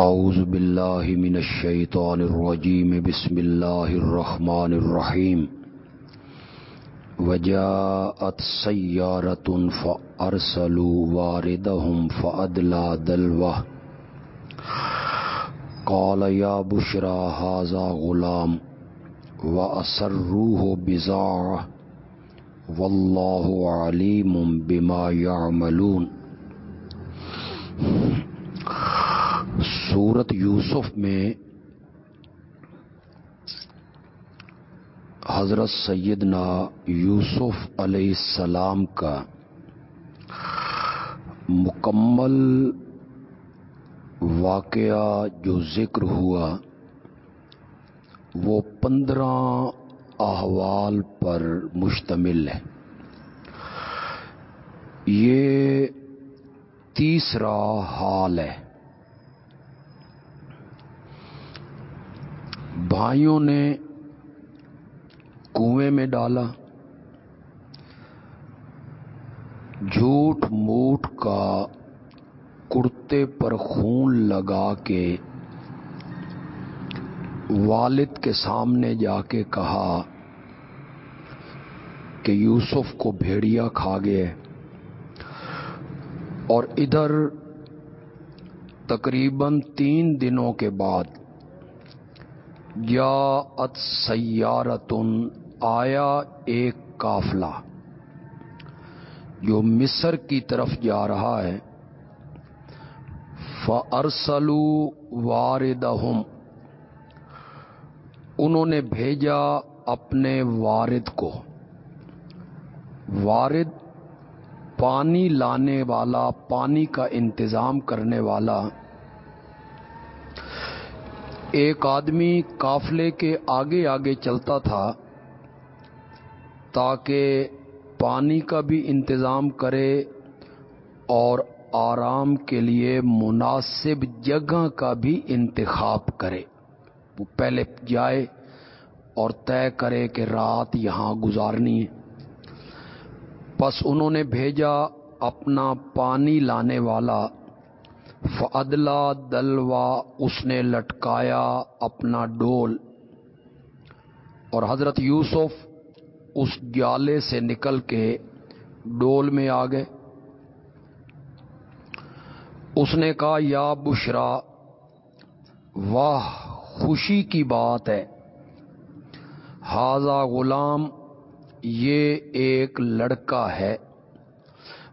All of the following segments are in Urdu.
أعوذ بالله من الشيطان الرجيم، بسم الله الرحمن الرحيم. وجاءت سيارة فأرسلوا واردهم فأدلى دلوه. قال يا بشرى، هذا غلام. وأسروه بزاعة والله عليم بما يعملون. سورت یوسف میں حضرت سیدنا یوسف علیہ السلام کا مکمل واقعہ جو ذکر ہوا، وہ پندرہ احوال پر مشتمل ہے۔ یہ تیسرا حال ہے۔ بھائیوں نے کنویں میں ڈالا۔ جھوٹ موٹ کا کرتے پر خون لگا کے والد کے سامنے جا کے کہا کہ یوسف کو بھیڑیا کھا گئے۔ اور ادھر تقریباً تین دنوں کے بعد یا ات سیارتن، آیا ایک کافلا جو مصر کی طرف جا رہا ہے۔ فرسلو واردہم انہوں نے بھیجا اپنے وارد کو۔ وارد پانی لانے والا، پانی کا انتظام کرنے والا۔ ایک آدمی قافلے کے آگے آگے چلتا تھا تاکہ پانی کا بھی انتظام کرے اور آرام کے لیے مناسب جگہ کا بھی انتخاب کرے۔ وہ پہلے جائے اور طے کرے کہ رات یہاں گزارنی ہے۔ بس انہوں نے بھیجا اپنا پانی لانے والا فدلا دلوا اس نے لٹکایا اپنا ڈول۔ اور حضرت یوسف اس جالے سے نکل کے ڈول میں آ گئے۔ اس نے کہا، یا بشرا، واہ، خوشی کی بات ہے۔ ہاضا غلام، یہ ایک لڑکا ہے۔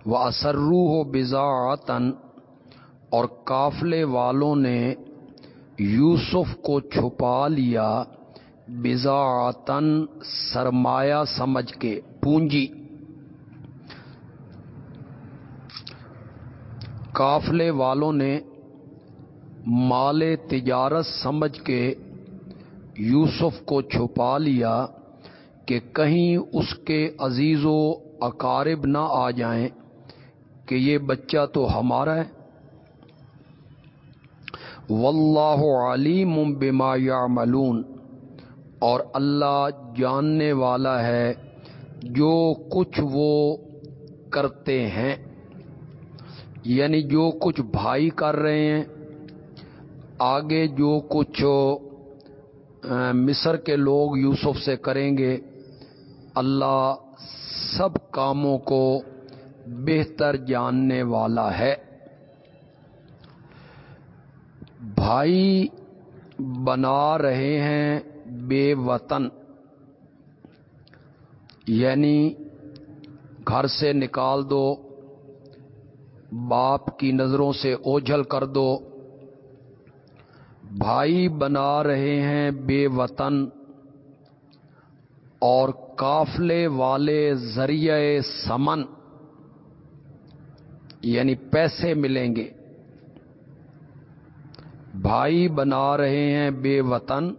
وہ اسرو ہو بزاطن اور قافلے والوں نے یوسف کو چھپا لیا بزاطن سرمایہ سمجھ کے پونجی۔ قافلے والوں نے مال تجارت سمجھ کے یوسف کو چھپا لیا کہ کہیں اس کے عزیز و اقارب نہ آ جائیں کہ یہ بچہ تو ہمارا ہے۔ واللہ علیم بما یعملون۔ اور اللہ جاننے والا ہے جو کچھ وہ کرتے ہیں یعنی جو کچھ بھائی کر رہے ہیں، آگے جو کچھ مصر کے لوگ یوسف سے کریں گے۔ اللہ سب کاموں کو بہتر جاننے والا ہے۔ بھائی بنا رہے ہیں بے وطن۔ یعنی گھر سے نکال دو، باپ کی نظروں سے اوجھل کر دو۔ بھائی بنا رہے ہیں بے وطن۔ اور قافلے والے ذریعہ سمن یعنی پیسے ملیں گے۔ بھائی بنا رہے ہیں بے وطن،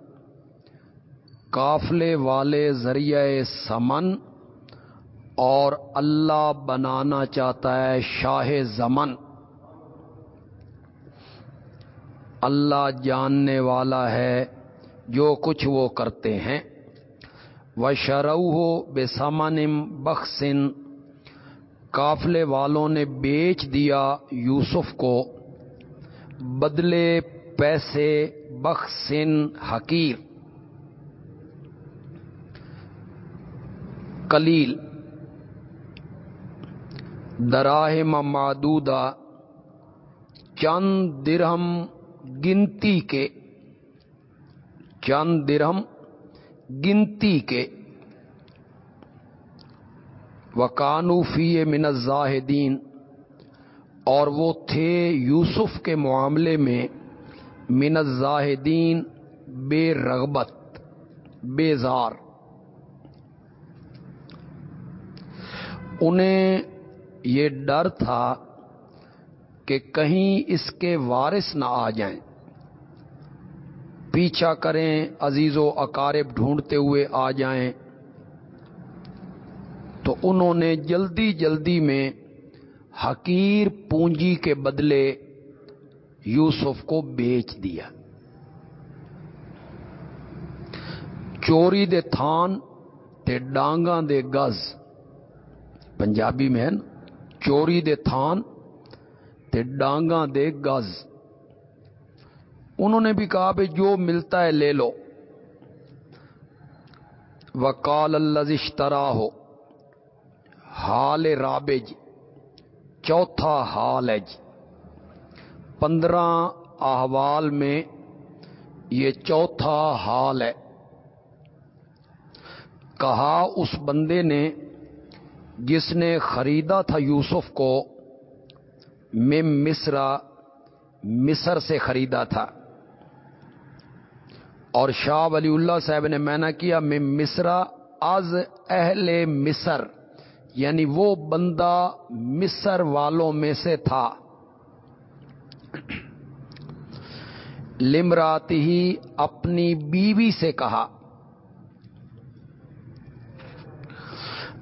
قافلے والے ذریعہ سمن، اور اللہ بنانا چاہتا ہے شاہ زمن۔ اللہ جاننے والا ہے جو کچھ وہ کرتے ہیں۔ و شرو ہو بے سمنم بخسن قافلے والوں نے بیچ دیا یوسف کو۔ بدلے پیسے، بخسن، حقیر۔ کلیل دراہ معدودہ چند درہم گنتی کے۔ چند درہم گنتی کے۔ وکانوفی من الزاہدین۔ اور وہ تھے یوسف کے معاملے میں۔ من الزاہدین، بے رغبت، بے زار۔ انہیں یہ ڈر تھا کہ کہیں اس کے وارث نہ آ جائیں۔ پیچھا کریں، عزیز و اکارب ڈھونڈتے ہوئے آ جائیں۔ تو انہوں نے جلدی جلدی میں حقیر پونجی کے بدلے یوسف کو بیچ دیا۔ چوری دے تھان تے ڈانگاں دے گز۔ پنجابی میں چوری دے تھان تے ڈانگاں دے گز۔ انہوں نے بھی کہا بھائی جو ملتا ہے لے لو۔ وکال الزشترا ہو حال رابج، چوتھا حال ہے جی پندرہ احوال میں یہ چوتھا حال ہے۔ کہا اس بندے نے جس نے خریدا تھا یوسف کو مم مصرا مصر سے خریدا تھا۔ اور شاہ ولی اللہ صاحب نے میں نے کیا مم مصرا از اہل مصر یعنی وہ بندہ مصر والوں میں سے تھا۔ لمراتی ہی اپنی بیوی سے کہا،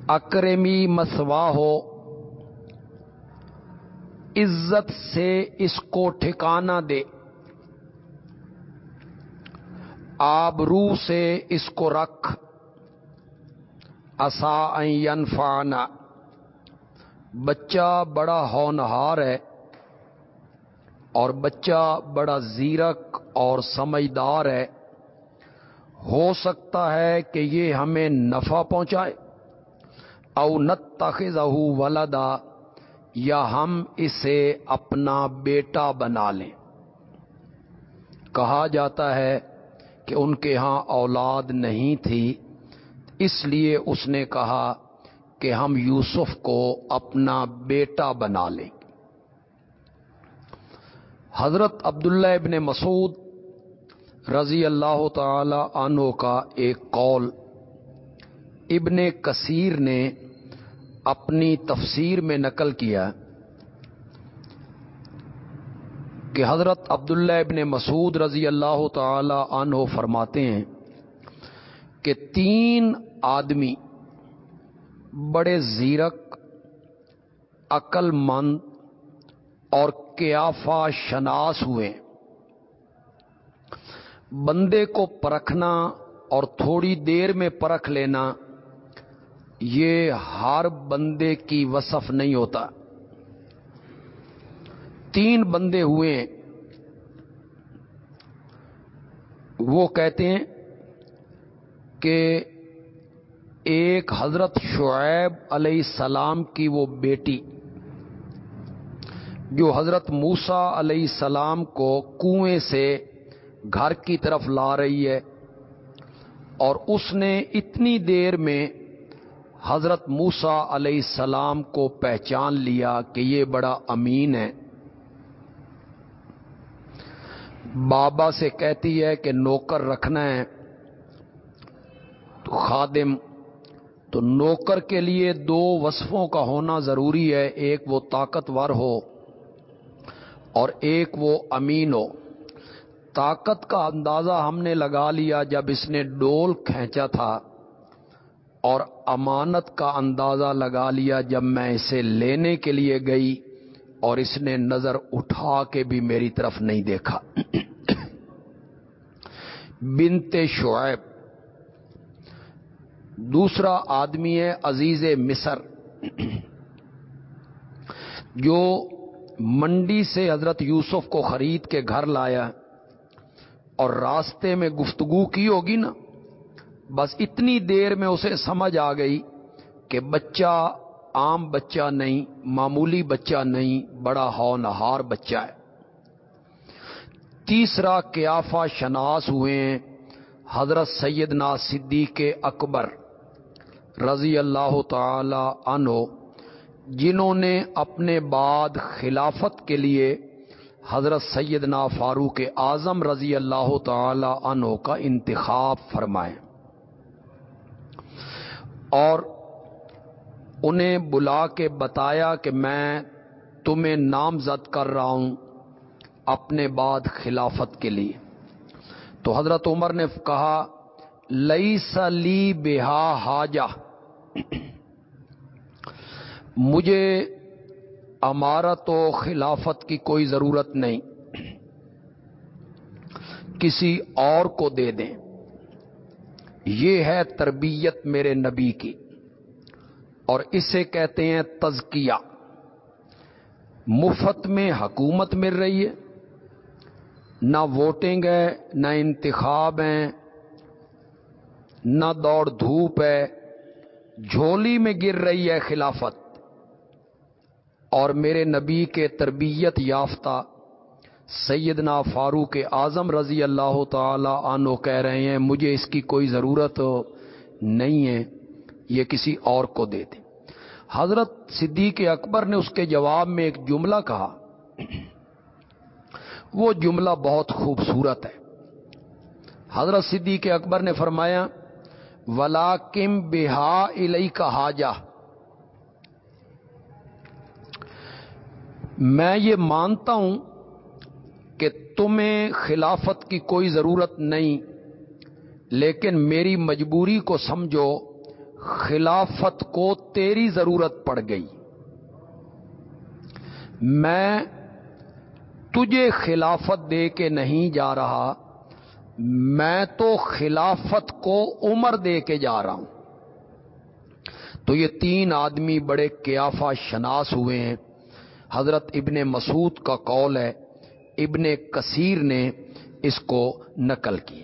اکرمی مسوا ہو عزت سے اس کو ٹھکانہ دے۔ آبرو سے اس کو رکھ۔ انفانا بچہ بڑا ہونہار ہے۔ اور بچہ بڑا زیرک اور سمجھدار ہے۔ ہو سکتا ہے کہ یہ ہمیں نفع پہنچائے، او نت تخذ ولدا، یا ہم اسے اپنا بیٹا بنا لیں۔ کہا جاتا ہے کہ ان کے ہاں اولاد نہیں تھی، اس لیے اس نے کہا کہ ہم یوسف کو اپنا بیٹا بنا لیں۔ حضرت عبداللہ ابن مسعود رضی اللہ تعالی عنہ کا ایک قول ابن کثیر نے اپنی تفسیر میں نقل کیا کہ حضرت عبداللہ ابن مسعود رضی اللہ تعالی عنہ فرماتے ہیں کہ تین آدمی بڑے زیرک عقل مند اور کیافا شناس ہوئے۔ بندے کو پرکھنا اور تھوڑی دیر میں پرکھ لینا، یہ ہر بندے کی وصف نہیں ہوتا۔ تین بندے ہوئے۔ وہ کہتے ہیں کہ ایک حضرت شعیب علیہ السلام کی وہ بیٹی۔ جو حضرت موسا علیہ السلام کو کنویں سے گھر کی طرف لا رہی ہے اور اس نے اتنی دیر میں حضرت موسا علیہ السلام کو پہچان لیا کہ یہ بڑا امین ہے۔ بابا سے کہتی ہے کہ نوکر رکھنا ہے۔ تو خادم، تو نوکر کے لیے دو وصفوں کا ہونا ضروری ہے، ایک وہ طاقتور ہو اور ایک وہ امین ہو۔ طاقت کا اندازہ ہم نے لگا لیا جب اس نے ڈول کھینچا تھا، اور امانت کا اندازہ لگا لیا جب میں اسے لینے کے لیے گئی اور اس نے نظر اٹھا کے بھی میری طرف نہیں دیکھا۔ بنت شعیب۔ دوسرا آدمی ہے عزیز مصر، جو منڈی سے حضرت یوسف کو خرید کے گھر لایا اور راستے میں گفتگو کی ہوگی نا، بس اتنی دیر میں اسے سمجھ آ گئی کہ بچہ عام بچہ نہیں، معمولی بچہ نہیں، بڑا ہونہار بچہ ہے۔ تیسرا قیافہ شناس ہوئے ہیں حضرت سیدنا صدیق اکبر رضی اللہ تعالی عنہ۔ جنہوں نے اپنے بعد خلافت کے لیے حضرت سیدنا فاروق اعظم رضی اللہ تعالی عنہ کا انتخاب فرمائے اور انہیں بلا کے بتایا کہ میں تمہیں نامزد کر رہا ہوں اپنے بعد خلافت کے لیے۔ تو حضرت عمر نے کہا لئی سلی بہا حاجہ۔ مجھے امارت و خلافت کی کوئی ضرورت نہیں۔ کسی اور کو دے دیں۔ یہ ہے تربیت میرے نبی کی۔ اور اسے کہتے ہیں تزکیہ۔ مفت میں حکومت مل رہی ہے۔ نہ ووٹنگ ہے، نہ انتخاب ہیں، نہ دوڑ دھوپ ہے۔ جھولی میں گر رہی ہے خلافت۔ اور میرے نبی کے تربیت یافتہ سیدنا فاروق اعظم رضی اللہ تعالی عنہ کہہ رہے ہیں، مجھے اس کی کوئی ضرورت نہیں ہے، یہ کسی اور کو دے دیں۔ حضرت صدیق اکبر نے اس کے جواب میں ایک جملہ کہا۔ وہ جملہ بہت خوبصورت ہے۔ حضرت صدیق اکبر نے فرمایا ولا کم بہا الئی کا حاجہ میں یہ مانتا ہوں کہ تمہیں خلافت کی کوئی ضرورت نہیں، لیکن میری مجبوری کو سمجھو، خلافت کو تیری ضرورت پڑ گئی۔ میں تجھے خلافت دے کے نہیں جا رہا، میں تو خلافت کو عمر دے کے جا رہا ہوں۔ تو یہ تین آدمی بڑے قیافہ شناس ہوئے ہیں۔ حضرت ابن مسعود کا قول ہے، ابن کثیر نے اس کو نقل کی۔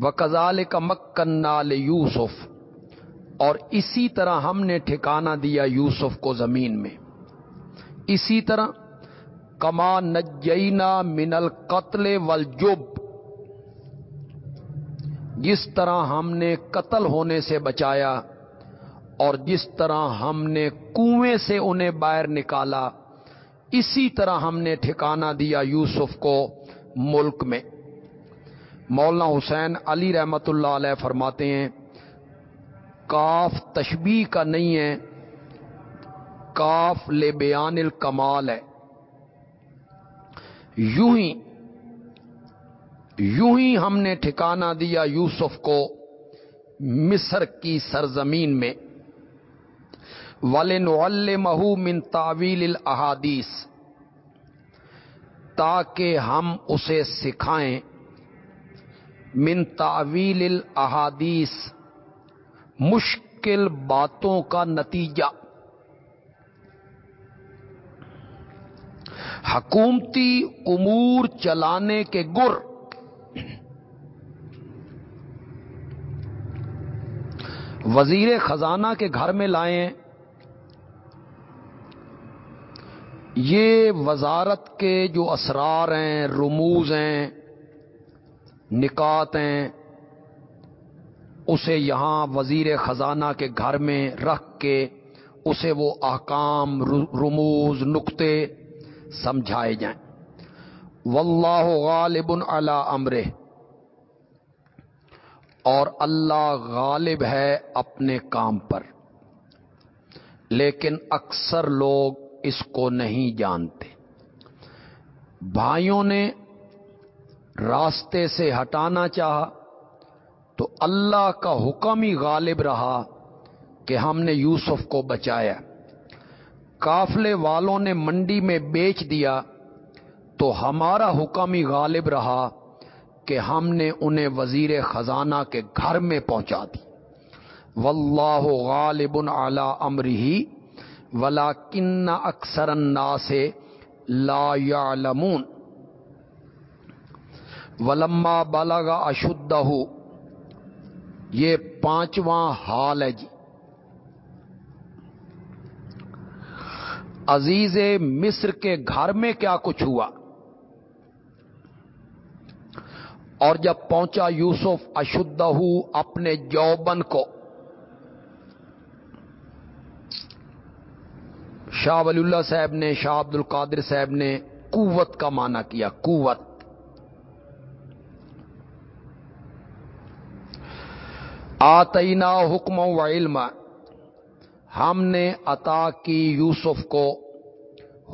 و کزال کا مکن یوسف اور اسی طرح ہم نے ٹھکانہ دیا یوسف کو زمین میں۔ اسی طرح، کما نجینا من القتل والجب۔ جس طرح ہم نے قتل ہونے سے بچایا اور جس طرح ہم نے کنویں سے انہیں باہر نکالا، اسی طرح ہم نے ٹھکانہ دیا یوسف کو ملک میں۔ مولانا حسین علی رحمت اللہ علیہ فرماتے ہیں، کاف تشبیح کا نہیں ہے، کاف لے بیان الکمال ہے۔ یوں ہی یوں ہی ہم نے ٹھکانہ دیا یوسف کو مصر کی سرزمین میں۔ ولن مہو من تعویل الحادیث تاکہ ہم اسے سکھائیں۔ من تعویل الحادیث مشکل باتوں کا نتیجہ۔ حکومتی امور چلانے کے گر۔ وزیر خزانہ کے گھر میں لائیں۔ یہ وزارت کے جو اسرار ہیں، رموز ہیں، نکات ہیں، اسے یہاں وزیر خزانہ کے گھر میں رکھ کے اسے وہ احکام رموز، نقطے سمجھائے جائیں۔ واللہ غالب علی امرے اور اللہ غالب ہے اپنے کام پر۔ لیکن اکثر لوگ اس کو نہیں جانتے۔ بھائیوں نے راستے سے ہٹانا چاہا تو اللہ کا حکم ہی غالب رہا کہ ہم نے یوسف کو بچایا۔ کافلے والوں نے منڈی میں بیچ دیا تو ہمارا حکم ہی غالب رہا کہ ہم نے انہیں وزیر خزانہ کے گھر میں پہنچا دی۔ واللہ غالب اعلی امری ولا کن اکثر انا سے لا یعلمون۔ ولما بالگا اشدھ یہ پانچواں حال ہے جی۔ عزیز مصر کے گھر میں کیا کچھ ہوا؟ اور جب پہنچا یوسف اشدہ اپنے جوبن کو شاہ ولی اللہ صاحب نے، شاہ عبد القادر صاحب نے قوت کا معنی کیا، قوت۔ آتینا حکم و علم۔ ہم نے عطا کی یوسف کو،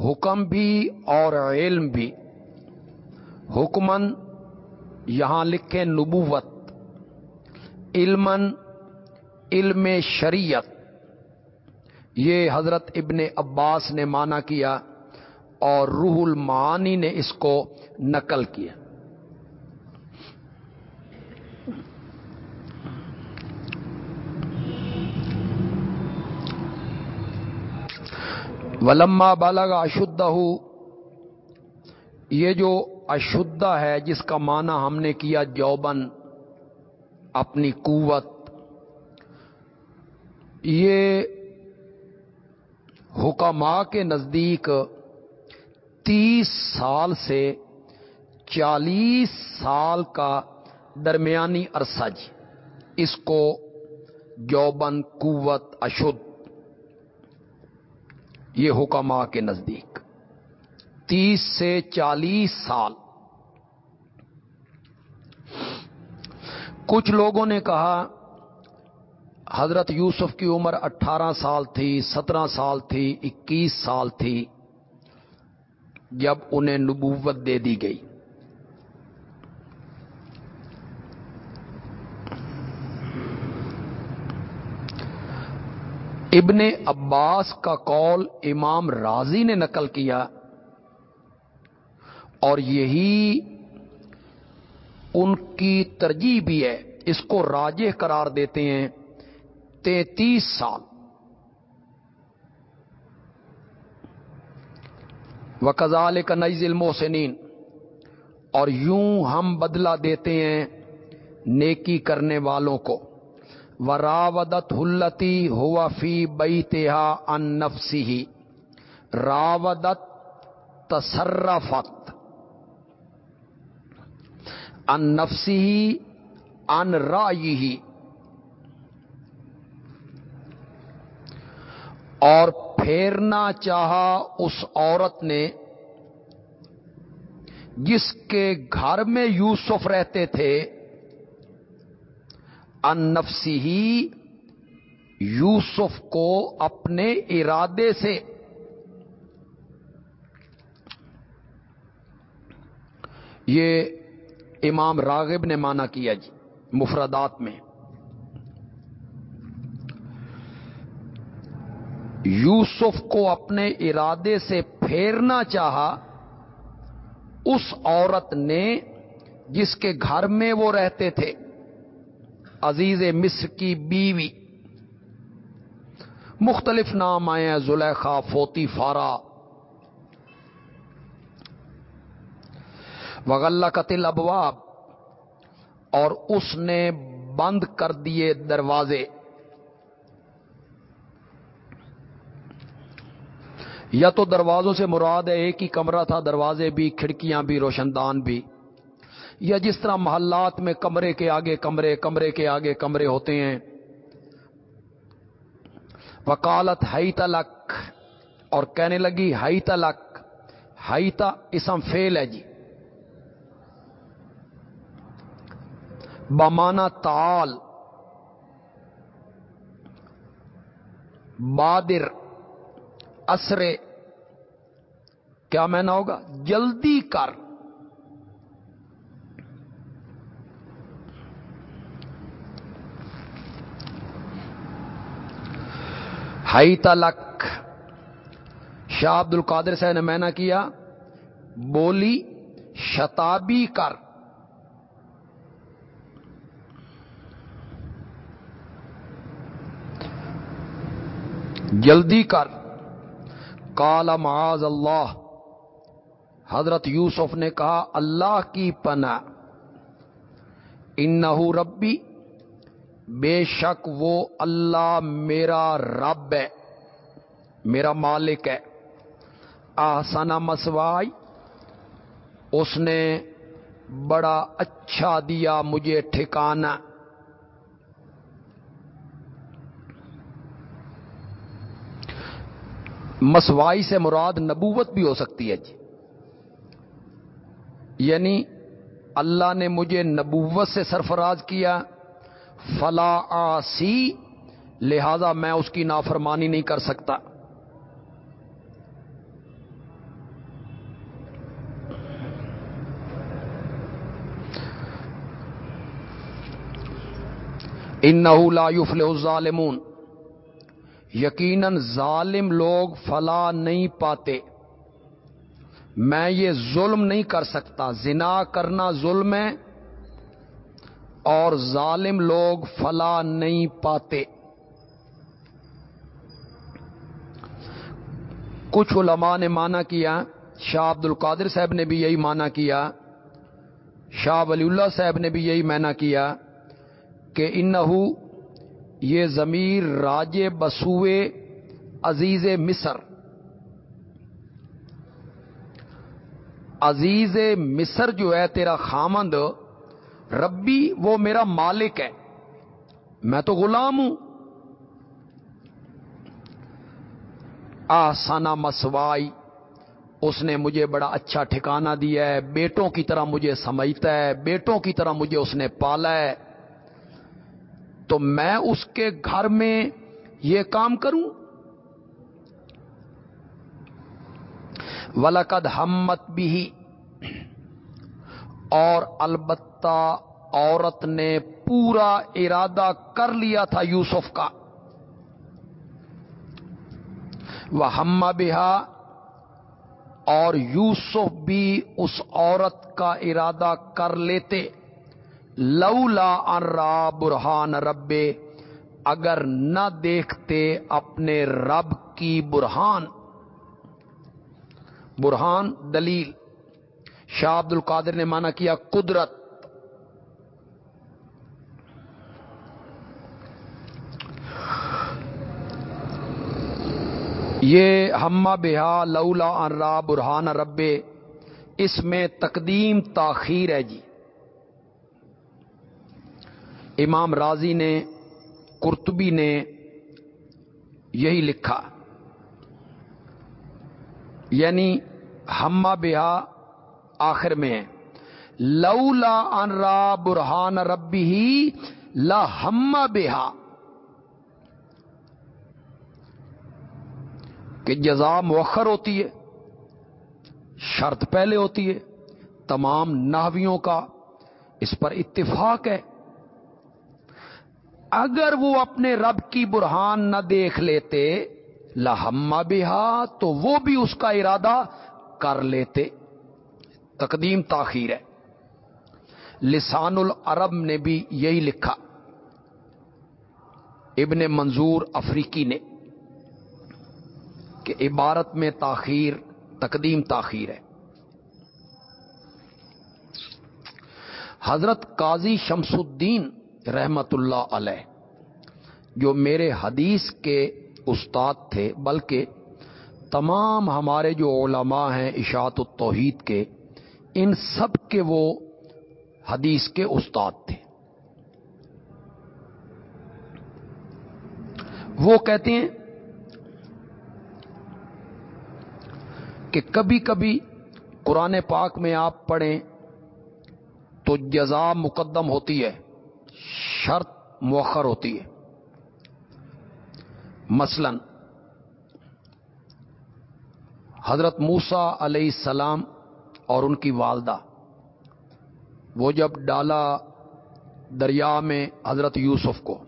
حکم بھی اور علم بھی۔ حکمن یہاں لکھیں نبوت علمن علم شریعت۔ یہ حضرت ابن عباس نے مانا کیا اور روح المعانی نے اس کو نقل کیا۔ ولما بالغ اشدہ یہ جو اشدہ ہے جس کا معنی ہم نے کیا جوبن اپنی قوت، یہ حکما کے نزدیک تیس سال سے چالیس سال کا درمیانی عرصہ جی۔ اس کو جوبن قوت اشد۔ یہ حکما کے نزدیک۔ تیس سے چالیس سال۔ کچھ لوگوں نے کہا حضرت یوسف کی عمر اٹھارہ سال تھی، سترہ سال تھی، اکیس سال تھی، جب انہیں نبوت دے دی گئی۔ ابن عباس کا قول امام راضی نے نقل کیا اور یہی ان کی ترجیح بھی ہے۔ اس کو راجہ قرار دیتے ہیں تینتیس سال۔ و کزال کا نئی ظلموں سے اور یوں ہم بدلا دیتے ہیں نیکی کرنے والوں کو۔ راودت ہلتی ہوا فی بئی تہا ان نفسی ہی راودت تصرفت ان نفسی ہی ان رائی اور پھیرنا چاہا اس عورت نے جس کے گھر میں یوسف رہتے تھے۔ ان نفسی ہی یوسف کو اپنے ارادے سے یہ امام راغب نے مانا کیا جی مفردات میں۔ یوسف کو اپنے ارادے سے پھیرنا چاہا، اس عورت نے جس کے گھر میں وہ رہتے تھے، عزیز مصر کی بیوی، مختلف نام آئے ہیں زلیخا فوتی فارا وغلہ قتل ابواب اور اس نے بند کر دیے دروازے۔ یا تو دروازوں سے مراد ہے ایک ہی کمرہ تھا، دروازے بھی، کھڑکیاں بھی روشن دان بھی۔ یا جس طرح محلات میں کمرے کے آگے کمرے کمرے کے آگے کمرے ہوتے ہیں۔ وکالت ہائی تلک اور کہنے لگی ہائی تلک ہائی تا اسم فیل ہے جی۔ بمانا تال، بادر۔ اسرے کیا میں نہ ہوگا؟ جلدی کر۔ ہائی تلک۔ شاہ عبد القادر صاحب نے میں نہ کیا، بولی شتابی کر۔ جلدی کر۔ کالا معاذ اللہ۔ حضرت یوسف نے کہا، اللہ کی پناہ۔ ان ربی، بے شک وہ اللہ میرا رب ہے، میرا مالک ہے۔ آسانہ مسوائی، اس نے بڑا اچھا دیا مجھے ٹھکانا مسوائی سے مراد نبوت بھی ہو سکتی ہے جی۔ یعنی اللہ نے مجھے نبوت سے سرفراز کیا، فلا آسی، لہذا میں اس کی نافرمانی نہیں کر سکتا۔ ان لا یفل الظالمون۔ یقیناً ظالم لوگ فلا نہیں پاتے۔ میں یہ ظلم نہیں کر سکتا۔ زنا کرنا ظلم ہے اور ظالم لوگ فلا نہیں پاتے۔ کچھ علماء نے مانا کیا، شاہ عبد القادر صاحب نے بھی یہی مانا کیا، شاہ ولی اللہ صاحب نے بھی یہی مانا کیا کہ انہو یہ ضمیر راج بسوے عزیز مصر۔ عزیز مصر جو ہے تیرا خامند، ربی وہ میرا مالک ہے۔ میں تو غلام ہوں۔ آسانہ مسوائی، اس نے مجھے بڑا اچھا ٹھکانہ دیا ہے، بیٹوں کی طرح مجھے سمجھتا ہے، بیٹوں کی طرح مجھے اس نے پالا ہے۔ تو میں اس کے گھر میں یہ کام کروں؟ ولقد ہمت بھی۔ اور البتہ عورت نے پورا ارادہ کر لیا تھا یوسف کا۔ وہ ہم بہا اور یوسف بھی اس عورت کا ارادہ کر لیتے۔ لولا ارا برہان ربے، اگر نہ دیکھتے اپنے رب کی برہان۔ برہان دلیل۔ شاہ عبد القادر نے مانا کیا قدرت۔ یہ ہما بہا لولا ارا برہان ربے، اس میں تقدیم تاخیر ہے جی۔ امام راضی نے کرتبی نے یہی لکھا۔ یعنی ہما بہا آخر میں لولا ان را برہان ربی ہی لا ہما بہا۔ کہ جزا مؤخر ہوتی ہے، شرط پہلے ہوتی ہے، تمام ناویوں کا اس پر اتفاق ہے۔ اگر وہ اپنے رب کی برہان نہ دیکھ لیتے، لہما بہا، تو وہ بھی اس کا ارادہ کر لیتے۔ تقدیم تاخیر ہے۔ لسان العرب نے بھی یہی لکھا۔ ابن منظور افریقی نے کہ عبارت میں تاخیر، تقدیم تاخیر ہے۔ حضرت قاضی شمس الدین رحمت اللہ علیہ، جو میرے حدیث کے استاد تھے، بلکہ تمام ہمارے جو علماء ہیں اشاعت التوحید کے، ان سب کے وہ حدیث کے استاد تھے۔ وہ کہتے ہیں کہ کبھی کبھی قرآن پاک میں آپ پڑھیں تو جزا مقدم ہوتی ہے۔ شرط مؤخر ہوتی ہے۔ مثلا، حضرت موسا علیہ السلام اور ان کی والدہ، وہ جب ڈالا دریا میں حضرت یوسف کو،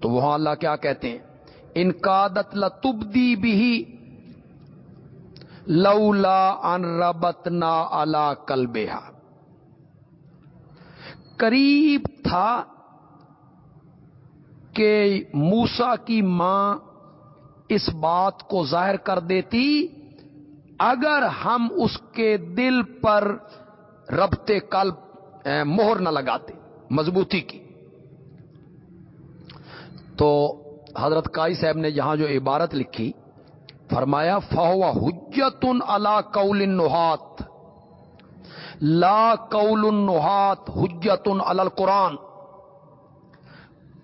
تو وہاں اللہ کیا کہتے ہیں؟ ان کا دت لتبدی بھی لولا ان ربتنا اللہ کل قریب تھا کہ موسا کی ماں اس بات کو ظاہر کر دیتی، اگر ہم اس کے دل پر ربتے قلب مہر نہ لگاتے، مضبوطی کی۔ تو حضرت کائی صاحب نے یہاں جو عبارت لکھی، فرمایا فہو حجت اللہ قول نحات لا قول النحات حجت القرآن۔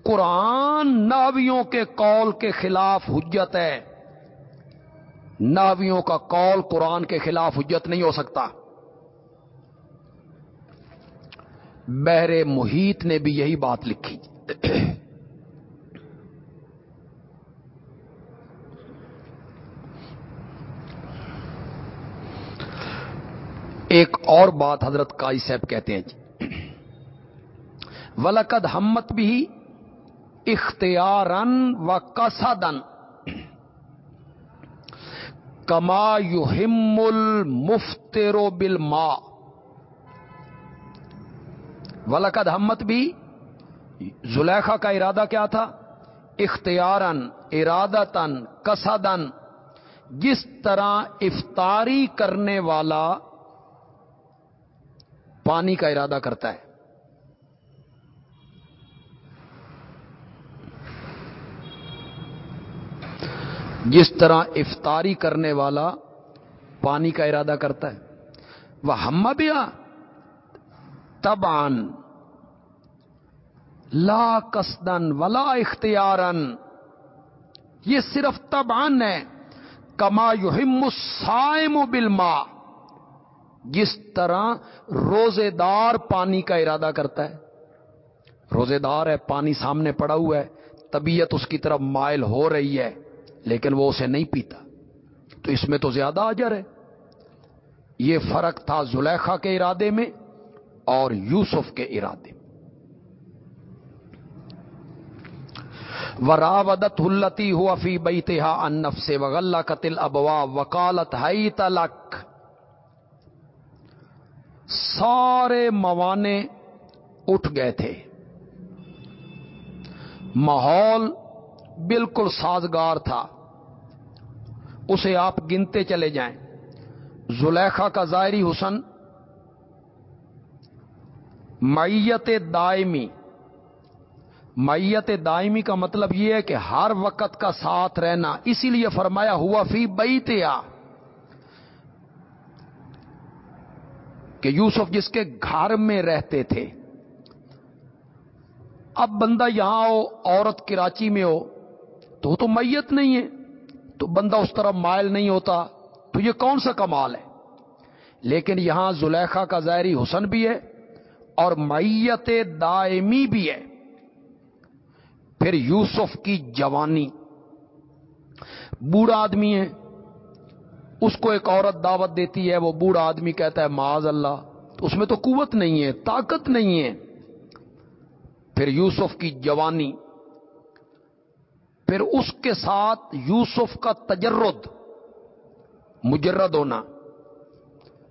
قرآن ناویوں کے قول کے خلاف حجت ہے۔ ناویوں کا قول قرآن کے خلاف حجت نہیں ہو سکتا۔ بحر محیط نے بھی یہی بات لکھی۔ ایک اور بات حضرت کائی صاحب کہتے ہیں جی۔ ولقد ہمت بھی اختیارن و کسادن کما یو ہم المفترو بل ماں ولقد ہمت بھی زلیخا کا ارادہ کیا تھا؟ اختیارن ارادتن کسادن جس طرح افطاری کرنے والا پانی کا ارادہ کرتا ہے۔ جس طرح افطاری کرنے والا پانی کا ارادہ کرتا ہے۔ وہ ہم بیا تبان لا کسدن ولا اختیارن یہ صرف تبان ہے۔ کما یوہم سائم بلما جس طرح روزے دار پانی کا ارادہ کرتا ہے۔ روزے دار ہے، پانی سامنے پڑا ہوا ہے، طبیعت اس کی طرف مائل ہو رہی ہے، لیکن وہ اسے نہیں پیتا۔ تو اس میں تو زیادہ اجر ہے۔ یہ فرق تھا زلیخا کے ارادے میں اور یوسف کے ارادے میں۔ وراودت ہلتی ہوا فی بیتہا ان سے وغلہ قتل ابوا وکالت ہائی تلک سارے موانے اٹھ گئے تھے۔ ماحول بالکل سازگار تھا۔ اسے آپ گنتے چلے جائیں۔ زلیخا کا ظاہری حسن، میت دائمی۔ میت دائمی کا مطلب یہ ہے کہ ہر وقت کا ساتھ رہنا۔ اسی لیے فرمایا ہوا فی بیتیا کہ یوسف جس کے گھر میں رہتے تھے، اب بندہ یہاں ہو، عورت کراچی میں ہو، تو وہ تو میت نہیں ہے، تو بندہ اس طرح مائل نہیں ہوتا، تو یہ کون سا کمال ہے؟ لیکن یہاں زلیخا کا ظاہری حسن بھی ہے اور میت دائمی بھی ہے۔ پھر یوسف کی جوانی، بوڑھا آدمی ہے اس کو ایک عورت دعوت دیتی ہے، وہ بوڑھا آدمی کہتا ہے، معاذ اللہ۔ تو اس میں تو قوت نہیں ہے، طاقت نہیں ہے۔ پھر یوسف کی جوانی۔ پھر اس کے ساتھ یوسف کا تجرد، مجرد ہونا۔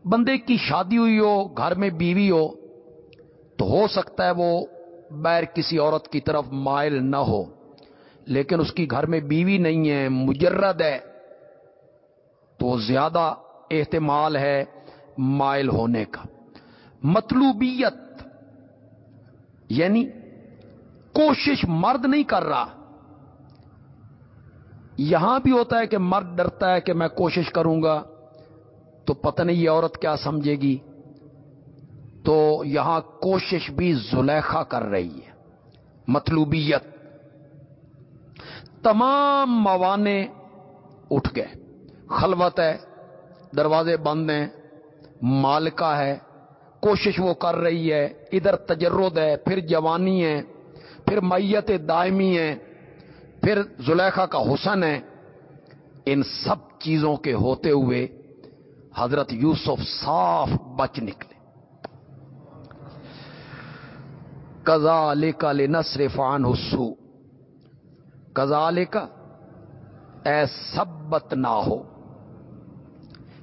بندے کی شادی ہوئی ہو، گھر میں بیوی ہو، تو ہو سکتا ہے وہ بیر کسی عورت کی طرف مائل نہ ہو۔ لیکن اس کی گھر میں بیوی نہیں ہے، مجرد ہے۔ تو زیادہ احتمال ہے مائل ہونے کا۔ مطلوبیت یعنی کوشش مرد نہیں کر رہا۔ یہاں بھی ہوتا ہے کہ مرد ڈرتا ہے کہ میں کوشش کروں گا، تو پتہ نہیں یہ عورت کیا سمجھے گی۔ تو یہاں کوشش بھی زلیخا کر رہی ہے۔ مطلوبیت، تمام موانے اٹھ گئے۔ خلوت ہے، دروازے بند ہیں، مالکہ ہے، کوشش وہ کر رہی ہے، ادھر تجرد ہے، پھر جوانی ہے، پھر میت دائمی ہے، پھر زلیخا کا حسن ہے۔ ان سب چیزوں کے ہوتے ہوئے حضرت یوسف صاف بچ نکلے۔ کزا لے کا لے نصر فان حسو کزا لے کا اے سبت نہ ہو۔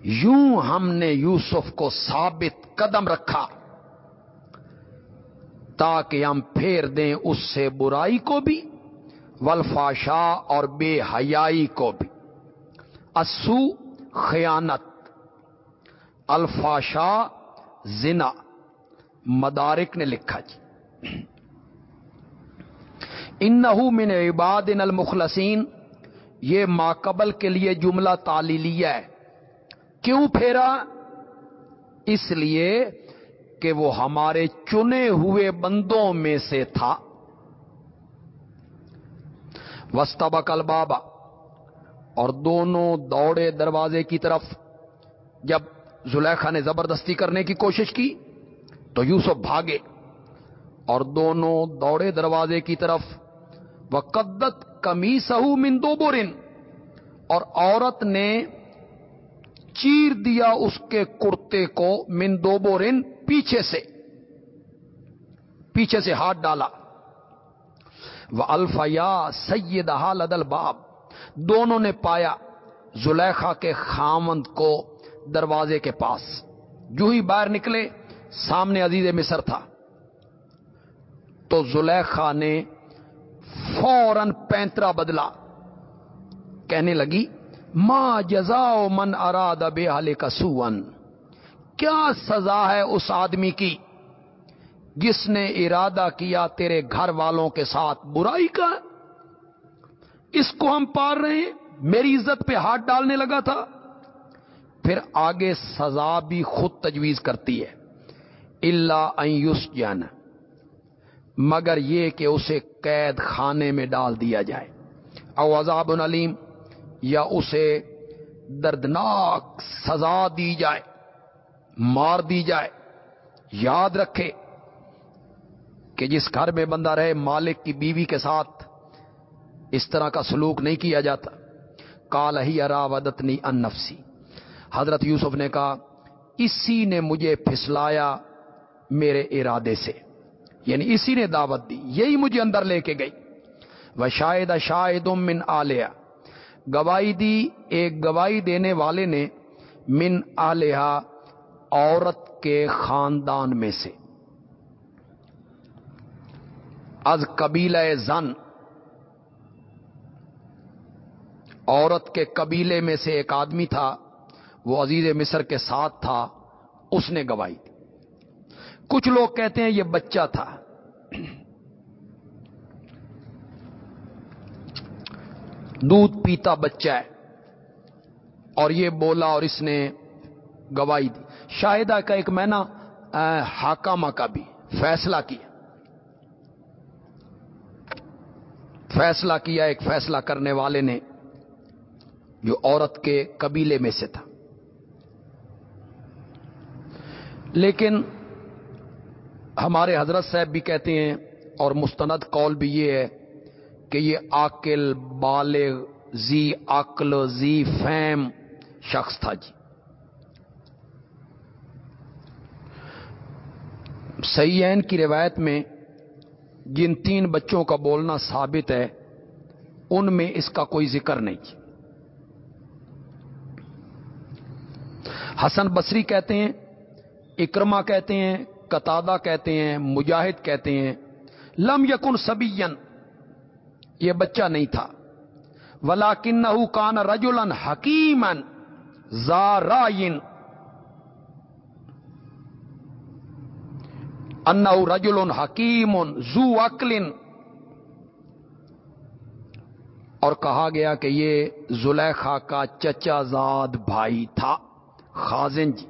یوں ہم نے یوسف کو ثابت قدم رکھا تاکہ ہم پھیر دیں اس سے برائی کو بھی ولفاشا اور بے حیائی کو بھی۔ اسو خیانت، الفاشا زنا۔ مدارک نے لکھا جی۔ ان من عباد المخلصین، یہ ماقبل کے لیے جملہ تعلیلیہ ہے۔ کیوں پھیرا؟ اس لیے کہ وہ ہمارے چنے ہوئے بندوں میں سے تھا۔ وسطب کل بابا اور دونوں دوڑے دروازے کی طرف۔ جب زلیخا نے زبردستی کرنے کی کوشش کی تو یوسف بھاگے۔ اور دونوں دوڑے دروازے کی طرف۔ وہ قدت کمی سہو مندو بورن اور عورت نے چیر دیا اس کے کرتے کو مندو بورن پیچھے سے پیچھے سے ہاتھ ڈالا۔ وہ الفیا سید حالد الباب۔ دونوں نے پایا زلیخا کے خامند کو دروازے کے پاس۔ جو ہی باہر نکلے، سامنے عزیز مصر تھا۔ تو زلیخا نے فوراً پینترا بدلا۔ کہنے لگی ماں جزا من اراد بے حال کا سون کیا سزا ہے اس آدمی کی جس نے ارادہ کیا تیرے گھر والوں کے ساتھ برائی کا؟ اس کو ہم پار رہے ہیں۔ میری عزت پہ ہاتھ ڈالنے لگا تھا۔ پھر آگے سزا بھی خود تجویز کرتی ہے۔ اللہ ایوس جان مگر یہ کہ اسے قید خانے میں ڈال دیا جائے۔ او عذاب علیم یا اسے دردناک سزا دی جائے، مار دی جائے۔ یاد رکھے کہ جس گھر میں بندہ رہے، مالک کی بیوی کے ساتھ اس طرح کا سلوک نہیں کیا جاتا۔ کال ہی اراودت نہیں ان نفسی۔ حضرت یوسف نے کہا، اسی نے مجھے پھسلایا میرے ارادے سے۔ یعنی اسی نے دعوت دی، یہی مجھے اندر لے کے گئی۔ وہ شاید شاید من آلیا گواہی دی، ایک گواہی دینے والے نے من آلیہ عورت کے خاندان میں سے۔ از قبیلہ زن، عورت کے قبیلے میں سے ایک آدمی تھا، وہ عزیز مصر کے ساتھ تھا، اس نے گواہی دی۔ کچھ لوگ کہتے ہیں یہ بچہ تھا۔ دودھ پیتا بچہ ہے۔ اور یہ بولا اور اس نے گواہی دی۔ شاہدہ کا ایک میں نا حاکامہ کا بھی فیصلہ کیا۔ فیصلہ کیا، ایک فیصلہ کرنے والے نے جو عورت کے قبیلے میں سے تھا۔ لیکن ہمارے حضرت صاحب بھی کہتے ہیں، اور مستند قول بھی یہ ہے کہ یہ عقل بالغ زی عقل زی فیم شخص تھا جی۔ سیین کی روایت میں جن تین بچوں کا بولنا ثابت ہے، ان میں اس کا کوئی ذکر نہیں۔ حسن بصری کہتے ہیں اکرما کہتے ہیں، قطادہ کہتے ہیں، مجاہد کہتے ہیں، لم یکن سبین۔ یہ بچہ نہیں تھا۔ ولا کن کان رجولن حکیمن زارائن ان رجل حکیم زو اکلن اور کہا گیا کہ یہ زلیخا کا چچا زاد بھائی تھا، خازن جی۔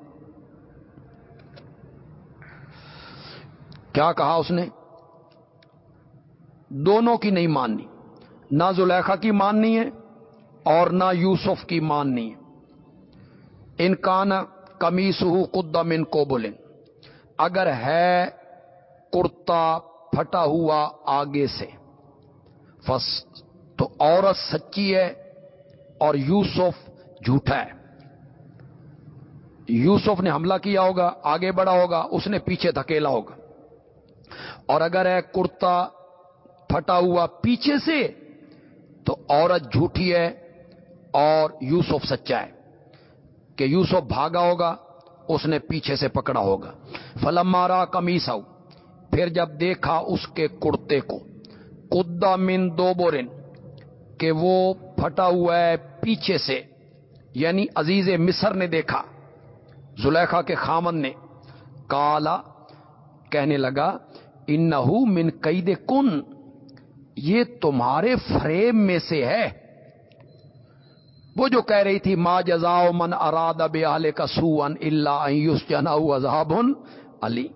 کیا کہا اس نے؟ دونوں کی نہیں ماننی۔ نہ زلیخا کی ماننی ہے اور نہ یوسف کی ماننی ہے۔ ان کا نا کمیس ہو قدم ان کو بولیں اگر ہے کرتا پھٹا ہوا آگے سے۔ فس تو عورت سچی ہے اور یوسف جھوٹا ہے۔ یوسف نے حملہ کیا ہوگا، آگے بڑھا ہوگا، اس نے پیچھے دھکیلا ہوگا۔ اور اگر ہے کرتا پھٹا ہوا پیچھے سے تو عورت جھوٹی ہے اور یوسف سچا ہے کہ یوسف بھاگا ہوگا، اس نے پیچھے سے پکڑا ہوگا۔ فلم مارا کمیس آؤ پھر جب دیکھا اس کے کرتے کو کدا من دو بورن کہ وہ پھٹا ہوا ہے پیچھے سے یعنی عزیز مصر نے دیکھا۔ زلیخا کے خامن نے کالا کہنے لگا ان من قید کن یہ تمہارے فریم میں سے ہے۔ وہ جو کہہ رہی تھی، ما جزا من اراد اب کا سو ان اللہ جنا عذاب علی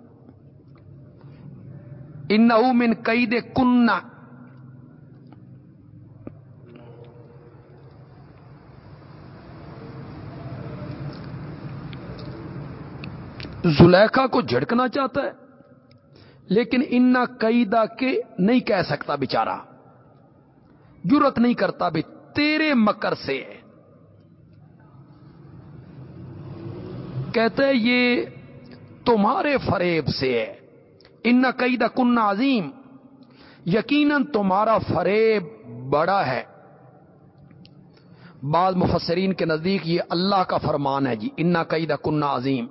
ان من قید کن زلیخا کو جھڑکنا چاہتا ہے؟ لیکن انا قیدا کے نہیں کہہ سکتا بچارا جرت نہیں کرتا بھی تیرے مکر سے۔ کہتے یہ تمہارے فریب سے ہے۔ ان قیدا کن عظیم۔ یقیناً تمہارا فریب بڑا ہے۔ بعض مفسرین کے نزدیک یہ اللہ کا فرمان ہے جی۔ انا قیدا کن عظیم۔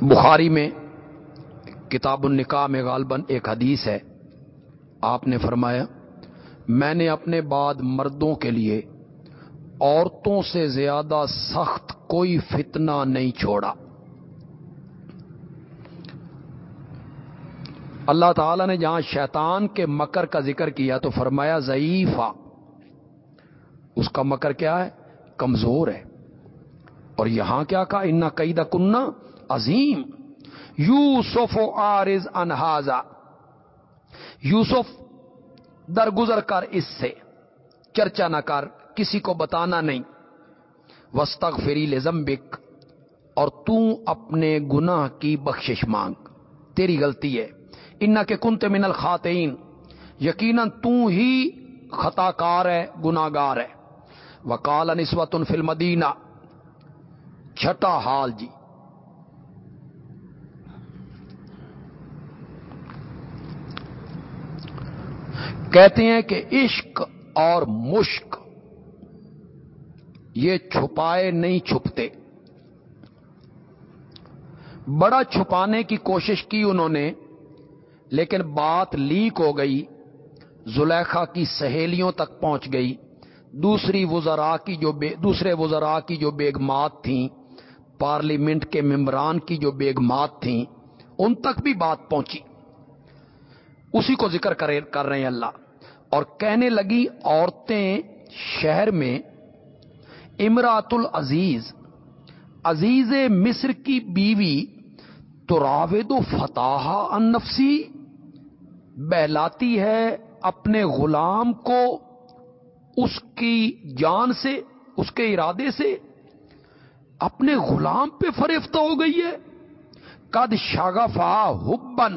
بخاری میں کتاب النکاح میں غالباً ایک حدیث ہے۔ آپ نے فرمایا، میں نے اپنے بعد مردوں کے لیے عورتوں سے زیادہ سخت کوئی فتنہ نہیں چھوڑا۔ اللہ تعالی نے جہاں شیطان کے مکر کا ذکر کیا تو فرمایا، ضعیفہ۔ اس کا مکر کیا ہے؟ کمزور ہے۔ اور یہاں کیا کہا؟ ان قیدہ کنہ عظیم. یوسف و آرز انہاظا یوسف درگزر کر اس سے. چرچا نہ کر. کسی کو بتانا نہیں. وسطک فری لزمبک اور تو اپنے گناہ کی بخشش مانگ. تیری غلطی ہے. ان کے کنت من الخاتین یقیناً تو ہی خطا کار ہے گناگار ہے. وکال نسوت فل مدینہ چھٹا حال جی. کہتے ہیں کہ عشق اور مشک یہ چھپائے نہیں چھپتے۔ بڑا چھپانے کی کوشش کی انہوں نے، لیکن بات لیک ہو گئی، زلیخا کی سہیلیوں تک پہنچ گئی۔ دوسری وزراء کی جو بے، دوسرے وزراء کی جو بیگمات تھیں، پارلیمنٹ کے ممبران کی جو بیگمات تھیں، ان تک بھی بات پہنچی۔ اسی کو ذکر کر رہے ہیں اللہ۔ اور کہنے لگی عورتیں شہر میں امرات العزیز، عزیز مصر کی بیوی تو راوید و فتح نفسی بہلاتی ہے اپنے غلام کو اس کی جان سے، اس کے ارادے سے۔ اپنے غلام پہ فریفتہ ہو گئی ہے۔ کد شاگفا حبن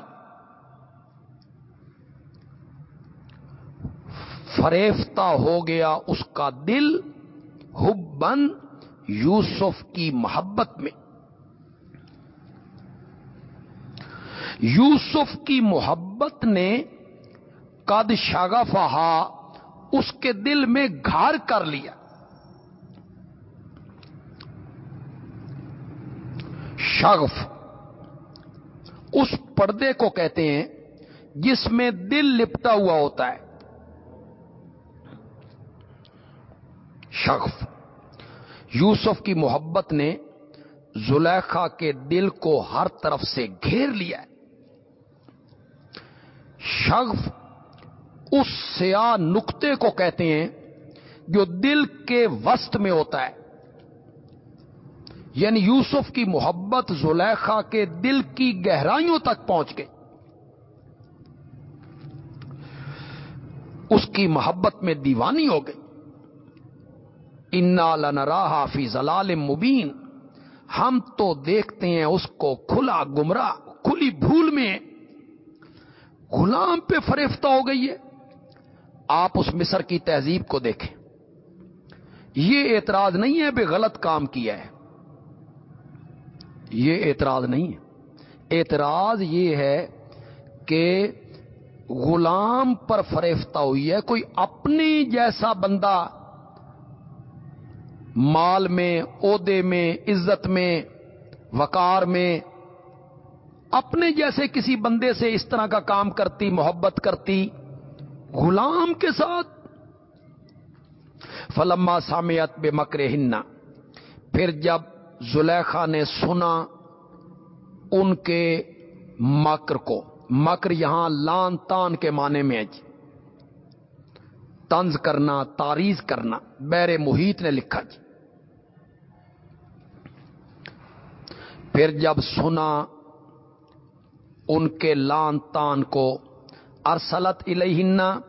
فریفتہ ہو گیا اس کا دل حبن یوسف کی محبت میں۔ یوسف کی محبت نے قد شاگفہا اس کے دل میں گھر کر لیا۔ شگف اس پردے کو کہتے ہیں جس میں دل لپٹا ہوا ہوتا ہے۔ شخف یوسف کی محبت نے زلیخا کے دل کو ہر طرف سے گھیر لیا شغف اس سیاہ نقطے کو کہتے ہیں جو دل کے وسط میں ہوتا ہے۔ یعنی یوسف کی محبت زلیخا کے دل کی گہرائیوں تک پہنچ گئی۔ اس کی محبت میں دیوانی ہو گئی۔ انا لنراہ فی زلال مبین ہم تو دیکھتے ہیں اس کو کھلا گمراہ، کھلی بھول میں۔ غلام پہ فریفتہ ہو گئی ہے۔ آپ اس مصر کی تہذیب کو دیکھیں۔ یہ اعتراض نہیں ہے بے غلط کام کیا ہے۔ یہ اعتراض نہیں ہے۔ اعتراض یہ ہے کہ غلام پر فریفتہ ہوئی ہے۔ کوئی اپنی جیسا بندہ مال میں، عہدے میں، عزت میں، وقار میں، اپنے جیسے کسی بندے سے اس طرح کا کام کرتی، محبت کرتی، غلام کے ساتھ۔ فلما سامیت بے مکر ہننا پھر جب زلیخا نے سنا ان کے مکر کو، مکر یہاں لان تان کے معنی میں جی۔ طنز کرنا، تاریز کرنا، بیر محیط نے لکھا جی۔ پھر جب سنا ان کے لان تان کو، ارسلت الہنا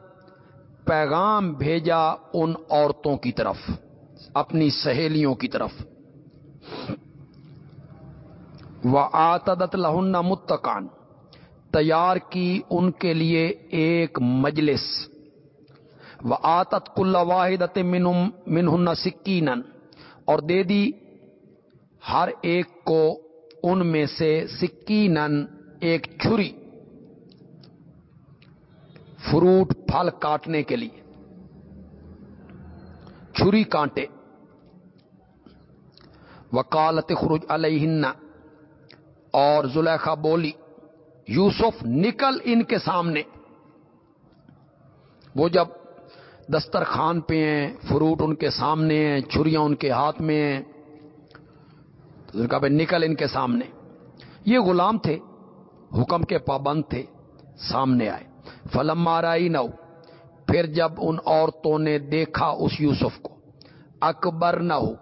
پیغام بھیجا ان عورتوں کی طرف، اپنی سہیلیوں کی طرف۔ وہ آتدت لہن متکان تیار کی ان کے لیے ایک مجلس۔ وہ آتت کل واحد منہن سکین اور دے دی ہر ایک کو ان میں سے سکین ایک چھری۔ فروٹ پھل کاٹنے کے لیے۔ چھری کانٹے۔ وکالت خروج علیہن۔ اور زلیخا بولی، یوسف نکل ان کے سامنے۔ وہ جب دسترخوان پہ ہیں، فروٹ ان کے سامنے ہیں، چھریاں ان کے ہاتھ میں ہیں تو کہا بھائی نکل ان کے سامنے۔ یہ غلام تھے، حکم کے پابند تھے، سامنے آئے۔ فلم مارائی نو پھر جب ان عورتوں نے دیکھا اس یوسف کو اکبر نہ ہو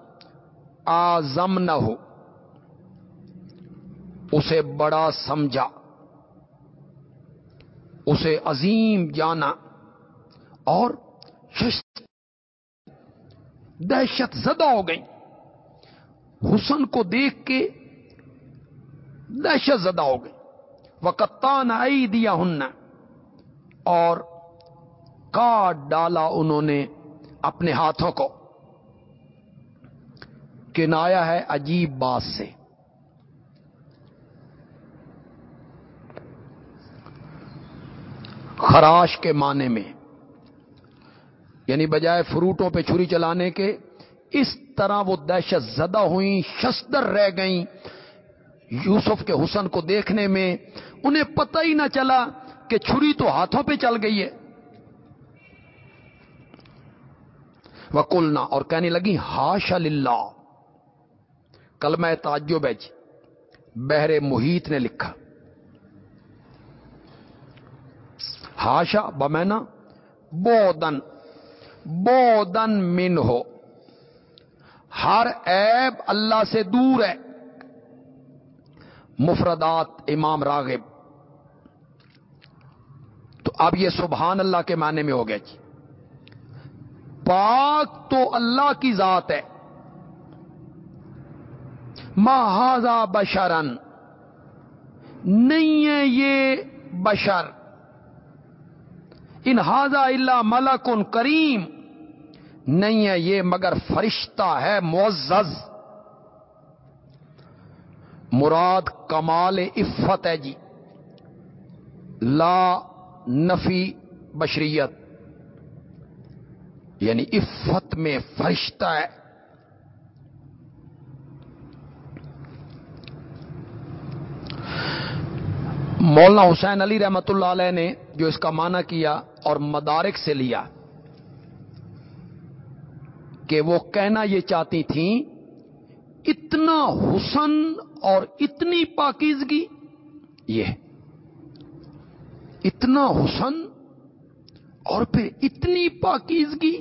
آزم نہ ہو اسے بڑا سمجھا، اسے عظیم جانا اور دہشت زدہ ہو گئی حسن کو دیکھ کے دہشت زدہ ہو گئی۔ وقتان آئی دیا ہن اور کاٹ ڈالا انہوں نے اپنے ہاتھوں کو۔ کنایا ہے عجیب بات سے۔ خراش کے معنی میں یعنی بجائے فروٹوں پہ چھری چلانے کے، اس طرح وہ دہشت زدہ ہوئیں، شستر رہ گئیں یوسف کے حسن کو دیکھنے میں۔ انہیں پتہ ہی نہ چلا کہ چھری تو ہاتھوں پہ چل گئی ہے۔ وکلنا اور کہنے لگی ہاش اللہ کل میں تعجب ہے جی۔ بہرے محیط نے لکھا۔ ہاشا بمینا بودن بودن من ہو۔ ہر عیب اللہ سے دور ہے۔ مفردات امام راغب۔ تو اب یہ سبحان اللہ کے معنی میں ہو گیا جی۔ پاک تو اللہ کی ذات ہے۔ محاذا بشرن۔ نہیں ہے یہ بشر۔ انہذا اللہ ملک ان کریم۔ نہیں ہے یہ، مگر فرشتہ ہے معزز۔ مراد کمال عفت ہے جی۔ لا نفی بشریت۔ یعنی عفت میں فرشتہ ہے۔ مولانا حسین علی رحمت اللہ علیہ نے جو اس کا معنی کیا اور مدارک سے لیا کہ وہ کہنا یہ چاہتی تھیں، اتنا حسن اور اتنی پاکیزگی، یہ اتنا حسن اور پھر اتنی پاکیزگی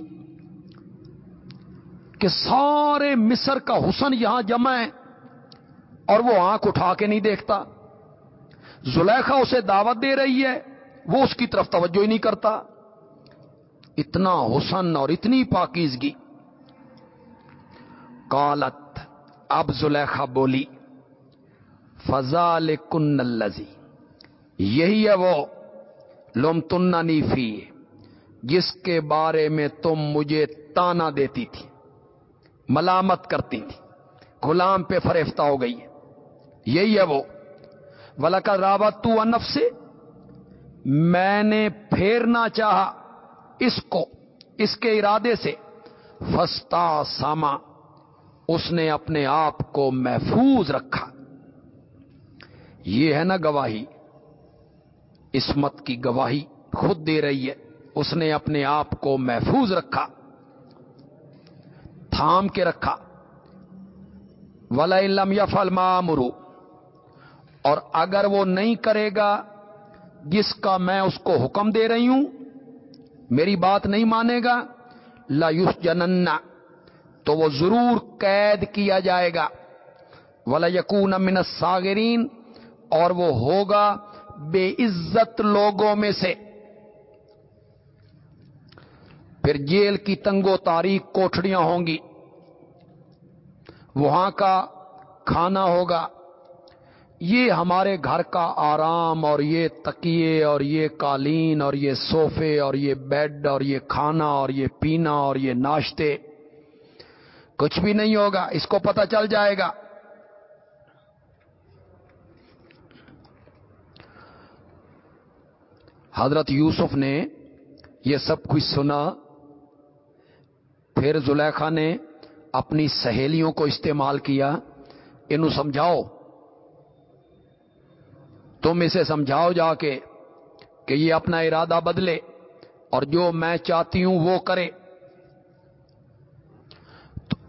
کہ سارے مصر کا حسن یہاں جمع ہے اور وہ آنکھ اٹھا کے نہیں دیکھتا۔ زلیخا اسے دعوت دے رہی ہے، وہ اس کی طرف توجہ ہی نہیں کرتا۔ اتنا حسن اور اتنی پاکیزگی۔ کالت اب زلیخا بولی فضال کن الزی یہی ہے وہ، لم تننا نیفی جس کے بارے میں تم مجھے تانا دیتی تھی، ملامت کرتی تھی، غلام پہ فریفتہ ہو گئی یہی ہے وہ ولک راوت تو انف سے میں نے پھیرنا چاہا اس کو، اس کے ارادے سے فستا ساما اس نے اپنے آپ کو محفوظ رکھا۔ یہ ہے نا گواہی۔ اسمت کی گواہی خود دے رہی ہے۔ اس نے اپنے آپ کو محفوظ رکھا، تھام کے رکھا۔ ولا علم یا فل معمرو اور اگر وہ نہیں کرے گا، جس کا میں اس کو حکم دے رہی ہوں، میری بات نہیں مانے گا لا یوس جننا تو وہ ضرور قید کیا جائے گا۔ ولا یقون امن ساگرین اور وہ ہوگا بے عزت لوگوں میں سے۔ پھر جیل کی تنگو تاریخ کوٹڑیاں ہوں گی۔ وہاں کا کھانا ہوگا۔ یہ ہمارے گھر کا آرام اور یہ تکیے اور یہ قالین اور یہ صوفے اور یہ بیڈ اور یہ کھانا اور یہ پینا اور یہ ناشتے۔ کچھ بھی نہیں ہوگا، اس کو پتہ چل جائے گا۔ حضرت یوسف نے یہ سب کچھ سنا۔ پھر زلیخا نے اپنی سہیلیوں کو استعمال کیا۔ انہوں سمجھاؤ۔ تم اسے سمجھاؤ جا کے کہ یہ اپنا ارادہ بدلے اور جو میں چاہتی ہوں وہ کرے۔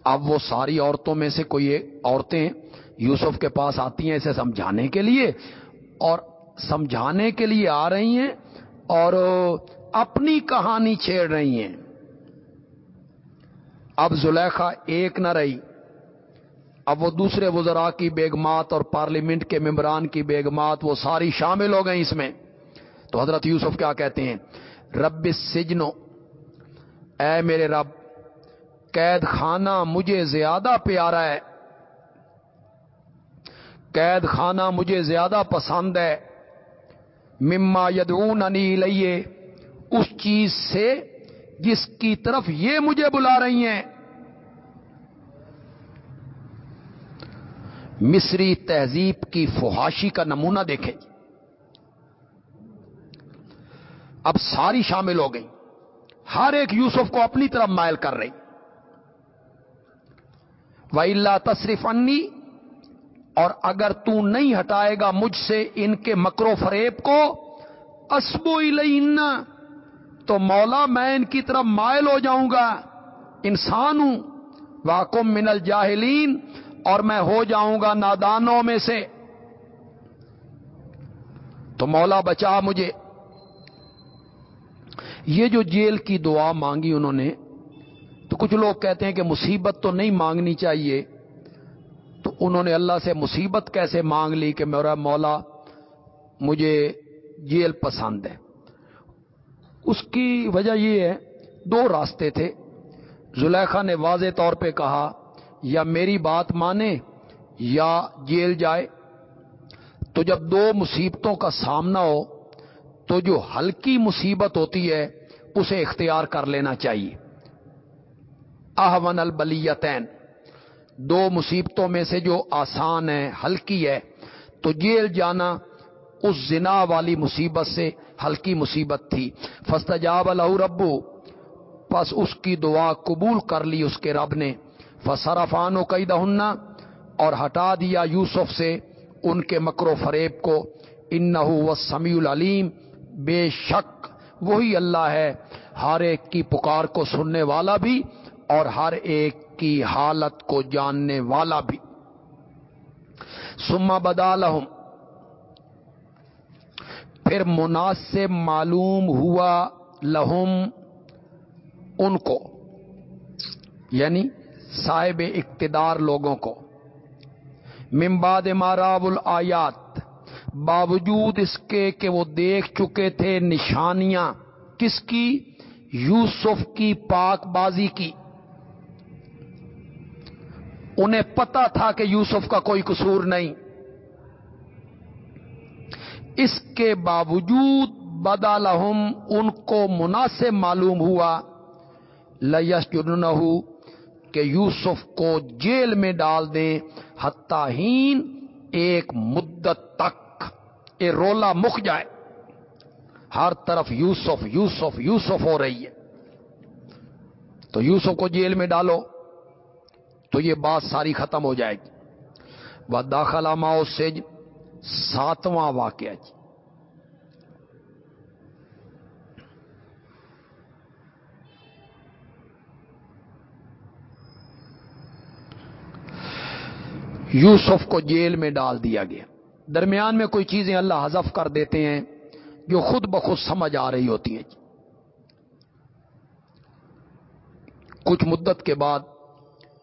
اب وہ ساری عورتوں میں سے کوئی عورتیں یوسف کے پاس آتی ہیں اسے سمجھانے کے لیے اور سمجھانے کے لیے آ رہی ہیں اور اپنی کہانی چھیڑ رہی ہیں۔ اب زلیخا ایک نہ رہی۔ اب وہ دوسرے وزراء کی بیگمات اور پارلیمنٹ کے ممبران کی بیگمات وہ ساری شامل ہو گئیں اس میں۔ تو حضرت یوسف کیا کہتے ہیں؟ رب سجنو اے میرے رب قید خانہ مجھے زیادہ پیارا ہے۔ قید خانہ مجھے زیادہ پسند ہے۔ مما یدون انی لئیے اس چیز سے جس کی طرف یہ مجھے بلا رہی ہیں۔ مصری تہذیب کی فحاشی کا نمونہ دیکھیں۔ اب ساری شامل ہو گئی۔ ہر ایک یوسف کو اپنی طرف مائل کر رہی۔ و اللہ تصریف انی اور اگر تو نہیں ہٹائے گا مجھ سے ان کے مکرو فریب کو، اسبو الینا، تو مولا میں ان کی طرف مائل ہو جاؤں گا، انسان ہوں واقم من الجاہلین، اور میں ہو جاؤں گا نادانوں میں سے۔ تو مولا بچا مجھے۔ یہ جو جیل کی دعا مانگی انہوں نے تو کچھ لوگ کہتے ہیں کہ مصیبت تو نہیں مانگنی چاہیے۔ تو انہوں نے اللہ سے مصیبت کیسے مانگ لی کہ میرا مولا مجھے جیل پسند ہے۔ اس کی وجہ یہ ہے، دو راستے تھے۔ زلیخا نے واضح طور پہ کہا، یا میری بات مانے یا جیل جائے۔ تو جب دو مصیبتوں کا سامنا ہو، تو جو ہلکی مصیبت ہوتی ہے، اسے اختیار کر لینا چاہیے۔ احون البلیتین۔ دو مصیبتوں میں سے جو آسان ہے، ہلکی ہے، تو جیل جانا اس زنا والی مصیبت سے ہلکی مصیبت تھی۔ فستجاب الح ربو، پس اس کی دعا قبول کر لی اس کے رب نے۔ فصرفان و قید اور ہٹا دیا یوسف سے ان کے مکر و فریب کو۔ ان و سمیع العلیم۔ بے شک وہی اللہ ہے، ہر ایک کی پکار کو سننے والا بھی اور ہر ایک کی حالت کو جاننے والا بھی۔ سما بدا پھر مناسب معلوم ہوا لہم ان کو یعنی صاحب اقتدار لوگوں کو۔ ممباد ماراب الآیات، باوجود اس کے کہ وہ دیکھ چکے تھے نشانیاں، کس کی؟ یوسف کی پاک بازی کی۔ انہیں پتا تھا کہ یوسف کا کوئی قصور نہیں۔ اس کے باوجود بدالحم ان کو مناسب معلوم ہوا لس کہ یوسف کو جیل میں ڈال دیں حتین ایک مدت تک یہ رولا مک جائے۔ ہر طرف یوسف یوسف یوسف ہو رہی ہے۔ تو یوسف کو جیل میں ڈالو۔ تو یہ بات ساری ختم ہو جائے گی۔ وہ داخلہ ماؤ سے ساتواں واقعہ جی۔ یوسف کو جیل میں ڈال دیا گیا۔ درمیان میں کوئی چیزیں اللہ حذف کر دیتے ہیں جو خود بخود سمجھ آ رہی ہوتی ہیں جی۔ کچھ مدت کے بعد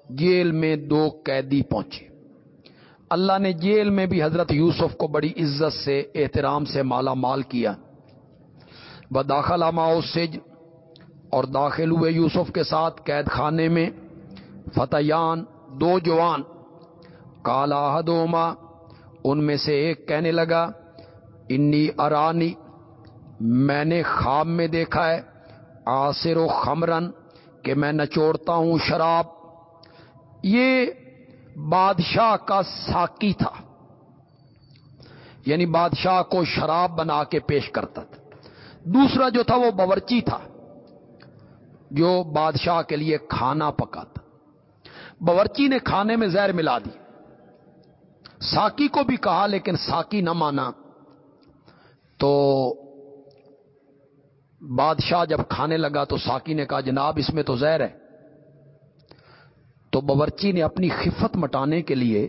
جیل میں دو قیدی پہنچے۔ اللہ نے جیل میں بھی حضرت یوسف کو بڑی عزت سے، احترام سے مالا مال کیا۔ بداخل ماؤ سج اور داخل ہوئے یوسف کے ساتھ قید خانے میں۔ فتحان دو جوان۔ کالا حدوما ان میں سے ایک کہنے لگا، انی ارانی، میں نے خواب میں دیکھا ہے آصر و خمرن، کہ میں نچوڑتا ہوں شراب۔ یہ بادشاہ کا ساکی تھا۔ یعنی بادشاہ کو شراب بنا کے پیش کرتا تھا۔ دوسرا جو تھا وہ باورچی تھا، جو بادشاہ کے لیے کھانا پکاتا۔ باورچی نے کھانے میں زہر ملا دی۔ ساکی کو بھی کہا، لیکن ساکی نہ مانا۔ تو بادشاہ جب کھانے لگا تو ساکی نے کہا، جناب اس میں تو زہر ہے۔ تو باورچی نے اپنی خفت مٹانے کے لیے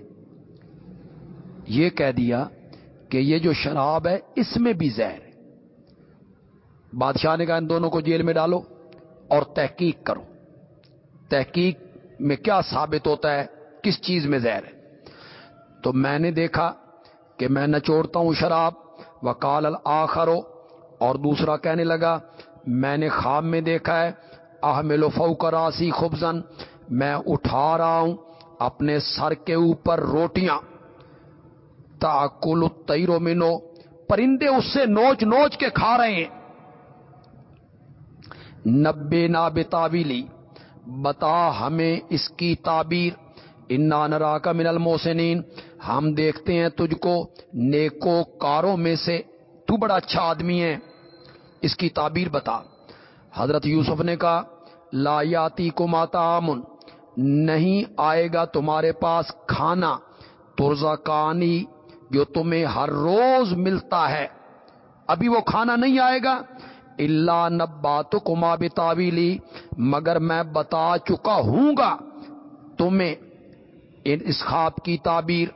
یہ کہہ دیا کہ یہ جو شراب ہے، اس میں بھی زہر ہے۔ بادشاہ نے کہا، ان دونوں کو جیل میں ڈالو اور تحقیق کرو۔ تحقیق میں کیا ثابت ہوتا ہے؟ کس چیز میں زہر ہے؟ تو میں نے دیکھا کہ میں نچوڑتا ہوں شراب وکال الآخرو اور دوسرا کہنے لگا، میں نے خواب میں دیکھا ہے، احمل و فو کراسی خبزن میں اٹھا رہا ہوں، اپنے سر کے اوپر روٹیاں۔ تاکل تیرو منو، پرندے اس سے نوچ نوچ کے کھا رہے ہیں۔ نبے ناب تعویلی بتا ہمیں اس کی تعبیر۔ انا نرا کا من الموسنین ہم دیکھتے ہیں تجھ کو، نیکو کاروں میں سے تو بڑا اچھا آدمی ہے۔ اس کی تعبیر بتا۔ حضرت یوسف نے کہا، لا یاتی کو ماتا امن نہیں آئے گا تمہارے پاس کھانا، ترزا کانی جو تمہیں ہر روز ملتا ہے۔ ابھی وہ کھانا نہیں آئے گا۔ اللہ نبات کما بتاویلی مگر میں بتا چکا ہوں گا تمہیں اس خواب کی تعبیر۔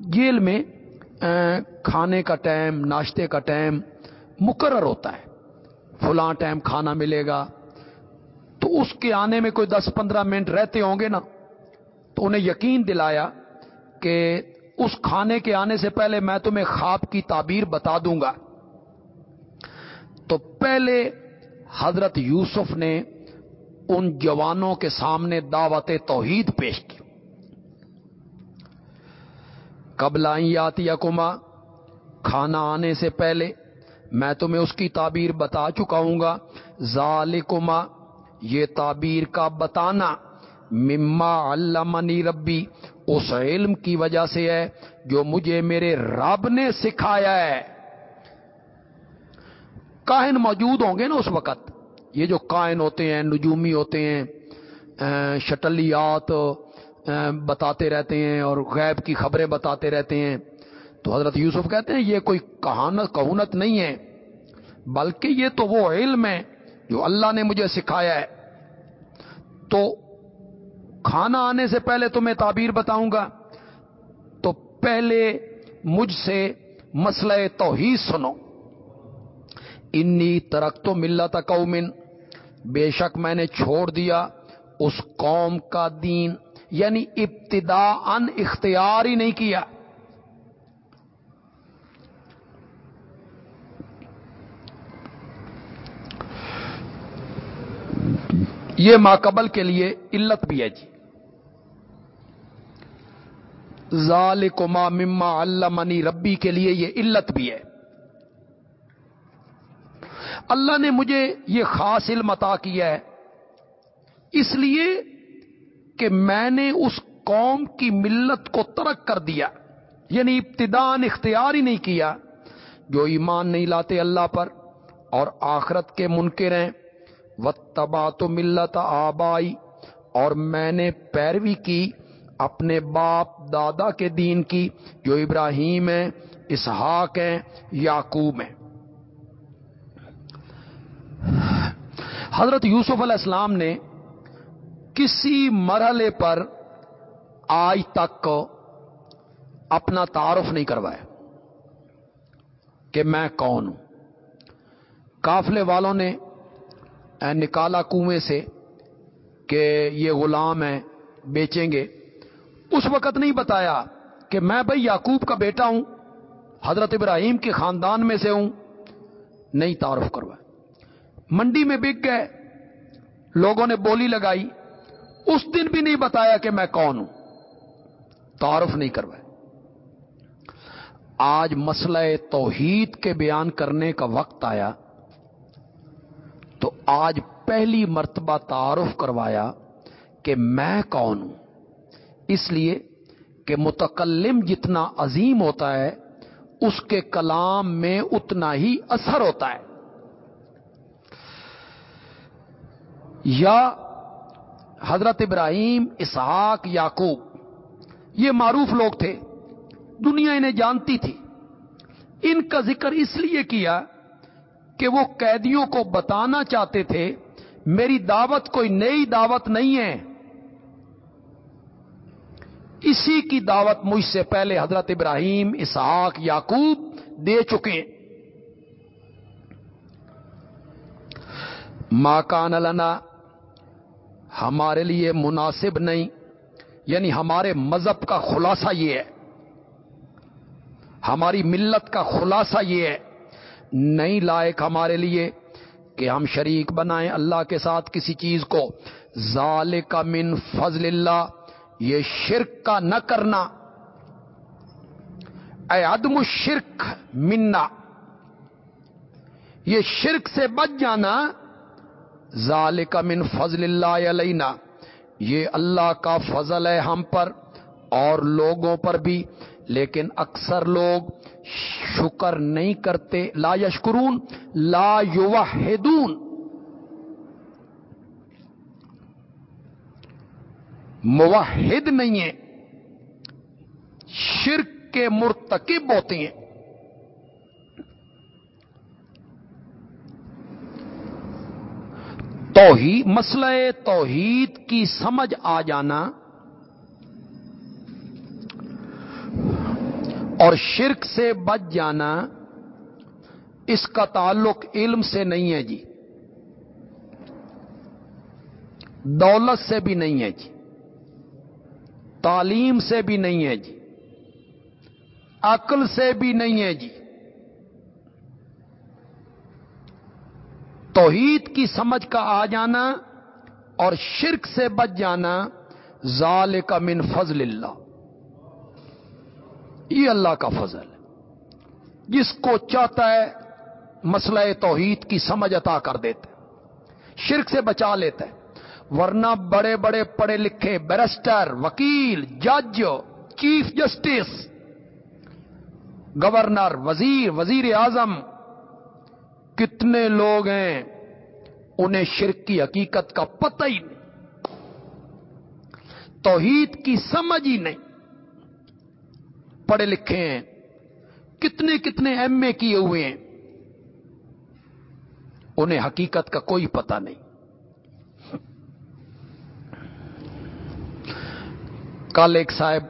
جیل میں کھانے کا ٹائم، ناشتے کا ٹائم مقرر ہوتا ہے۔ فلاں ٹائم کھانا ملے گا۔ تو اس کے آنے میں کوئی دس پندرہ منٹ رہتے ہوں گے نا، تو انہیں یقین دلایا کہ اس کھانے کے آنے سے پہلے میں تمہیں خواب کی تعبیر بتا دوں گا۔ تو پہلے حضرت یوسف نے ان جوانوں کے سامنے دعوت توحید پیش کی۔ قبل آئیں آتی کما کھانا آنے سے پہلے میں تمہیں اس کی تعبیر بتا چکا ہوں گا۔ ظالکما یہ تعبیر کا بتانا مما علمنی ربی اس علم کی وجہ سے ہے جو مجھے میرے رب نے سکھایا ہے۔ کائن موجود ہوں گے نا اس وقت۔ یہ جو کائن ہوتے ہیں، نجومی ہوتے ہیں شٹلیات بتاتے رہتے ہیں اور غیب کی خبریں بتاتے رہتے ہیں۔ تو حضرت یوسف کہتے ہیں، یہ کوئی کہانت، کہونت نہیں ہے، بلکہ یہ تو وہ علم ہے۔ جو اللہ نے مجھے سکھایا ہے۔ تو کھانا آنے سے پہلے تو میں تعبیر بتاؤں گا۔ تو پہلے مجھ سے مسئلہ توحید سنو۔ انی ترک تو ملت قومن، بے شک میں نے چھوڑ دیا اس قوم کا دین یعنی ابتدا ان اختیار ہی نہیں کیا۔ یہ ماقبل کے لیے علت بھی ہے جی۔ ذالکما مما علمنی ربی کے لیے یہ علت بھی ہے۔ اللہ نے مجھے یہ خاص علم عطا کیا ہے۔ اس لیے کہ میں نے اس قوم کی ملت کو ترک کر دیا۔ یعنی ابتدان اختیار ہی نہیں کیا۔ جو ایمان نہیں لاتے اللہ پر اور آخرت کے منکر ہیں۔ و تبا تو ملت آبائی، اور میں نے پیروی کی اپنے باپ دادا کے دین کی، جو ابراہیم ہے اسحاق ہیں، یعقوب ہیں۔ حضرت یوسف علیہ السلام نے کسی مرحلے پر آج تک اپنا تعارف نہیں کروایا کہ میں کون ہوں۔ کافلے والوں نے نکالا کنویں سے کہ یہ غلام ہے بیچیں گے۔ اس وقت نہیں بتایا کہ میں بھائی یعقوب کا بیٹا ہوں، حضرت ابراہیم کے خاندان میں سے ہوں۔ نہیں تعارف کروا۔ منڈی میں بک گئے، لوگوں نے بولی لگائی۔ اس دن بھی نہیں بتایا کہ میں کون ہوں۔ تعارف نہیں کروائے آج مسئلہ توحید کے بیان کرنے کا وقت آیا۔ تو آج پہلی مرتبہ تعارف کروایا کہ میں کون ہوں۔ اس لیے کہ متکلم جتنا عظیم ہوتا ہے، اس کے کلام میں اتنا ہی اثر ہوتا ہے۔ یا حضرت ابراہیم، اسحاق، یعقوب، یہ معروف لوگ تھے، دنیا انہیں جانتی تھی۔ ان کا ذکر اس لیے کیا کہ وہ قیدیوں کو بتانا چاہتے تھے، میری دعوت کوئی نئی دعوت نہیں ہے۔ اسی کی دعوت مجھ سے پہلے حضرت ابراہیم، اسحاق، یعقوب دے چکے۔ ماں کان لنا، ہمارے لیے مناسب نہیں یعنی ہمارے مذہب کا خلاصہ یہ ہے۔ ہماری ملت کا خلاصہ یہ ہے۔ نہیں لائق ہمارے لیے کہ ہم شریک بنائیں اللہ کے ساتھ کسی چیز کو۔ ظال کا من فضل اللہ، یہ شرک کا نہ کرنا۔ اے عدم الشرک منا، یہ شرک سے بچ جانا۔ ظال کا من فضل اللہ علینا، یہ اللہ کا فضل ہے ہم پر اور لوگوں پر بھی۔ لیکن اکثر لوگ شکر نہیں کرتے، لا یشکرون، لا یوحدون۔ موحد نہیں ہے شرک کے مرتکب ہوتے ہیں۔ توحید، مسئلہ توحید کی سمجھ آ جانا اور شرک سے بچ جانا اس کا تعلق علم سے نہیں ہے جی۔ دولت سے بھی نہیں ہے جی۔ تعلیم سے بھی نہیں ہے جی۔ عقل سے بھی نہیں ہے جی۔ توحید کی سمجھ کا آ جانا اور شرک سے بچ جانا ظال کا من فضل اللہ۔ یہ اللہ کا فضل ہے۔ جس کو چاہتا ہے، مسئلہ توحید کی سمجھ عطا کر دیتا ہے، شرک سے بچا لیتا ہے۔ ورنہ بڑے بڑے پڑھے لکھے بیرسٹر، وکیل، جج، چیف جسٹس، گورنر، وزیر وزیر اعظم، کتنے لوگ ہیں، انہیں شرک کی حقیقت کا پتہ ہی نہیں۔ توحید کی سمجھ ہی نہیں۔ پڑھے لکھے ہیں۔ کتنے کتنے ایم اے کیے ہوئے ہیں۔ انہیں حقیقت کا کوئی پتہ نہیں۔ کل ایک صاحب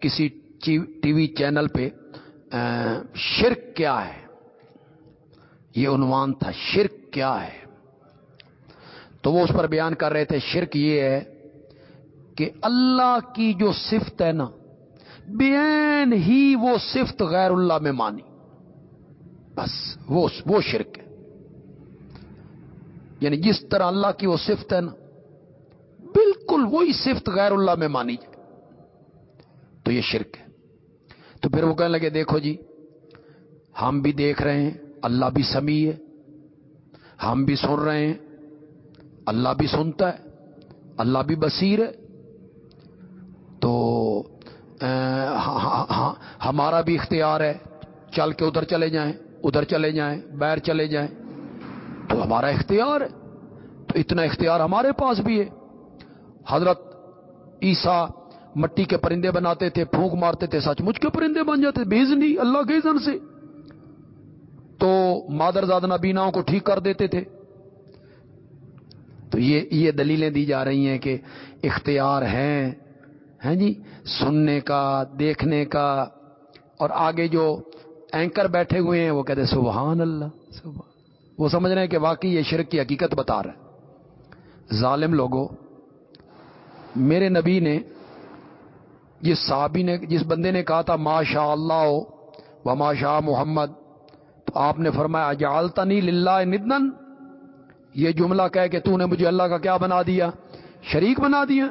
کسی ٹی وی چینل پہ شرک کیا ہے؟ یہ عنوان تھا، شرک کیا ہے؟ تو وہ اس پر بیان کر رہے تھے، شرک یہ ہے کہ اللہ کی جو صفت ہے نا بین ہی وہ صفت غیر اللہ میں مانی۔ بس، وہ وہ شرک ہے۔ یعنی جس طرح اللہ کی وہ صفت ہے نا، بالکل وہی صفت غیر اللہ میں مانی جائے۔ تو یہ شرک ہے۔ تو پھر وہ کہنے لگے، دیکھو جی ہم بھی دیکھ رہے ہیں، اللہ بھی سمی ہے۔ ہم بھی سن رہے ہیں، اللہ بھی سنتا ہے۔ اللہ بھی بصیر ہے۔ ہاں، ہاں، ہاں، ہمارا بھی اختیار ہے، چل کے ادھر چلے جائیں، ادھر چلے جائیں، بیر چلے جائیں، تو ہمارا اختیار ہے، تو اتنا اختیار ہمارے پاس بھی ہے۔ حضرت عیسا مٹی کے پرندے بناتے تھے، پھونک مارتے تھے، سچ مچ کے پرندے بن جاتے بیز نہیں، اللہ کے زن سے۔ تو مادر زاد نبیناؤں کو ٹھیک کر دیتے تھے۔ تو یہ یہ دلیلیں دی جا رہی ہیں کہ اختیار ہیں۔ ہیں جی؟ سننے کا، دیکھنے کا، اور آگے جو اینکر بیٹھے ہوئے ہیں، وہ کہتے سبحان اللہ، سبحان وہ سمجھ رہے ہیں کہ واقعی یہ شرک کی حقیقت بتا رہا ہے ظالم لوگوں میرے نبی نے، جس صحابی نے، جس بندے نے کہا تھا ما شاء اللہ و ما شاء محمد، تو آپ نے فرمایا جالتا نہیں للہ ندن یہ جملہ کہہ کہ تو نے مجھے اللہ کا کیا بنا دیا؟ شریک بنا دیا۔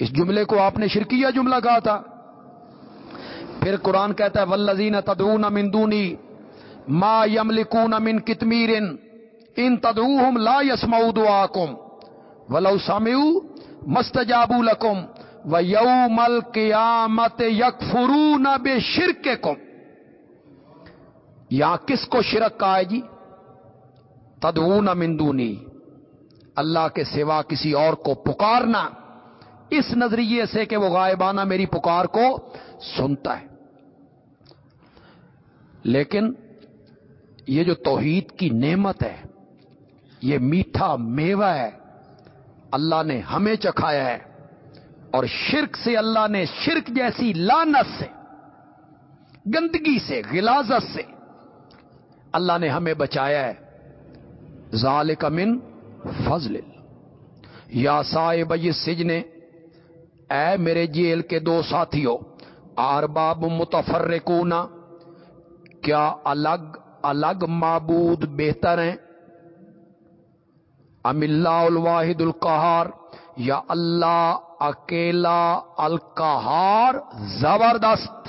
اس جملے کو آپ نے شرکیہ جملہ کہا تھا۔ پھر قرآن کہتا ہے ولزین تدعون من دونی ما یملکون من کتمیر ان تدعوہم لا یسمعوا دعاکم ولو سمعوا مستجابوا لکم و یوم القیامت یکفرون بے شرک کم یہاں کس کو شرک کہا ہے جی؟ تدعون من دونی۔ اللہ کے سوا کسی اور کو پکارنا۔ اس نظریے سے کہ وہ غائبانہ میری پکار کو سنتا ہے۔ لیکن یہ جو توحید کی نعمت ہے، یہ میٹھا میوہ ہے، اللہ نے ہمیں چکھایا ہے اور شرک سے اللہ نے شرک جیسی لانت سے، گندگی سے، غلازت سے اللہ نے ہمیں بچایا ہے۔ ذالک من فضل۔ یا صاحب سجنے اے میرے جیل کے دو ساتھیوں آرباب متفرقون، کیا الگ الگ معبود بہتر ہیں؟ ام اللہ الواحد القہار، یا اللہ اکیلا القہار زبردست؟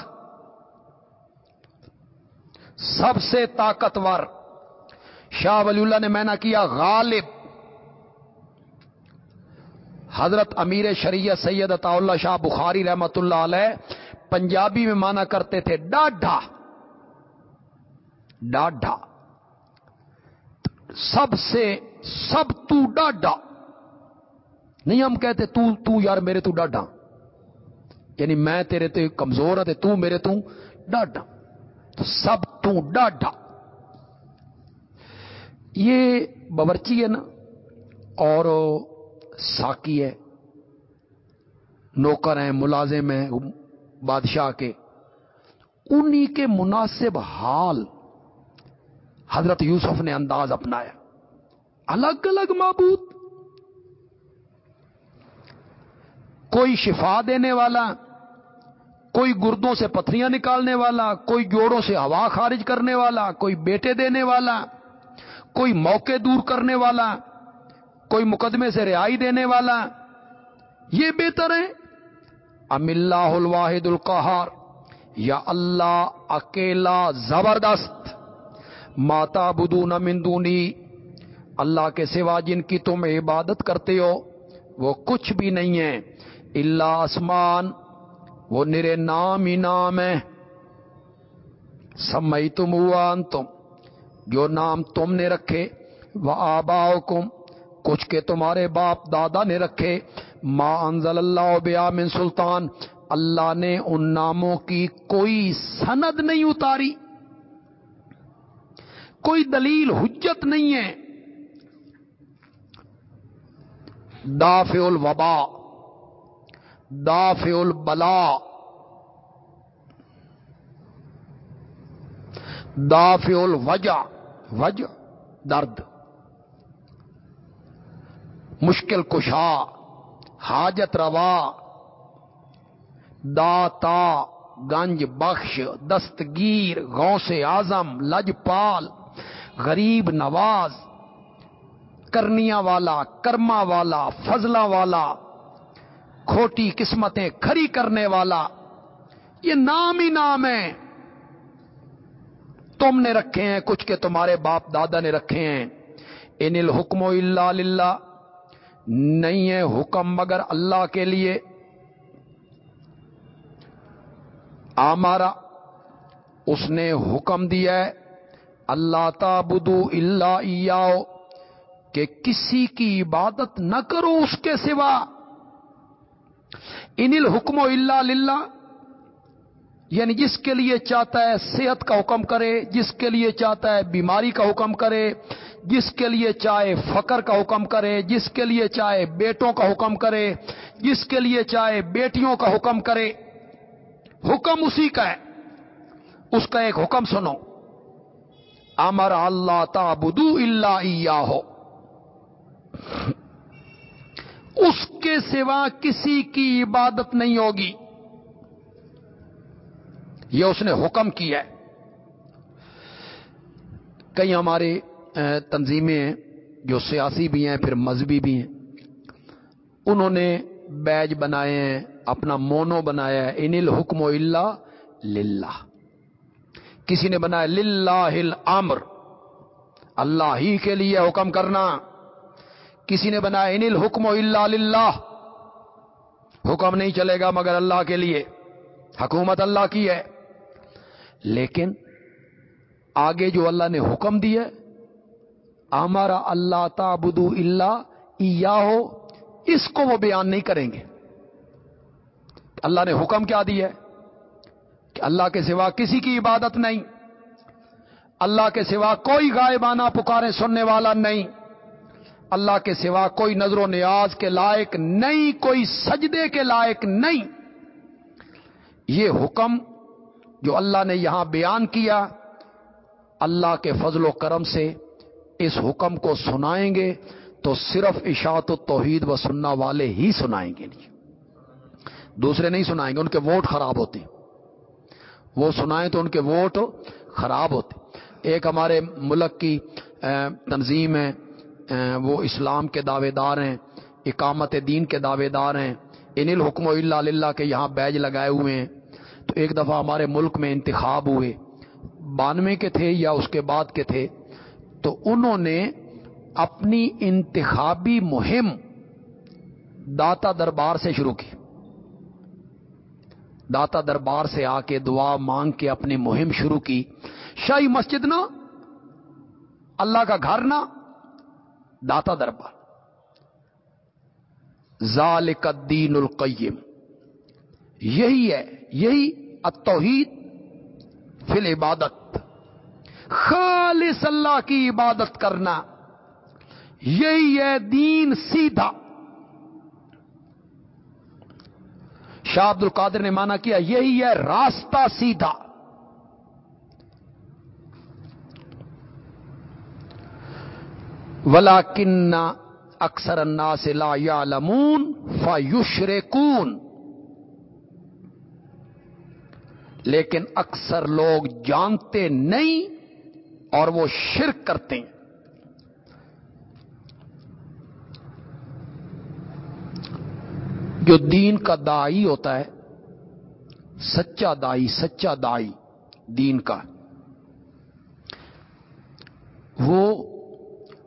سب سے طاقتور، شاہ ولی اللہ نے میں کیا، غالب حضرت امیر شریعت سید عطا اللہ شاہ بخاری رحمت اللہ علیہ پنجابی میں مانا کرتے تھے ڈاڈھا۔ ڈاڈھا۔ سب سے، سب تو ڈاڈھا۔ نہیں ہم کہتے تو تو یار میرے تو ڈاڈھا۔ یعنی میں تیرے تو کمزور ہوں تو میرے تو ڈاڈھا۔ تو سب تو ڈاڈھا۔ یہ باورچی ہے نا۔ اور ساکی ہے، نوکر ہیں، ملازم ہیں بادشاہ کے۔ انہی کے مناسب حال حضرت یوسف نے انداز اپنایا۔ الگ الگ معبود۔ کوئی شفا دینے والا، کوئی گردوں سے پتھریاں نکالنے والا، کوئی جوڑوں سے ہوا خارج کرنے والا، کوئی بیٹے دینے والا، کوئی موقع دور کرنے والا کوئی مقدمے سے رہائی دینے والا، یہ بہتر ہے؟ ام اللہ الواحد القہار، یا اللہ اکیلا زبردست ماتا بدو نمندونی اللہ کے سوا جن کی تم عبادت کرتے ہو، وہ کچھ بھی نہیں ہے اللہ آسمان، وہ نرے نام ہی نام ہے سمئی تم ہوا تم جو نام تم نے رکھے وہ آباؤ کم کچھ کے تمہارے باپ دادا نے رکھے۔ ما انزل اللہ بیا من سلطان، اللہ نے ان ناموں کی کوئی سند نہیں اتاری۔ کوئی دلیل، حجت نہیں ہے۔ داف الوبا داف البلا داف الوجہ وجہ درد۔ مشکل کشا، حاجت روا، داتا، گنج بخش، دستگیر، غوث اعظم، لجپال، غریب نواز، کرنیا والا، کرما والا، فضلہ والا، کھوٹی قسمتیں کھری کرنے والا، یہ نام ہی نام ہے تم نے رکھے ہیں کچھ کے تمہارے باپ دادا نے رکھے ہیں۔ ان الحکم اللہ للہ۔ نہیں ہے حکم مگر اللہ کے لیے۔ آمارا، اس نے حکم دیا ہے، اللہ تابدو اللہ کہ کسی کی عبادت نہ کرو اس کے سوا۔ ان الحکم اللہ للہ یعنی جس کے لیے چاہتا ہے صحت کا حکم کرے، جس کے لیے چاہتا ہے بیماری کا حکم کرے جس کے لیے چاہے فقر کا حکم کرے، جس کے لیے چاہے بیٹوں کا حکم کرے، جس کے لیے چاہے بیٹیوں کا حکم کرے، حکم اسی کا ہے۔ اس کا ایک حکم سنو۔ امر اللہ تابدو اللہ ہو اس کے سوا کسی کی عبادت نہیں ہوگی۔ یہ اس نے حکم کیا ہے۔ کئی ہمارے تنظیمیں جو سیاسی بھی ہیں، پھر مذہبی بھی ہیں۔ انہوں نے بیج بنائے ہیں، اپنا مونو بنایا ہے ان الحکم اللہ للہ۔ کسی نے بنایا للہ الامر، اللہ ہی کے لیے حکم کرنا۔ کسی نے بنایا ان الحکم اللہ للہ، حکم نہیں چلے گا مگر اللہ کے لیے۔ حکومت اللہ کی ہے۔ لیکن آگے جو اللہ نے حکم دیا ہمارا اللہ تابدو اللہ ہو اس کو وہ بیان نہیں کریں گے۔ اللہ نے حکم کیا دیا کہ اللہ کے سوا کسی کی عبادت نہیں۔ اللہ کے سوا کوئی غائبانہ پکارے سننے والا نہیں۔ اللہ کے سوا کوئی نظر و نیاز کے لائق نہیں، کوئی سجدے کے لائق نہیں۔ یہ حکم جو اللہ نے یہاں بیان کیا، اللہ کے فضل و کرم سے اس حکم کو سنائیں گے تو صرف اشاعت و توحید و سننا والے ہی سنائیں گے نہیں دوسرے نہیں سنائیں گے، ان کے ووٹ خراب ہوتے وہ سنائیں تو ان کے ووٹ خراب ہوتے ایک ہمارے ملک کی تنظیم ہے وہ اسلام کے دعوے دار ہیں، اقامت دین کے دعوے دار ہیں۔ ان الحکم و اللہ کے یہاں بیج لگائے ہوئے ہیں۔ تو ایک دفعہ ہمارے ملک میں انتخاب ہوئے۔ بانوے کے تھے یا اس کے بعد کے تھے؟ تو انہوں نے اپنی انتخابی مہم داتا دربار سے شروع کی۔ داتا دربار سے آ کے دعا مانگ کے اپنی مہم شروع کی۔ شاہی مسجد نا، اللہ کا گھر نا، داتا دربار۔ ذالک الدین القیم۔ یہی ہے، یہی التوحید فی العبادت۔ خالص اللہ کی عبادت کرنا، یہی ہے دین سیدھا۔ شاہ عبد القادر نے مانا کیا، یہی ہے راستہ سیدھا۔ ولا کن اکثر انا سے لا یا لمون لیکن اکثر لوگ جانتے نہیں اور وہ شرک کرتے ہیں۔ جو دین کا دائی ہوتا ہے، سچا دائی سچا دائی دین کا۔ وہ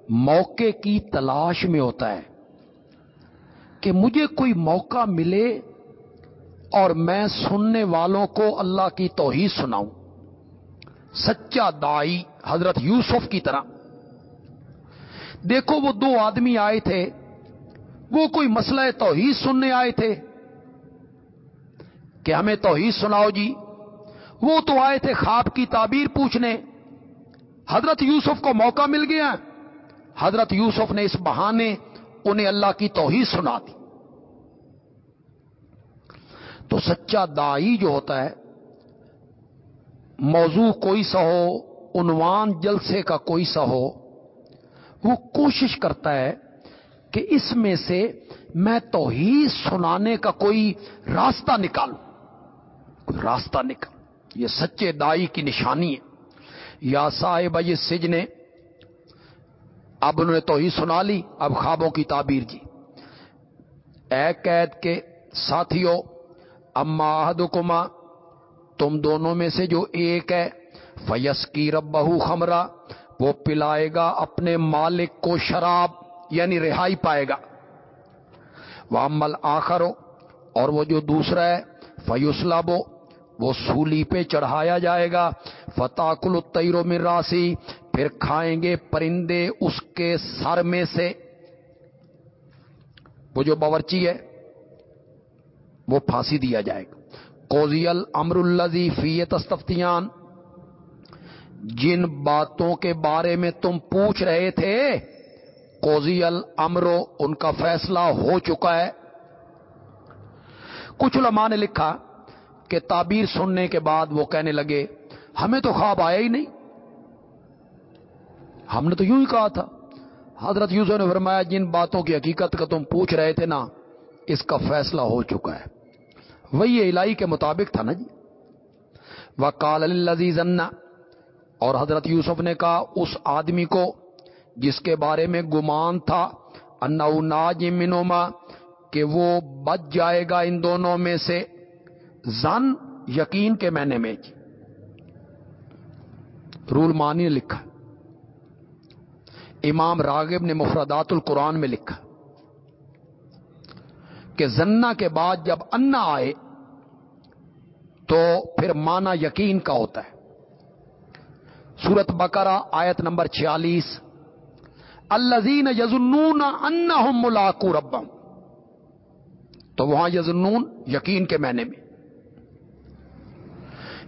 موقع کی تلاش میں ہوتا ہے کہ مجھے کوئی موقع ملے اور میں سننے والوں کو اللہ کی توحید سناؤں۔ سچا دائی حضرت یوسف کی طرح۔ دیکھو وہ دو آدمی آئے تھے، وہ کوئی مسئلہ توحید سننے آئے تھے۔ کہ ہمیں توحید سناؤ جی۔ وہ تو آئے تھے خواب کی تعبیر پوچھنے۔ حضرت یوسف کو موقع مل گیا۔ حضرت یوسف نے اس بہانے انہیں اللہ کی توحید سنا دی۔ تو سچا دائی جو ہوتا ہے موضوع کوئی سا ہو، عنوان جلسے کا کوئی سا ہو، وہ کوشش کرتا ہے کہ اس میں سے میں توحید سنانے کا کوئی راستہ نکالوں۔ کوئی راستہ نکال یہ سچے دائی کی نشانی ہے۔ یا صاحب یہ سجنے اب انہوں نے توحید سنا لی، اب خوابوں کی تعبیر جی۔ اے قید کے ساتھیوں اما احدکما تم دونوں میں سے جو ایک ہے فیس کی رب بہو خمرہ، وہ پلائے گا اپنے مالک کو شراب یعنی رہائی پائے گا۔ وہ عمل آخر ہو اور وہ جو دوسرا ہے فیوسلابو وہ سولی پہ چڑھایا جائے گا۔ فتح کل تیرو میں راسی پھر کھائیں گے پرندے اس کے سر میں سے۔ وہ جو باورچی ہے، وہ پھانسی دیا جائے گا۔ کوزی الامر الزی فی تستفتیان، جن باتوں کے بارے میں تم پوچھ رہے تھے کوزی الامرو ان کا فیصلہ ہو چکا ہے۔ کچھ علماء نے لکھا کہ تعبیر سننے کے بعد وہ کہنے لگے، ہمیں تو خواب آیا ہی نہیں۔ ہم نے تو یوں ہی کہا تھا۔ حضرت یوسف نے فرمایا، جن باتوں کی حقیقت کا تم پوچھ رہے تھے نا، اس کا فیصلہ ہو چکا ہے۔ وہی الہی کے مطابق تھا نا جی۔ وہ کال الزیز اور حضرت یوسف نے کہا، اس آدمی کو جس کے بارے میں گمان تھا اناج منوما کہ وہ بچ جائے گا ان دونوں میں سے زن یقین کے میں نے میں رول مانی نے لکھا۔ امام راغب نے مفردات القرآن میں لکھا کہ زنا کے بعد جب انا آئے تو پھر مانا یقین کا ہوتا ہے۔ سورت بکرا آیت نمبر چھیالیس۔ الزین یزنون انا ملاقو ربم تو وہاں یزنون یقین کے معنی میں۔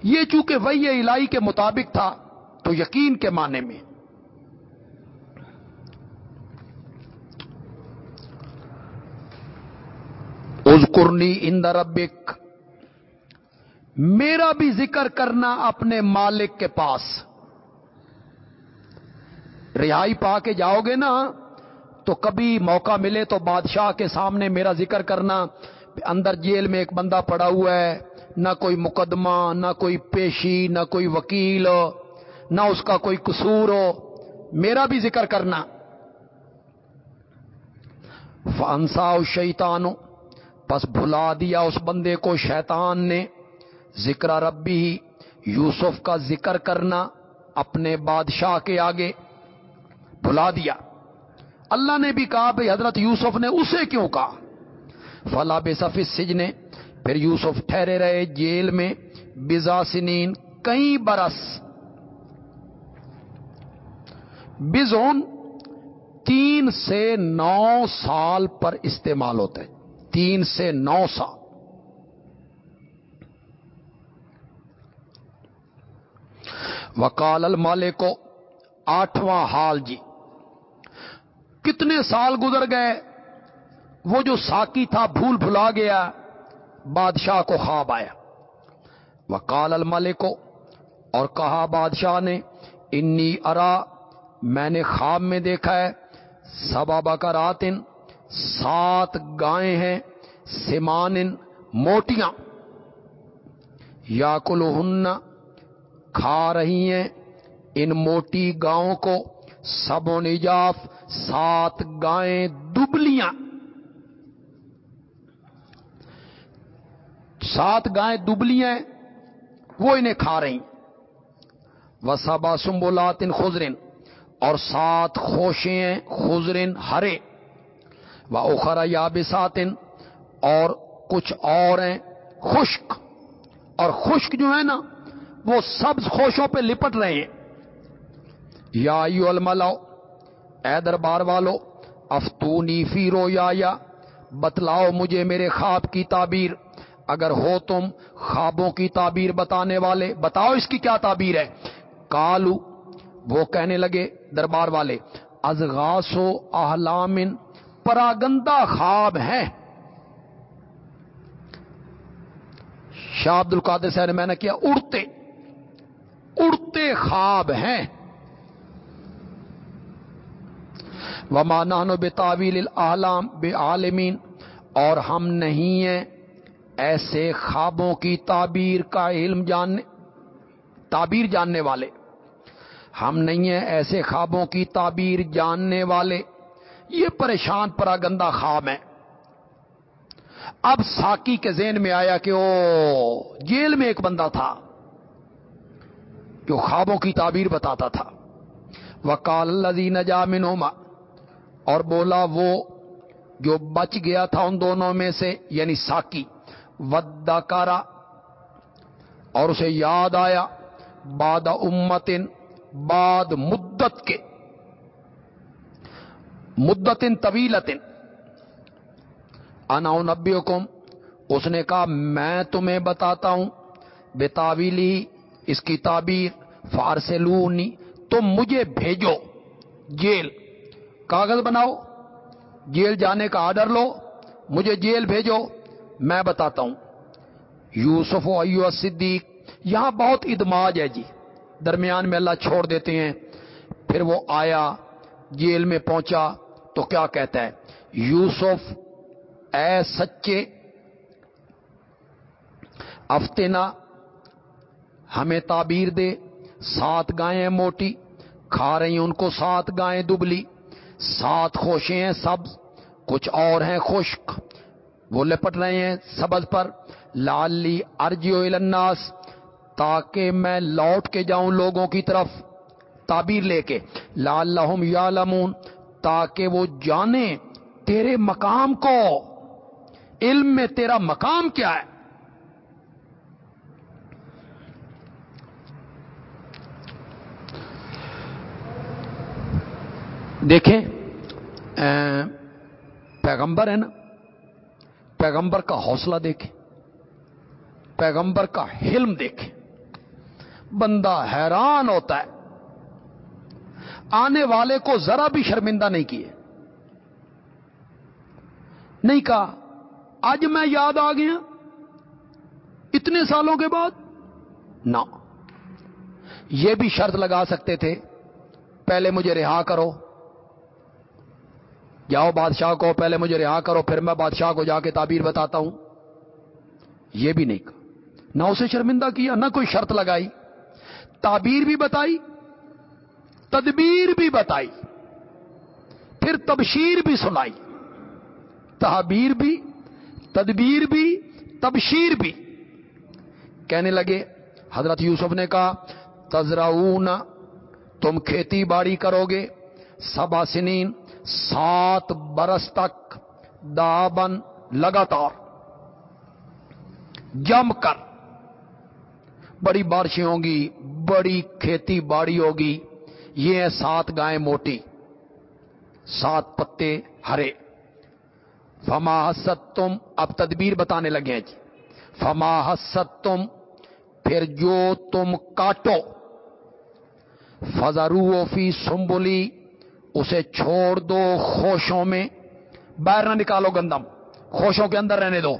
یہ چونکہ وہی الہی کے مطابق تھا، تو یقین کے معنی میں۔ ازکرنی ان ربک۔ میرا بھی ذکر کرنا اپنے مالک کے پاس۔ رہائی پا کے جاؤ گے نا، تو کبھی موقع ملے تو بادشاہ کے سامنے میرا ذکر کرنا۔ اندر جیل میں ایک بندہ پڑا ہوا ہے، نہ کوئی مقدمہ، نہ کوئی پیشی، نہ کوئی وکیل، نہ اس کا کوئی قصور۔ ہو میرا بھی ذکر کرنا۔ فانسا شیتانو پس بھلا دیا اس بندے کو شیطان نے۔ ذکر ربی یوسف کا ذکر کرنا اپنے بادشاہ کے آگے بھلا دیا۔ اللہ نے بھی کہا بھائی حضرت یوسف نے اسے کیوں کہا؟ فلا بے سفید سجنے پھر یوسف ٹھہرے رہے جیل میں۔ بزا سنین کئی برس۔ بزون تین سے نو سال پر استعمال ہوتے۔ تین سے نو سال۔ وکال المالے کو آٹھواں حال جی۔ کتنے سال گزر گئے، وہ جو ساکی تھا بھول بھلا گیا، بادشاہ کو خواب آیا۔ وہ کال الملک کو اور کہا بادشاہ نے، انی ارا، میں نے خواب میں دیکھا ہے سبا بکراتن سات گائے ہیں سمان موٹیاں۔ یا کلو کھا رہی ہیں۔ ان موٹی گاؤں کو سب و نجاف، سات گائیں دبلیاں۔ سات گائیں دبلیاں وہ انہیں کھا رہی و سبا سمبولاتن خزرن اور سات خوشیں خزرن ہرے۔ و اخرا یا اور کچھ اور ہیں، خشک۔ اور خشک جو ہے نا وہ سبز خوشوں پہ لپٹ رہے ہیں۔ یا الملا اے دربار والو، افتونی فی رو یا بتلاؤ مجھے میرے خواب کی تعبیر۔ اگر ہو تم خوابوں کی تعبیر بتانے والے، بتاؤ اس کی کیا تعبیر ہے۔ کالو وہ کہنے لگے دربار والے ازغاس و احلامن، پراگندہ خواب ہیں شاہ عبد القادر صاحب نے میں نے کیا اڑتے۔ اڑتے خواب ہیں۔ وما بے تعویل العالم بے عالمین اور ہم نہیں ہیں ایسے خوابوں کی تعبیر کا علم جاننے، تعبیر جاننے والے۔ ہم نہیں ہیں ایسے خوابوں کی تعبیر جاننے والے۔ یہ پریشان پرا گندا خواب ہے اب ساکی کے ذہن میں آیا کہ او، جیل میں ایک بندہ تھا۔ جو خوابوں کی تعبیر بتاتا تھا۔ وکال الزی نجا اور بولا وہ جو بچ گیا تھا ان دونوں میں سے یعنی ساکی ودا کارا اور اسے یاد آیا باد امتن بعد مدت کے مدتن طویلتن انا نبی حکم اس نے کہا، میں تمہیں بتاتا ہوں بتاویلی اس کی تعبیر فارسلونی، تم مجھے بھیجو، جیل۔ کاغذ بناؤ، جیل جانے کا آرڈر لو، مجھے جیل بھیجو، میں بتاتا ہوں۔ یوسف و ایو صدیق یہاں بہت ادماج ہے جی۔ درمیان میں اللہ چھوڑ دیتے ہیں، پھر وہ آیا، جیل میں پہنچا، تو کیا کہتا ہے؟ یوسف، اے سچے، افتنا ہمیں تعبیر دے۔ سات گائیں موٹی، کھا رہی ان کو سات گائیں دبلی۔ سات خوشیں ہیں سبز، کچھ اور ہیں خشک۔ وہ لپٹ رہے ہیں سبز پر۔ لالی ارجیو الناس، تاکہ میں لوٹ کے جاؤں لوگوں کی طرف۔ تعبیر لے کے۔ لال لہم یا لمون تاکہ وہ جانے تیرے مقام کو۔ علم میں تیرا مقام کیا ہے؟ دیکھیں پیغمبر ہے نا، پیغمبر کا حوصلہ دیکھیں، پیغمبر کا حلم دیکھیں۔ بندہ حیران ہوتا ہے۔ آنے والے کو ذرا بھی شرمندہ نہیں کیے۔ نہیں کہا، آج میں یاد آ گیا۔ اتنے سالوں کے بعد؟ نہ۔ یہ بھی شرط لگا سکتے تھے، پہلے مجھے رہا کرو۔ جاؤ بادشاہ کو، پہلے مجھے رہا کرو، پھر میں بادشاہ کو جا کے تعبیر بتاتا ہوں۔ یہ بھی نہیں کہا نہ اسے شرمندہ کیا، نہ کوئی شرط لگائی۔ تعبیر بھی بتائی، تدبیر بھی بتائی، پھر تبشیر بھی سنائی۔ تعبیر بھی، تدبیر بھی، تبشیر بھی۔ کہنے لگے، حضرت یوسف نے کہا تزراؤن تم کھیتی باڑی کرو گے۔ سبا سنین سات برس تک دابن لگاتار جم کر بڑی بارشیں ہوں گی، بڑی کھیتی باڑی ہوگی۔ یہ ہے سات گائیں موٹی، سات پتے ہرے۔ فما حست تم اب تدبیر بتانے لگے جی۔ فما حست تم پھر جو تم کاٹو۔ فضرو فی سمبلی اسے چھوڑ دو خوشوں میں۔ باہر نہ نکالو گندم، خوشوں کے اندر رہنے دو۔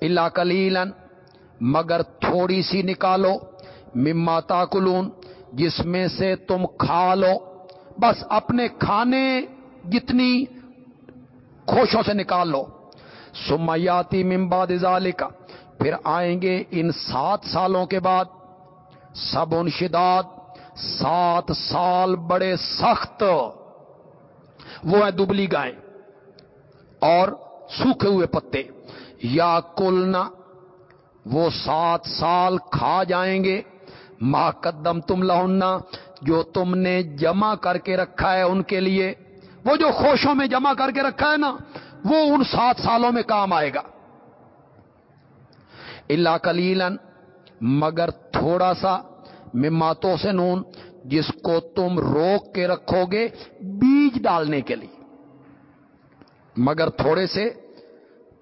اللہ کلیلن مگر تھوڑی سی نکالو۔ مما تاکلون، جس میں سے تم کھا لو۔ بس اپنے کھانے جتنی خوشوں سے نکال لو۔ سمیاتی ممباد کا پھر آئیں گے ان سات سالوں کے بعد۔ سب ان شداد، سات سال بڑے سخت۔ وہ ہیں دبلی گائیں اور سوکھے ہوئے پتے۔ یا کلنا وہ سات سال کھا جائیں گے۔ ماں قدم تم لہنا جو تم نے جمع کر کے رکھا ہے ان کے لیے۔ وہ جو خوشوں میں جمع کر کے رکھا ہے نا، وہ ان سات سالوں میں کام آئے گا۔ اللہ کلیلن مگر تھوڑا سا مماتوں سے نون جس کو تم روک کے رکھو گے بیج ڈالنے کے لیے۔ مگر تھوڑے سے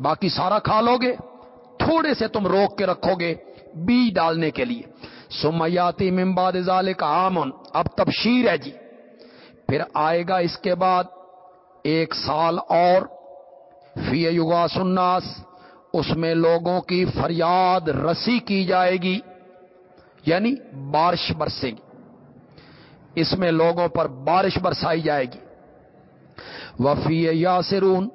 باقی سارا کھا لو گے۔ تھوڑے سے تم روک کے رکھو گے بیج ڈالنے کے لیے۔ سمیاتی ممباد ازالے کا آمن اب تبشیر ہے جی۔ پھر آئے گا اس کے بعد ایک سال اور۔ فی یوگا سناس اس میں لوگوں کی فریاد رسی کی جائے گی یعنی بارش برسے گی۔ اس میں لوگوں پر بارش برسائی جائے گی۔ وفی یاسرون،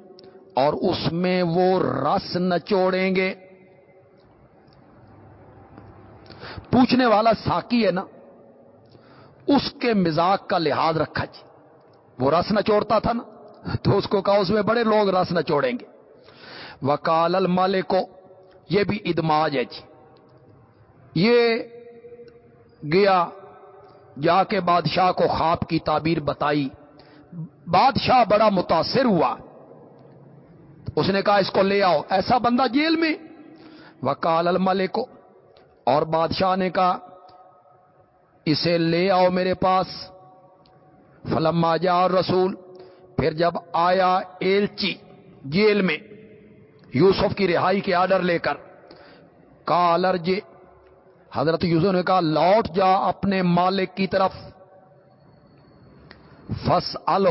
اور اس میں وہ رس نچوڑیں گے۔ پوچھنے والا ساکی ہے نا؟ اس کے مزاج کا لحاظ رکھا جی۔ وہ رس نچوڑتا تھا نا، تو اس کو کہا اس میں بڑے لوگ رس نچوڑیں گے۔ وکال المالے کو یہ بھی ادماج ہے جی۔ یہ گیا جا کے بادشاہ کو خواب کی تعبیر بتائی۔ بادشاہ بڑا متاثر ہوا۔ اس نے کہا، اس کو لے آؤ۔ ایسا بندہ جیل میں۔ وکال الملک۔ کو اور بادشاہ نے کہا، اسے لے آؤ میرے پاس۔ فلما جا اور رسول پھر جب آیا ایلچی جیل میں، یوسف کی رہائی کے آرڈر لے کر کالرج حضرت یوسف نے کہا، لوٹ جا اپنے مالک کی طرف۔ فس ال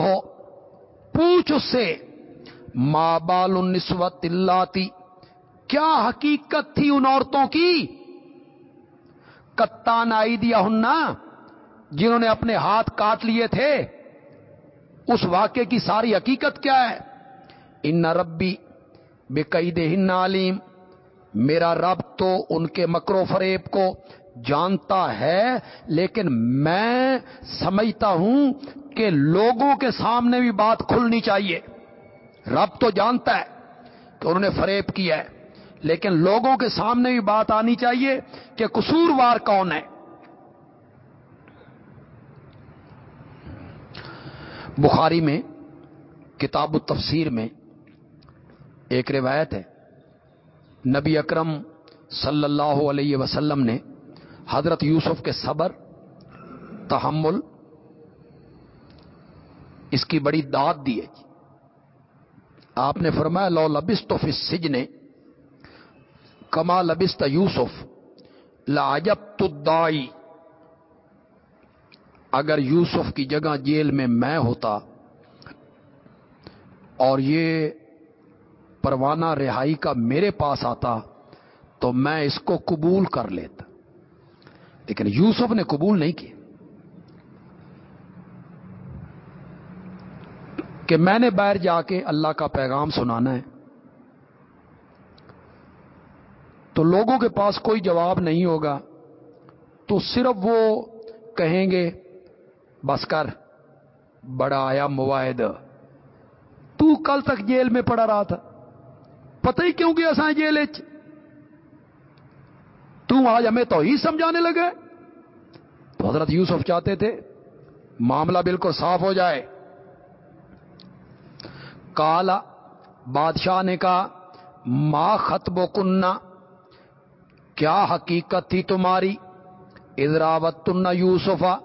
پوچھ اس سے ماں بال النسوت اللہ کیا حقیقت تھی ان عورتوں کی؟ کتان آئی دیا ہننا جنہوں نے اپنے ہاتھ کاٹ لیے تھے۔ اس واقعے کی ساری حقیقت کیا ہے؟ ان ربی بے قید ہن علیم میرا رب تو ان کے مکرو فریب کو جانتا ہے، لیکن میں سمجھتا ہوں کہ لوگوں کے سامنے بھی بات کھلنی چاہیے۔ رب تو جانتا ہے کہ انہوں نے فریب کیا ہے، لیکن لوگوں کے سامنے بھی بات آنی چاہیے کہ قصوروار کون ہے۔ بخاری میں، کتاب التفسیر میں ایک روایت ہے۔ نبی اکرم صلی اللہ علیہ وسلم نے حضرت یوسف کے صبر، تحمل، اس کی بڑی داد دی ہے جی۔ آپ نے فرمایا، لو لبس تو سج نے کما لبست یوسف لاجب تدائی اگر یوسف کی جگہ جیل میں میں ہوتا اور یہ پروانہ رہائی کا میرے پاس آتا تو میں اس کو قبول کر لیتا۔ لیکن یوسف نے قبول نہیں کیا کہ میں نے باہر جا کے اللہ کا پیغام سنانا ہے۔ تو لوگوں کے پاس کوئی جواب نہیں ہوگا۔ تو صرف وہ کہیں گے، بس کر، بڑا آیا مواحد تو کل تک جیل میں پڑا رہا تھا۔ پتہ ہی کیوں گیا سائیں جیل تو آج ہمیں تو ہی سمجھانے لگے۔ تو حضرت یوسف چاہتے تھے معاملہ بالکل صاف ہو جائے۔ کالا بادشاہ نے کہا ماں ختب و کننا کیا حقیقت تھی تمہاری؟ ادراوت تن یوسفا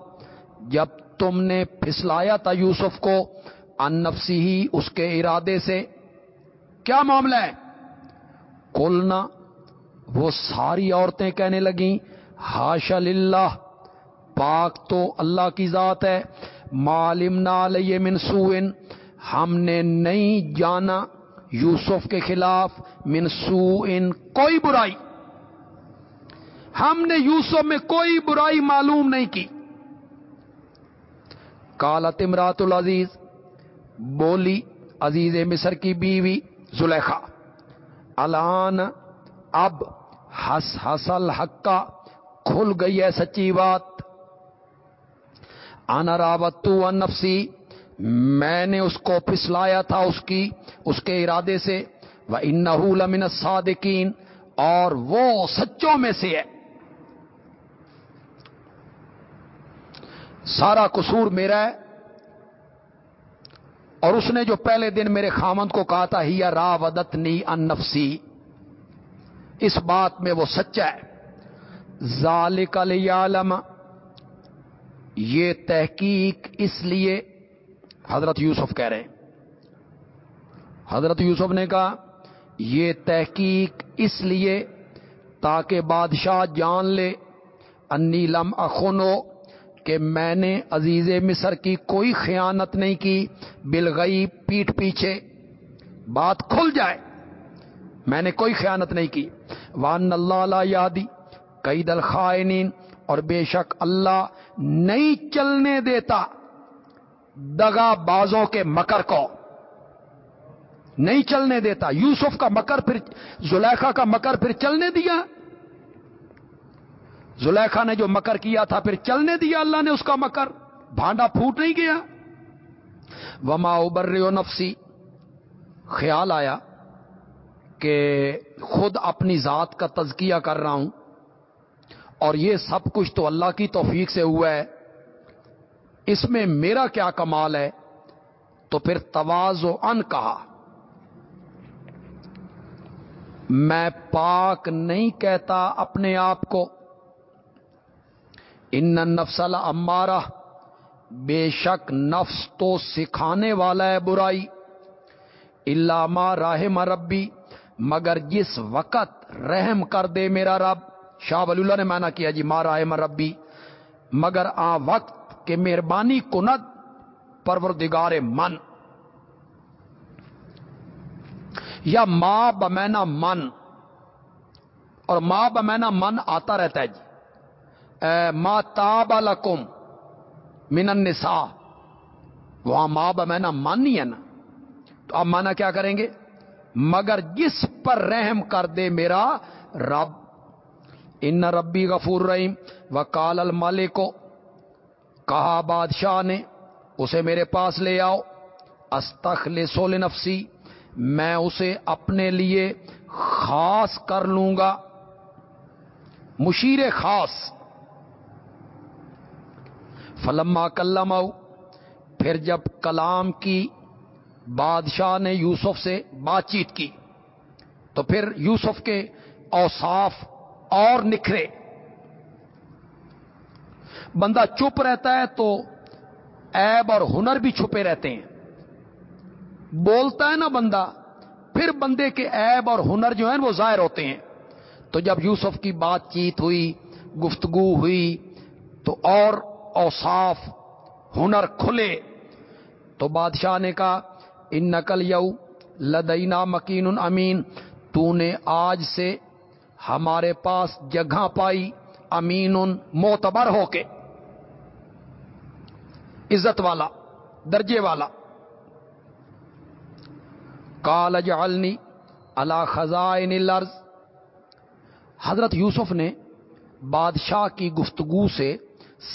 جب تم نے پھسلایا تھا یوسف کو، ان نفسی ہی اس کے ارادے سے۔ کیا معاملہ ہے؟ کولنا وہ ساری عورتیں کہنے لگیں ہاش اللہ پاک تو اللہ کی ذات ہے معلوم نہ منسوئن ہم نے نہیں جانا یوسف کے خلاف منسو ان کوئی برائی۔ ہم نے یوسف میں کوئی برائی معلوم نہیں کی۔ کالا تمرات العزیز بولی عزیز مصر کی بیوی زلیخا۔ الان اب ہس حسل حقا کھل گئی ہے سچی بات۔ راوت نفسی میں نے اس کو پسلایا تھا اس کی، اس کے ارادے سے۔ وہ ان لمن صادقین اور وہ سچوں میں سے ہے۔ سارا قصور میرا ہے۔ اور اس نے جو پہلے دن میرے خامند کو کہا تھا ہی را ودت نی ان نفسی، اس بات میں وہ سچا ہے۔ ذالک علیہ یہ تحقیق اس لیے حضرت یوسف کہہ رہے ہیں۔ حضرت یوسف نے کہا، یہ تحقیق اس لیے تاکہ بادشاہ جان لے، انی لم اخنو کہ میں نے عزیز مصر کی کوئی خیانت نہیں کی بلغئی پیٹ پیچھے بات کھل جائے، میں نے کوئی خیانت نہیں کی۔ وان اللہ یادی کئی دل خائنین اور بے شک اللہ نہیں چلنے دیتا دگا بازوں کے مکر کو۔ نہیں چلنے دیتا، یوسف کا مکر پھر، زلیخا کا مکر پھر چلنے دیا۔ زلیخا نے جو مکر کیا تھا، پھر چلنے دیا اللہ نے اس کا مکر۔ بھانڈا پھوٹ نہیں گیا۔ وما ابر نفسی خیال آیا کہ خود اپنی ذات کا تزکیہ کر رہا ہوں۔ اور یہ سب کچھ تو اللہ کی توفیق سے ہوا ہے۔ اس میں میرا کیا کمال ہے؟ تو پھر تواز و ان کہا۔ میں پاک نہیں کہتا اپنے آپ کو۔ ان نفسل امارہ بے شک نفس تو سکھانے والا ہے برائی علامہ راہ مربی مگر جس وقت رحم کر دے میرا رب۔ شاہ ولی اللہ نے مانا کیا جی مارا ہے مربی مگر آ وقت کے مہربانی کنت، پروردگار من۔ یا ماں بمینا من، اور ماں بمینا من آتا رہتا ہے جی۔ ماں تاب لکم من النساء۔ وہاں ماں بمینا من نہیں ہے نا۔ تو اب مانا کیا کریں گے؟ مگر جس پر رحم کر دے میرا رب۔ ان ربی غفور رحیم۔ و کال المالک کو کہا بادشاہ نے، اسے میرے پاس لے آؤ۔ استخل سول نفسی میں اسے اپنے لیے خاص کر لوں گا۔ مشیر خاص۔ فلما کلم پھر جب کلام کی بادشاہ نے یوسف سے بات چیت کی، تو پھر یوسف کے اوصاف اور نکھرے۔ بندہ چپ رہتا ہے تو ایب اور ہنر بھی چھپے رہتے ہیں۔ بولتا ہے نا بندہ، پھر بندے کے عیب اور ہنر جو ہیں وہ ظاہر ہوتے ہیں۔ تو جب یوسف کی بات چیت ہوئی، گفتگو ہوئی، تو اور اوصاف، ہنر کھلے۔ تو بادشاہ نے کہا ان نقل یو لدینا مکین امین، تو نے آج سے ہمارے پاس جگہ پائی امین معتبر ہو کے۔ عزت والا، درجے والا۔ کال اجعلنی اللہ خزائن الارض۔ حضرت یوسف نے بادشاہ کی گفتگو سے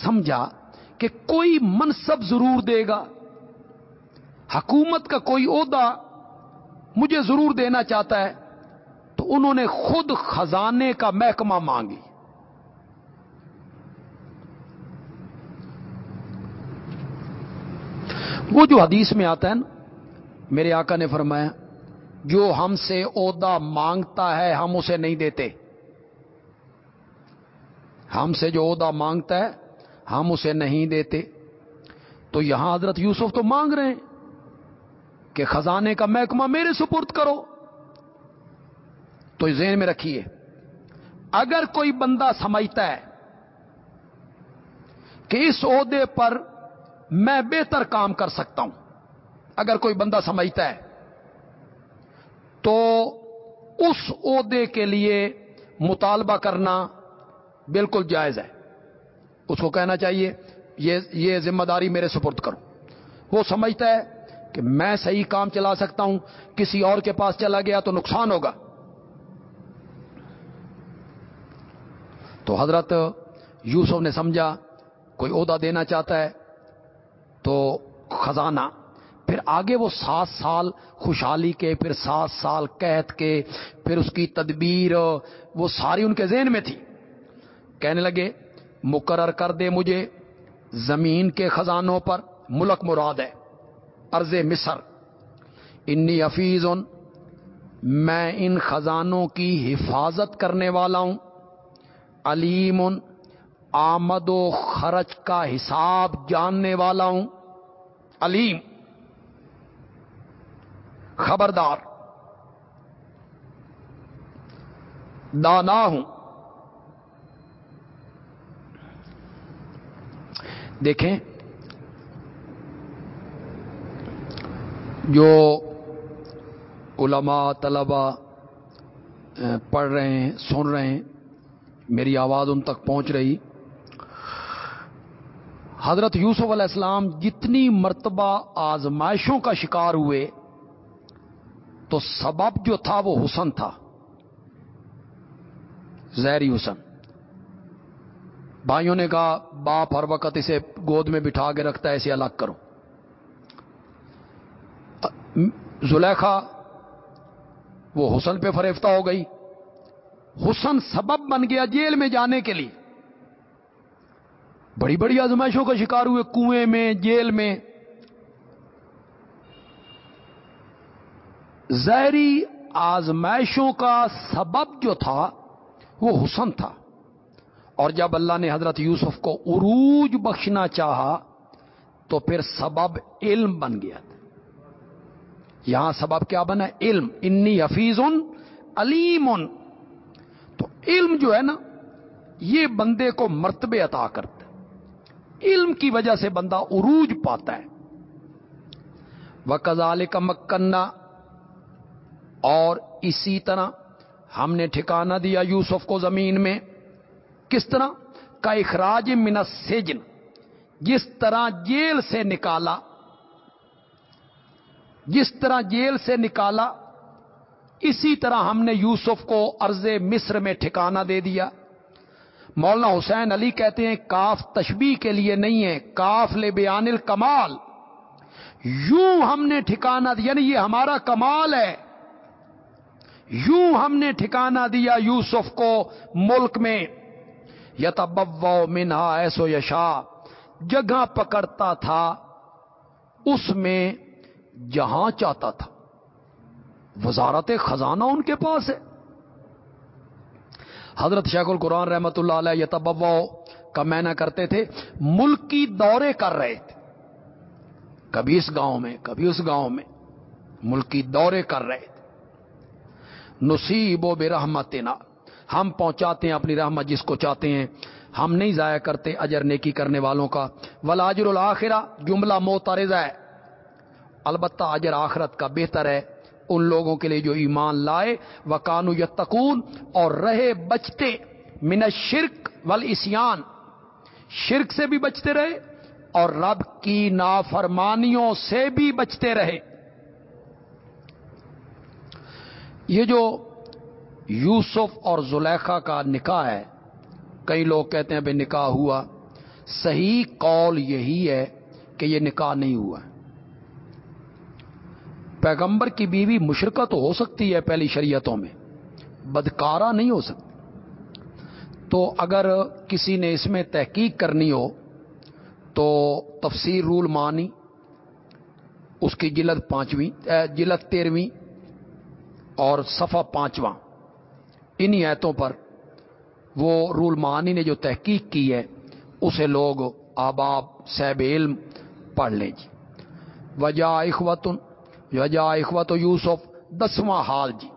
سمجھا کہ کوئی منصب ضرور دے گا۔ حکومت کا کوئی عہدہ مجھے ضرور دینا چاہتا ہے۔ تو انہوں نے خود خزانے کا محکمہ مانگی۔ وہ جو حدیث میں آتا ہے نا، میرے آقا نے فرمایا، جو ہم سے عہدہ مانگتا ہے، ہم اسے نہیں دیتے۔ ہم سے جو عہدہ مانگتا ہے ہم اسے نہیں دیتے۔ تو یہاں حضرت یوسف تو مانگ رہے ہیں کہ خزانے کا محکمہ میرے سپرد کرو۔ تو ذہن میں رکھیے، اگر کوئی بندہ سمجھتا ہے کہ اس عہدے پر میں بہتر کام کر سکتا ہوں، اگر کوئی بندہ سمجھتا ہے، تو اس عہدے کے لیے مطالبہ کرنا بالکل جائز ہے۔ اس کو کہنا چاہیے، یہ یہ ذمہ داری میرے سپرد کرو۔ وہ سمجھتا ہے کہ میں صحیح کام چلا سکتا ہوں، کسی اور کے پاس چلا گیا تو نقصان ہوگا۔ تو حضرت یوسف نے سمجھا، کوئی عہدہ دینا چاہتا ہے تو خزانہ۔ پھر آگے وہ سات سال خوشحالی کے، پھر سات سال قید کے، پھر اس کی تدبیر، وہ ساری ان کے ذہن میں تھی۔ کہنے لگے مقرر کر دے مجھے۔ زمین کے خزانوں پر ملک مراد ہے ارض مصر۔ انی حفیظ میں ان خزانوں کی حفاظت کرنے والا ہوں۔ علیم، آمد و خرچ کا حساب جاننے والا ہوں۔ علیم، خبردار۔ دانا ہوں۔ دیکھیں جو علماء طلبا پڑھ رہے ہیں، سن رہے ہیں، میری آواز ان تک پہنچ رہی۔ حضرت یوسف علیہ السلام جتنی مرتبہ آزمائشوں کا شکار ہوئے، تو سبب جو تھا وہ حسن تھا۔ زہری حسن۔ بھائیوں نے کہا، باپ ہر وقت اسے گود میں بٹھا کے رکھتا ہے، اسے الگ کرو۔ زلیخا، وہ حسن پہ فریفتہ ہو گئی۔ حسن سبب بن گیا جیل میں جانے کے لیے۔ بڑی بڑی آزمائشوں کا شکار ہوئے کنویں میں، جیل میں۔ زہری آزمائشوں کا سبب جو تھا، وہ حسن تھا۔ اور جب اللہ نے حضرت یوسف کو عروج بخشنا چاہا، تو پھر سبب علم بن گیا تھا۔ یہاں سبب کیا بنا؟ علم۔ انی حفیظ علیم۔ تو علم جو ہے نا، یہ بندے کو مرتبے عطا کرتا ہے۔ علم کی وجہ سے بندہ عروج پاتا ہے۔ وہ کزال کا مکنا اور اسی طرح ہم نے ٹھکانہ دیا یوسف کو زمین میں۔ کس طرح؟ کا اخراج من سجن جس طرح جیل سے نکالا، جس طرح جیل سے نکالا، اسی طرح ہم نے یوسف کو ارض مصر میں ٹھکانہ دے دیا۔ مولانا حسین علی کہتے ہیں، کاف تشبیح کے لیے نہیں ہے، کاف لے بیان الکمال۔ یوں ہم نے ٹھکانہ دیا یعنی یہ ہمارا کمال ہے۔ یوں ہم نے ٹھکانہ دیا یوسف کو ملک میں۔ یتب منہا، ایسو یشا۔ جگہ پکڑتا تھا، اس میں جہاں چاہتا تھا۔ وزارت خزانہ ان کے پاس ہے۔ حضرت شیخ القرآن رحمت اللہ علیہ یتب کا مینا کرتے تھے، ملکی دورے کر رہے تھے۔ کبھی اس گاؤں میں، کبھی اس گاؤں میں ملکی دورے کر رہے تھے۔ نصیب و بے رحمت ہم پہنچاتے ہیں اپنی رحمت جس کو چاہتے ہیں۔ ہم نہیں ضائع کرتے اجر نیکی کرنے والوں کا۔ ولاجر الآخرہ جملہ موتارز ہے۔ البتہ اجر آخرت کا بہتر ہے۔ ان لوگوں کے لیے جو ایمان لائے و کانو یتقون، اور رہے، بچتے۔ من شرک والاسیان شرک سے بھی بچتے رہے، اور رب کی نافرمانیوں سے بھی بچتے رہے۔ یہ جو یوسف اور زلیخا کا نکاح ہے۔ کئی لوگ کہتے ہیں بھائی نکاح ہوا۔ صحیح قول یہی ہے کہ یہ نکاح نہیں ہوا۔ پیغمبر کی بیوی مشرقہ تو ہو سکتی ہے پہلی شریعتوں میں بدکارا نہیں ہو سکتی۔ تو اگر کسی نے اس میں تحقیق کرنی ہو تو تفسیر رول مانی، اس کی جلد پانچویں جلد تیرہویں اور صفحہ پانچواں۔ انہی ایتوں پر وہ رول مانی نے جو تحقیق کی ہے، اسے لوگ آباب سیب علم پڑھ لیں جی۔ وجہ اخوت وجہ اخوت یوسف، دسواں حال جی۔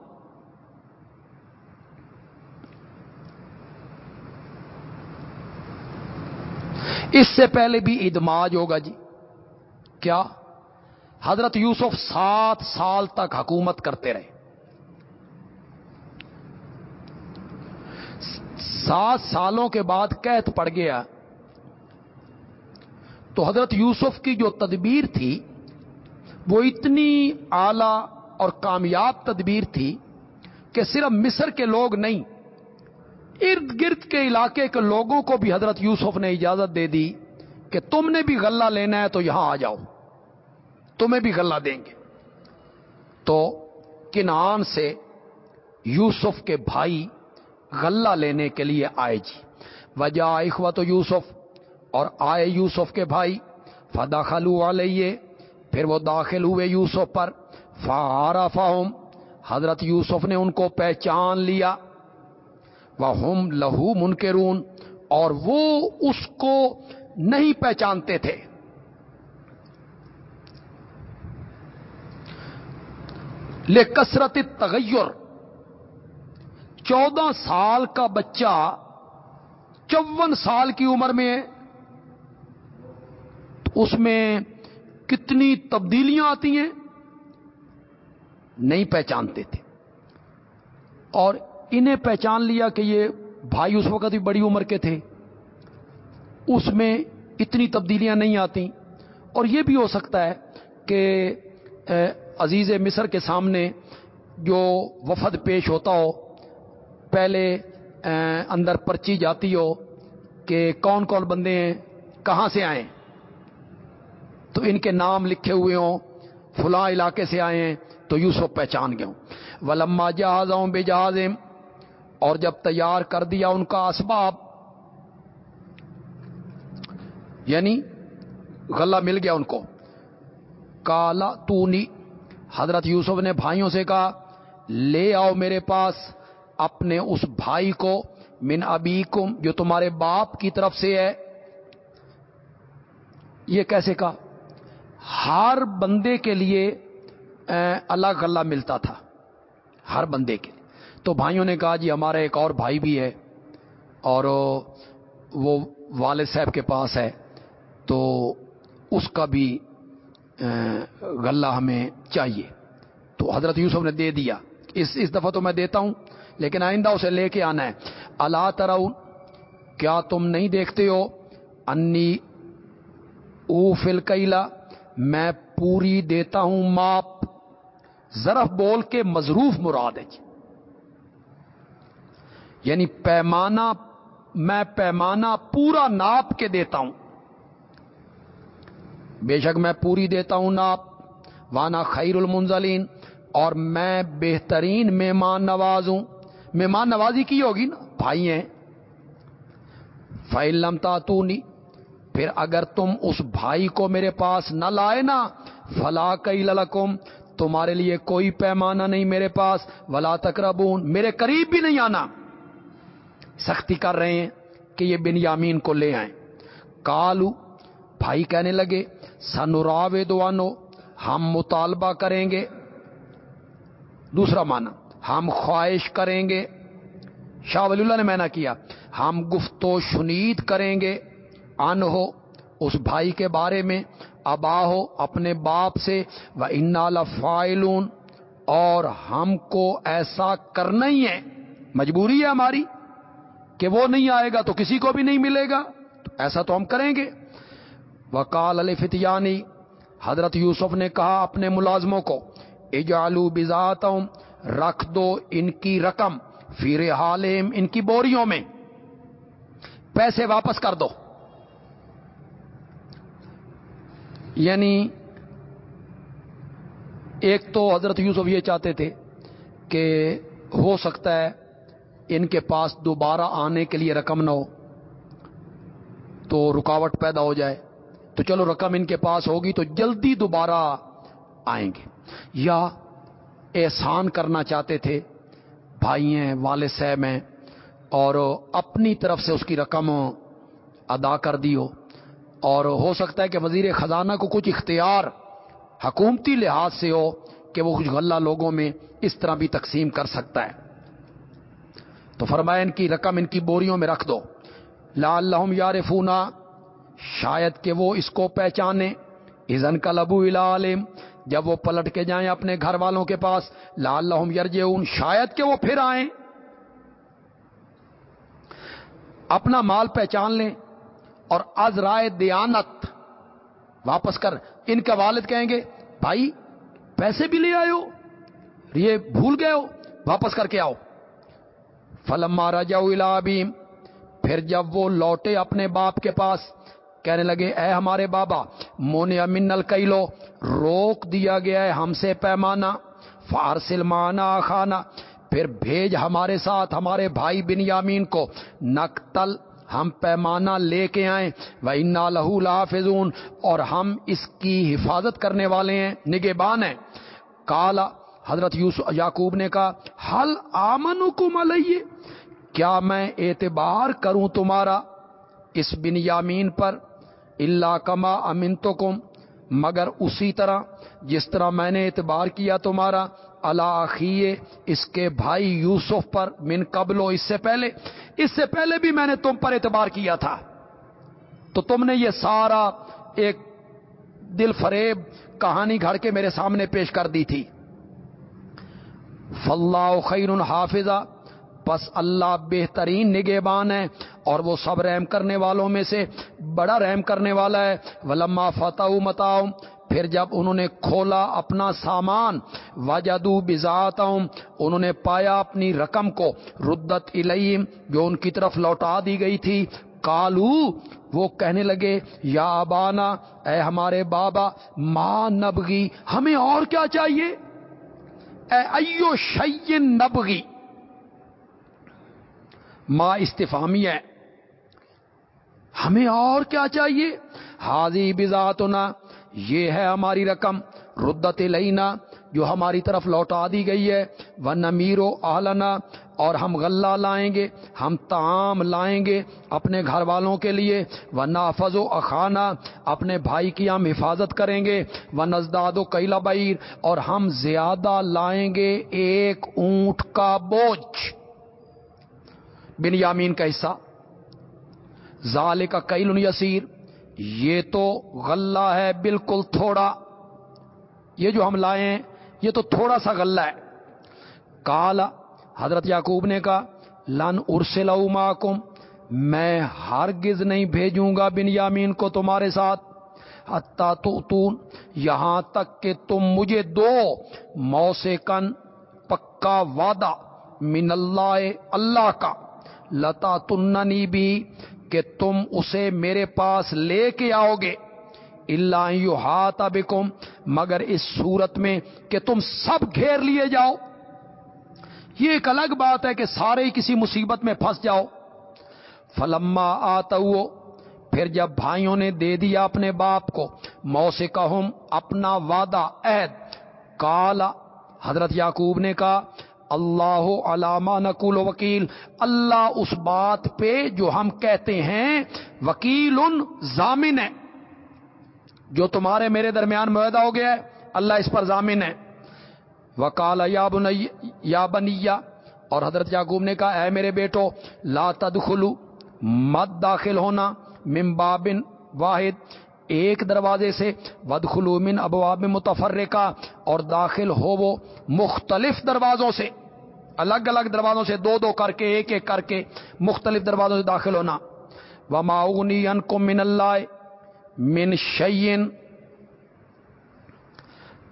اس سے پہلے بھی ادماج ہوگا جی۔ کیا؟ حضرت یوسف سات سال تک حکومت کرتے رہے۔ سات سالوں کے بعد قید پڑ گیا۔ تو حضرت یوسف کی جو تدبیر تھی، وہ اتنی اعلی اور کامیاب تدبیر تھی کہ صرف مصر کے لوگ نہیں، ارد گرد کے علاقے کے لوگوں کو بھی حضرت یوسف نے اجازت دے دی کہ تم نے بھی غلہ لینا ہے تو یہاں آ جاؤ، تمہیں بھی غلہ دیں گے۔ تو کنان سے یوسف کے بھائی غلہ لینے کے لیے آئے جی۔ وجہ اخوت یوسف اور آئے یوسف کے بھائی فدا خلو علیہ، پھر وہ داخل ہوئے یوسف پر فارا فاہم حضرت یوسف نے ان کو پہچان لیا۔ وہ ہم لہو منکرون، اور وہ اس کو نہیں پہچانتے تھے۔ لے کثرت تغیر چودہ سال کا بچہ چون سال کی عمر میں اس میں کتنی تبدیلیاں آتی ہیں نہیں پہچانتے تھے۔ اور انہیں پہچان لیا کہ یہ بھائی اس وقت بھی بڑی عمر کے تھے، اس میں اتنی تبدیلیاں نہیں آتی۔ اور یہ بھی ہو سکتا ہے کہ عزیز مصر کے سامنے جو وفد پیش ہوتا ہو پہلے اندر پرچی جاتی ہو کہ کون کون بندے ہیں، کہاں سے آئیں تو ان کے نام لکھے ہوئے ہوں، فلاں علاقے سے آئے ہیں، تو یوسف پہچان گئے ہوں۔ ولما جہاز بے جہاز اور جب تیار کر دیا ان کا اسباب یعنی غلہ مل گیا ان کو۔ کالا تو حضرت یوسف نے بھائیوں سے کہا، لے آؤ میرے پاس اپنے اس بھائی کو من ابی جو تمہارے باپ کی طرف سے ہے۔ یہ کیسے کہا؟ ہر بندے کے لیے الگ غلہ ملتا تھا۔ ہر بندے کے لیے۔ تو بھائیوں نے کہا جی ہمارا ایک اور بھائی بھی ہے اور وہ والد صاحب کے پاس ہے۔ تو اس کا بھی غلہ ہمیں چاہیے۔ تو حضرت یوسف نے دے دیا۔ اس اس دفعہ تو میں دیتا ہوں۔ لیکن آئندہ اسے لے کے آنا ہے۔ اللہ تراؤن کیا تم نہیں دیکھتے ہو؟ انی او فلکیلا میں پوری دیتا ہوں ماپ۔ ضرف بول کے مضروف مراد ہے جی۔ یعنی پیمانہ، میں پیمانہ پورا ناپ کے دیتا ہوں۔ بے شک میں پوری دیتا ہوں ناپ، وانا خیر المنزلین، اور میں بہترین مہمان نواز ہوں۔ مہمان نوازی کی ہوگی نا؟ بھائی ہیں۔ فائل لمتا تو نہیں پھر اگر تم اس بھائی کو میرے پاس نہ لائے نا، فلا کئی للکم تمہارے لیے کوئی پیمانہ نہیں میرے پاس، ولا تقربون، میرے قریب بھی نہیں آنا۔ سختی کر رہے ہیں کہ یہ بن یامین کو لے آئیں۔ کالو بھائی کہنے لگے سنوراو دوانو ہم مطالبہ کریں گے۔ دوسرا معنی ہم خواہش کریں گے۔ شاہ ولی اللہ نے میں کیا، ہم گفتو شنید کریں گے۔ ان ہو، اس بھائی کے بارے میں، ابا ہو، اپنے باپ سے وہ انال فائلون اور ہم کو ایسا کرنا ہی ہے۔ مجبوری ہے ہماری کہ وہ نہیں آئے گا تو کسی کو بھی نہیں ملے گا۔ ایسا تو ہم کریں گے۔ وکال علی فتیانی حضرت یوسف نے کہا اپنے ملازموں کو اجالو بزات رکھ دو ان کی رقم فیر حالم ان کی بوریوں میں۔ پیسے واپس کر دو۔ یعنی ایک تو حضرت یوسف یہ چاہتے تھے کہ ہو سکتا ہے ان کے پاس دوبارہ آنے کے لیے رقم نہ ہو۔ تو رکاوٹ پیدا ہو جائے۔ تو چلو رقم ان کے پاس ہوگی تو جلدی دوبارہ آئیں گے۔ یا احسان کرنا چاہتے تھے، بھائی ہیں، والد صاحب ہیں، اور اپنی طرف سے اس کی رقم ادا کر دی ہو اور ہو سکتا ہے کہ وزیر خزانہ کو کچھ اختیار حکومتی لحاظ سے ہو کہ وہ کچھ غلہ لوگوں میں اس طرح بھی تقسیم کر سکتا ہے۔ تو فرمایا ان کی رقم ان کی بوریوں میں رکھ دو۔ لا اللہ یار فونا شاید کہ وہ اس کو پہچانے۔ ازن کا لبو عالم جب وہ پلٹ کے جائیں اپنے گھر والوں کے پاس لا اللہ یرجعون، شاید کہ وہ پھر آئیں۔ اپنا مال پہچان لیں اور از رائے دیانت واپس کر۔ ان کا والد کہیں گے، بھائی، پیسے بھی لے آئے ہو، یہ بھول گئے ہو، واپس کر کے آؤ۔ فلم مارا جاؤ الابیم پھر جب وہ لوٹے اپنے باپ کے پاس کہنے لگے، اے ہمارے بابا مون امن الکیلو روک دیا گیا ہے ہم سے پیمانہ، فارسل مانا خانہ، پھر بھیج ہمارے ساتھ ہمارے بھائی بن یامین کو، نقتل، ہم پیمانہ لے کے آئیں وہ انا لہو لافظون اور ہم اس کی حفاظت کرنے والے ہیں نگبان ہیں۔ کالا حضرت یوسف یعقوب نے کہا حل آمن حکم کیا میں اعتبار کروں تمہارا اس بن یامین پر اللہ کما امن تو کم مگر اسی طرح جس طرح میں نے اعتبار کیا تمہارا اللہ اس کے بھائی یوسف پر، من قبل اس سے پہلے۔ اس سے پہلے بھی میں نے تم پر اعتبار کیا تھا۔ تو تم نے یہ سارا ایک دل فریب کہانی گھڑ کے میرے سامنے پیش کر دی تھی۔ فلاح خیر حافظہ بس اللہ بہترین نگہبان ہے اور وہ سب رحم کرنے والوں میں سے بڑا رحم کرنے والا ہے۔ ولما فتح متاؤ پھر جب انہوں نے کھولا اپنا سامان وجدو بزاتا انہوں نے پایا اپنی رقم کو، ردت علیم جو ان کی طرف لوٹا دی گئی تھی۔ کالو وہ کہنے لگے، یا ابانا، اے ہمارے بابا ماں نبگی ہمیں اور کیا چاہیے؟ اے ایو شین نبگی ماں استفامی ہے۔ ہمیں اور کیا چاہیے؟ حاضی بذاتنا یہ ہے ہماری رقم۔ ردت لینا جو ہماری طرف لوٹا دی گئی ہے۔ وہ نمیر آلنا اور ہم غلہ لائیں گے، ہم تعام لائیں گے اپنے گھر والوں کے لیے۔ وہ نافذ و اخانہ اپنے بھائی کی ہم حفاظت کریں گے۔ وہ نزداد و کیلا بیر اور ہم زیادہ لائیں گے ایک اونٹ کا بوجھ۔ بن یامین کا حصہ۔ ظال کا کیل یسیر، یہ تو غلہ ہے بالکل تھوڑا۔ یہ جو ہم لائے ہیں، یہ تو تھوڑا سا غلہ ہے۔ کالا حضرت یعقوب نے کہا، لن ارسل معکم، میں ہرگز نہیں بھیجوں گا بن یامین کو تمہارے ساتھ۔ حتیٰ تو یہاں تک کہ تم مجھے دو موسے کن پکا وعدہ من اللہ اللہ کا۔ لتا تننی بھی کہ تم اسے میرے پاس لے کے آؤ گے۔ اللہ یو ہاتھ مگر اس صورت میں کہ تم سب گھیر لیے جاؤ۔ یہ ایک الگ بات ہے کہ سارے کسی مصیبت میں پھنس جاؤ۔ فلما آتا پھر جب بھائیوں نے دے دیا اپنے باپ کو موسے کا اپنا وعدہ، عہد۔ کالا حضرت یعقوب نے کہا اللہ علامہ نقول وکیل، اللہ اس بات پہ جو ہم کہتے ہیں وکیل ان ضامن ہے۔ جو تمہارے میرے درمیان معاہدہ ہو گیا ہے، اللہ اس پر ضامن ہے۔ وکال یا بنیا اور حضرت یعقوب نے کہا، اے میرے بیٹو، لا تدخلو، مت داخل ہونا ممبابن واحد، ایک دروازے سے ود خلومن ابواب متفرقہ، اور داخل ہو وہ مختلف دروازوں سے۔ الگ الگ دروازوں سے دو دو کر کے ایک ایک کر کے مختلف دروازوں سے داخل ہونا۔ و معاونی ان کو من اللہ من شعین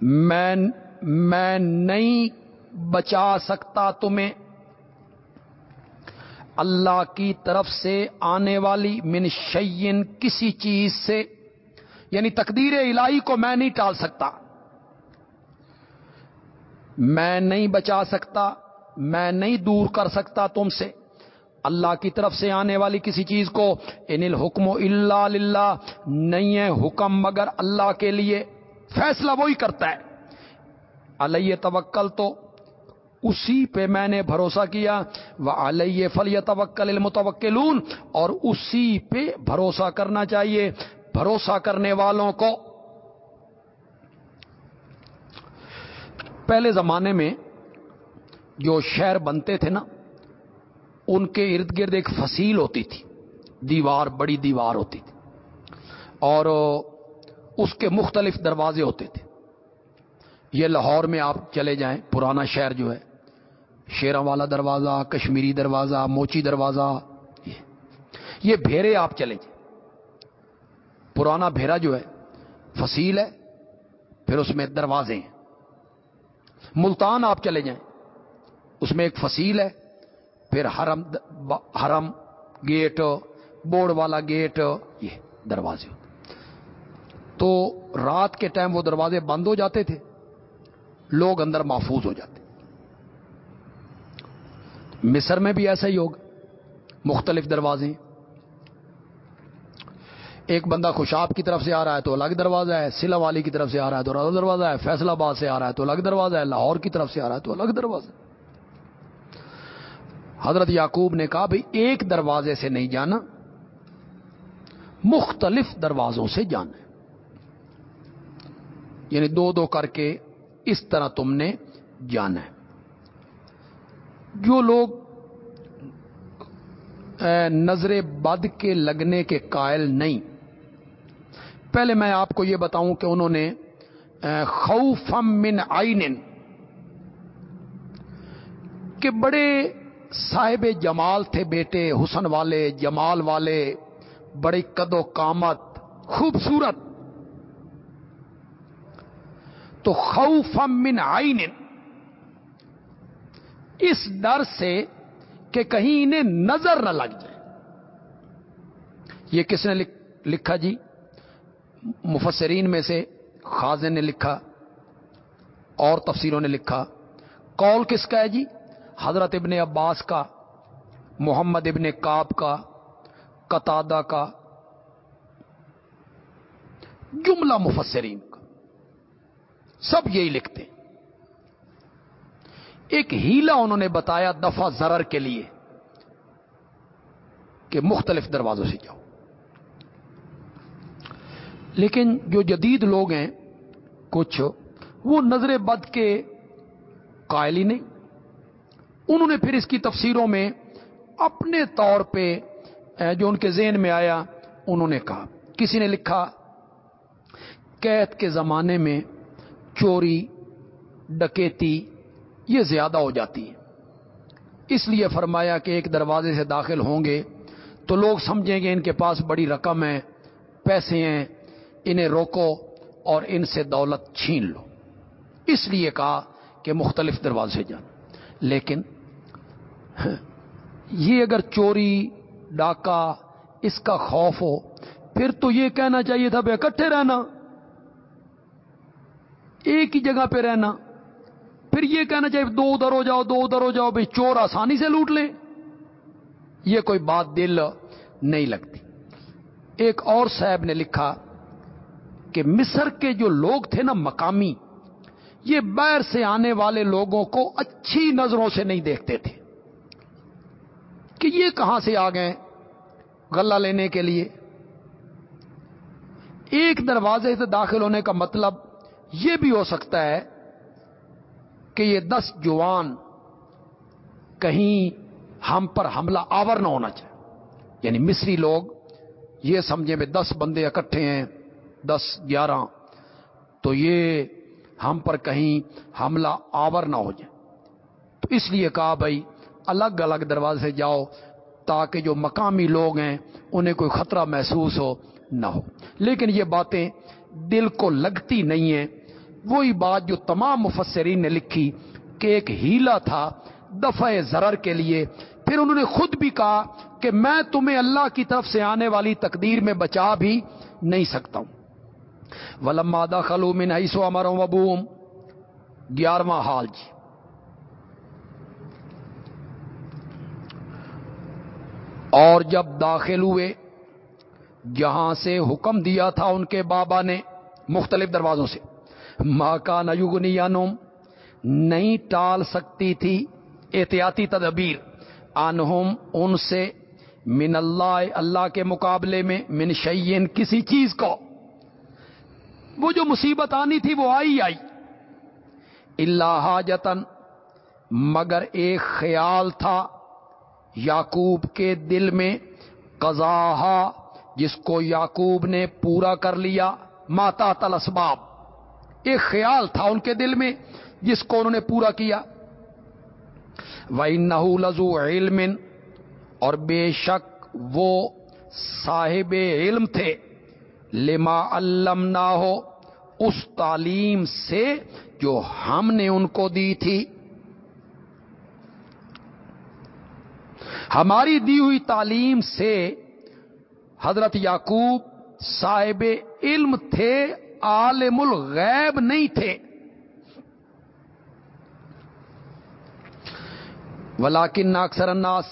میں میں نہیں بچا سکتا تمہیں۔ اللہ کی طرف سے آنے والی من شعین کسی چیز سے یعنی تقدیر الہی کو میں نہیں ٹال سکتا۔ میں نہیں بچا سکتا۔ میں نہیں دور کر سکتا تم سے۔ اللہ کی طرف سے آنے والی کسی چیز کو ان الحکم اللہ للہ نہیں ہے حکم، مگر اللہ کے لیے فیصلہ وہی کرتا ہے۔ علیہ توکل تو اسی پہ میں نے بھروسہ کیا۔ وہ علیہ فلی توکل المتوکلون، اور اسی پہ بھروسہ کرنا چاہیے۔ بھروسہ کرنے والوں کو۔ پہلے زمانے میں جو شہر بنتے تھے نا، ان کے ارد گرد ایک فصیل ہوتی تھی۔ دیوار، بڑی دیوار ہوتی تھی۔ اور اس کے مختلف دروازے ہوتے تھے۔ یہ لاہور میں آپ چلے جائیں، پرانا شہر جو ہے شیروں والا دروازہ، کشمیری دروازہ، موچی دروازہ، یہ بھیرے آپ چلے جائیں۔ پرانا بھیرا جو ہے، فصیل ہے، پھر اس میں دروازے ہیں۔ ملتان آپ چلے جائیں۔ اس میں ایک فصیل ہے، پھر حرم حرم گیٹ، بورڈ والا گیٹ، یہ دروازے تو رات کے ٹائم وہ دروازے بند ہو جاتے تھے، لوگ اندر محفوظ ہو جاتے۔ مصر میں بھی ایسا ہی ہوگا، مختلف دروازے ایک بندہ خوشاب کی طرف سے آ رہا ہے تو الگ دروازہ ہے سلا والی کی طرف سے آ رہا ہے تو الگ دروازہ ہے فیصلہ آباد سے آ رہا ہے تو الگ دروازہ ہے، لاہور کی طرف سے آ رہا ہے تو الگ دروازہ ہے۔ حضرت یعقوب نے کہا بھائی ایک دروازے سے نہیں جانا، مختلف دروازوں سے جانا یعنی دو دو کر کے اس طرح تم نے جانا ہے۔ جو لوگ نظر بد کے لگنے کے قائل نہیں، پہلے میں آپ کو یہ بتاؤں کہ انہوں نے خوفم من آئین کہ بڑے صاحب جمال تھے بیٹے، حسن والے، جمال والے، بڑی قد و کامت خوبصورت۔ تو خوفم من آئین اس ڈر سے کہ کہیں انہیں نظر نہ لگ جائے۔ یہ کس نے لکھا جی؟ مفسرین میں سے خازن نے لکھا، اور تفسیروں نے لکھا۔ کال کس کا ہے جی؟ حضرت ابن عباس کا، محمد ابن کاب کا، قطادہ کا، جملہ مفسرین کا۔ سب یہی لکھتے ایک ہیلا انہوں نے بتایا دفع زرر کے لیے کہ مختلف دروازوں سے جاؤ۔ لیکن جو جدید لوگ ہیں، کچھ وہ نظر بد کے قائل ہی نہیں۔ انہوں نے پھر اس کی تفسیروں میں اپنے طور پہ جو ان کے ذہن میں آیا، انہوں نے کہا۔ کسی نے لکھا، قید کے زمانے میں چوری، ڈکیتی، یہ زیادہ ہو جاتی ہے۔ اس لیے فرمایا کہ ایک دروازے سے داخل ہوں گے تو لوگ سمجھیں گے ان کے پاس بڑی رقم ہے، پیسے ہیں، انہیں روکو اور ان سے دولت چھین لو۔ اس لیے کہا کہ مختلف دروازے جان لیکن یہ اگر چوری، ڈاکہ، اس کا خوف ہو، پھر تو یہ کہنا چاہیے تھا بھائی اکٹھے رہنا، ایک ہی جگہ پہ رہنا، پھر یہ کہنا چاہیے دو ادھر ہو جاؤ، دو ادھر ہو جاؤ بھائی چور آسانی سے لوٹ لیں۔ یہ کوئی بات دل نہیں لگتی۔ ایک اور صاحب نے لکھا کہ مصر کے جو لوگ تھے نا مقامی، یہ باہر سے آنے والے لوگوں کو اچھی نظروں سے نہیں دیکھتے تھے۔ کہ یہ کہاں سے آ گئے غلہ لینے کے لیے؟ ایک دروازے سے داخل ہونے کا مطلب یہ بھی ہو سکتا ہے کہ یہ دس جوان کہیں ہم پر حملہ آور نہ ہونا چاہیے یعنی مصری لوگ یہ سمجھے میں دس بندے اکٹھے ہیں، دس، گیارہ، تو یہ ہم پر کہیں حملہ آور نہ ہو جائے۔ تو اس لیے کہا بھائی الگ الگ دروازے جاؤ تاکہ جو مقامی لوگ ہیں انہیں کوئی خطرہ محسوس ہو نہ ہو۔ لیکن یہ باتیں دل کو لگتی نہیں ہیں۔ وہی بات جو تمام مفسرین نے لکھی کہ ایک ہیلا تھا دفع زرر کے لیے۔ پھر انہوں نے خود بھی کہا کہ میں تمہیں اللہ کی طرف سے آنے والی تقدیر میں بچا بھی نہیں سکتا ہوں۔ ولما دخلوا من حيث امرهم وابوهم گیارہواں حال جی۔ اور جب داخل ہوئے، جہاں سے حکم دیا تھا ان کے بابا نے مختلف دروازوں سے ماں کا نیوگنی نہیں ٹال سکتی تھی احتیاطی تدبیر انہم ان سے من اللہ اللہ کے مقابلے میں من شعین کسی چیز کو۔ وہ جو مصیبت آنی تھی وہ آئی آئی۔ اللہ جتن مگر ایک خیال تھا یعقوب کے دل میں قزاحا جس کو یعقوب نے پورا کر لیا ماتا تل اسباب ایک خیال تھا ان کے دل میں، جس کو انہوں نے پورا کیا۔ وہ نحو لزو علم، اور بے شک وہ صاحب علم تھے۔ لما علم نہ ہو اس تعلیم سے جو ہم نے ان کو دی تھی۔ ہماری دی ہوئی تعلیم سے حضرت یعقوب صاحب علم تھے، عالم الغیب نہیں تھے۔ ولاکن اکثر الناس،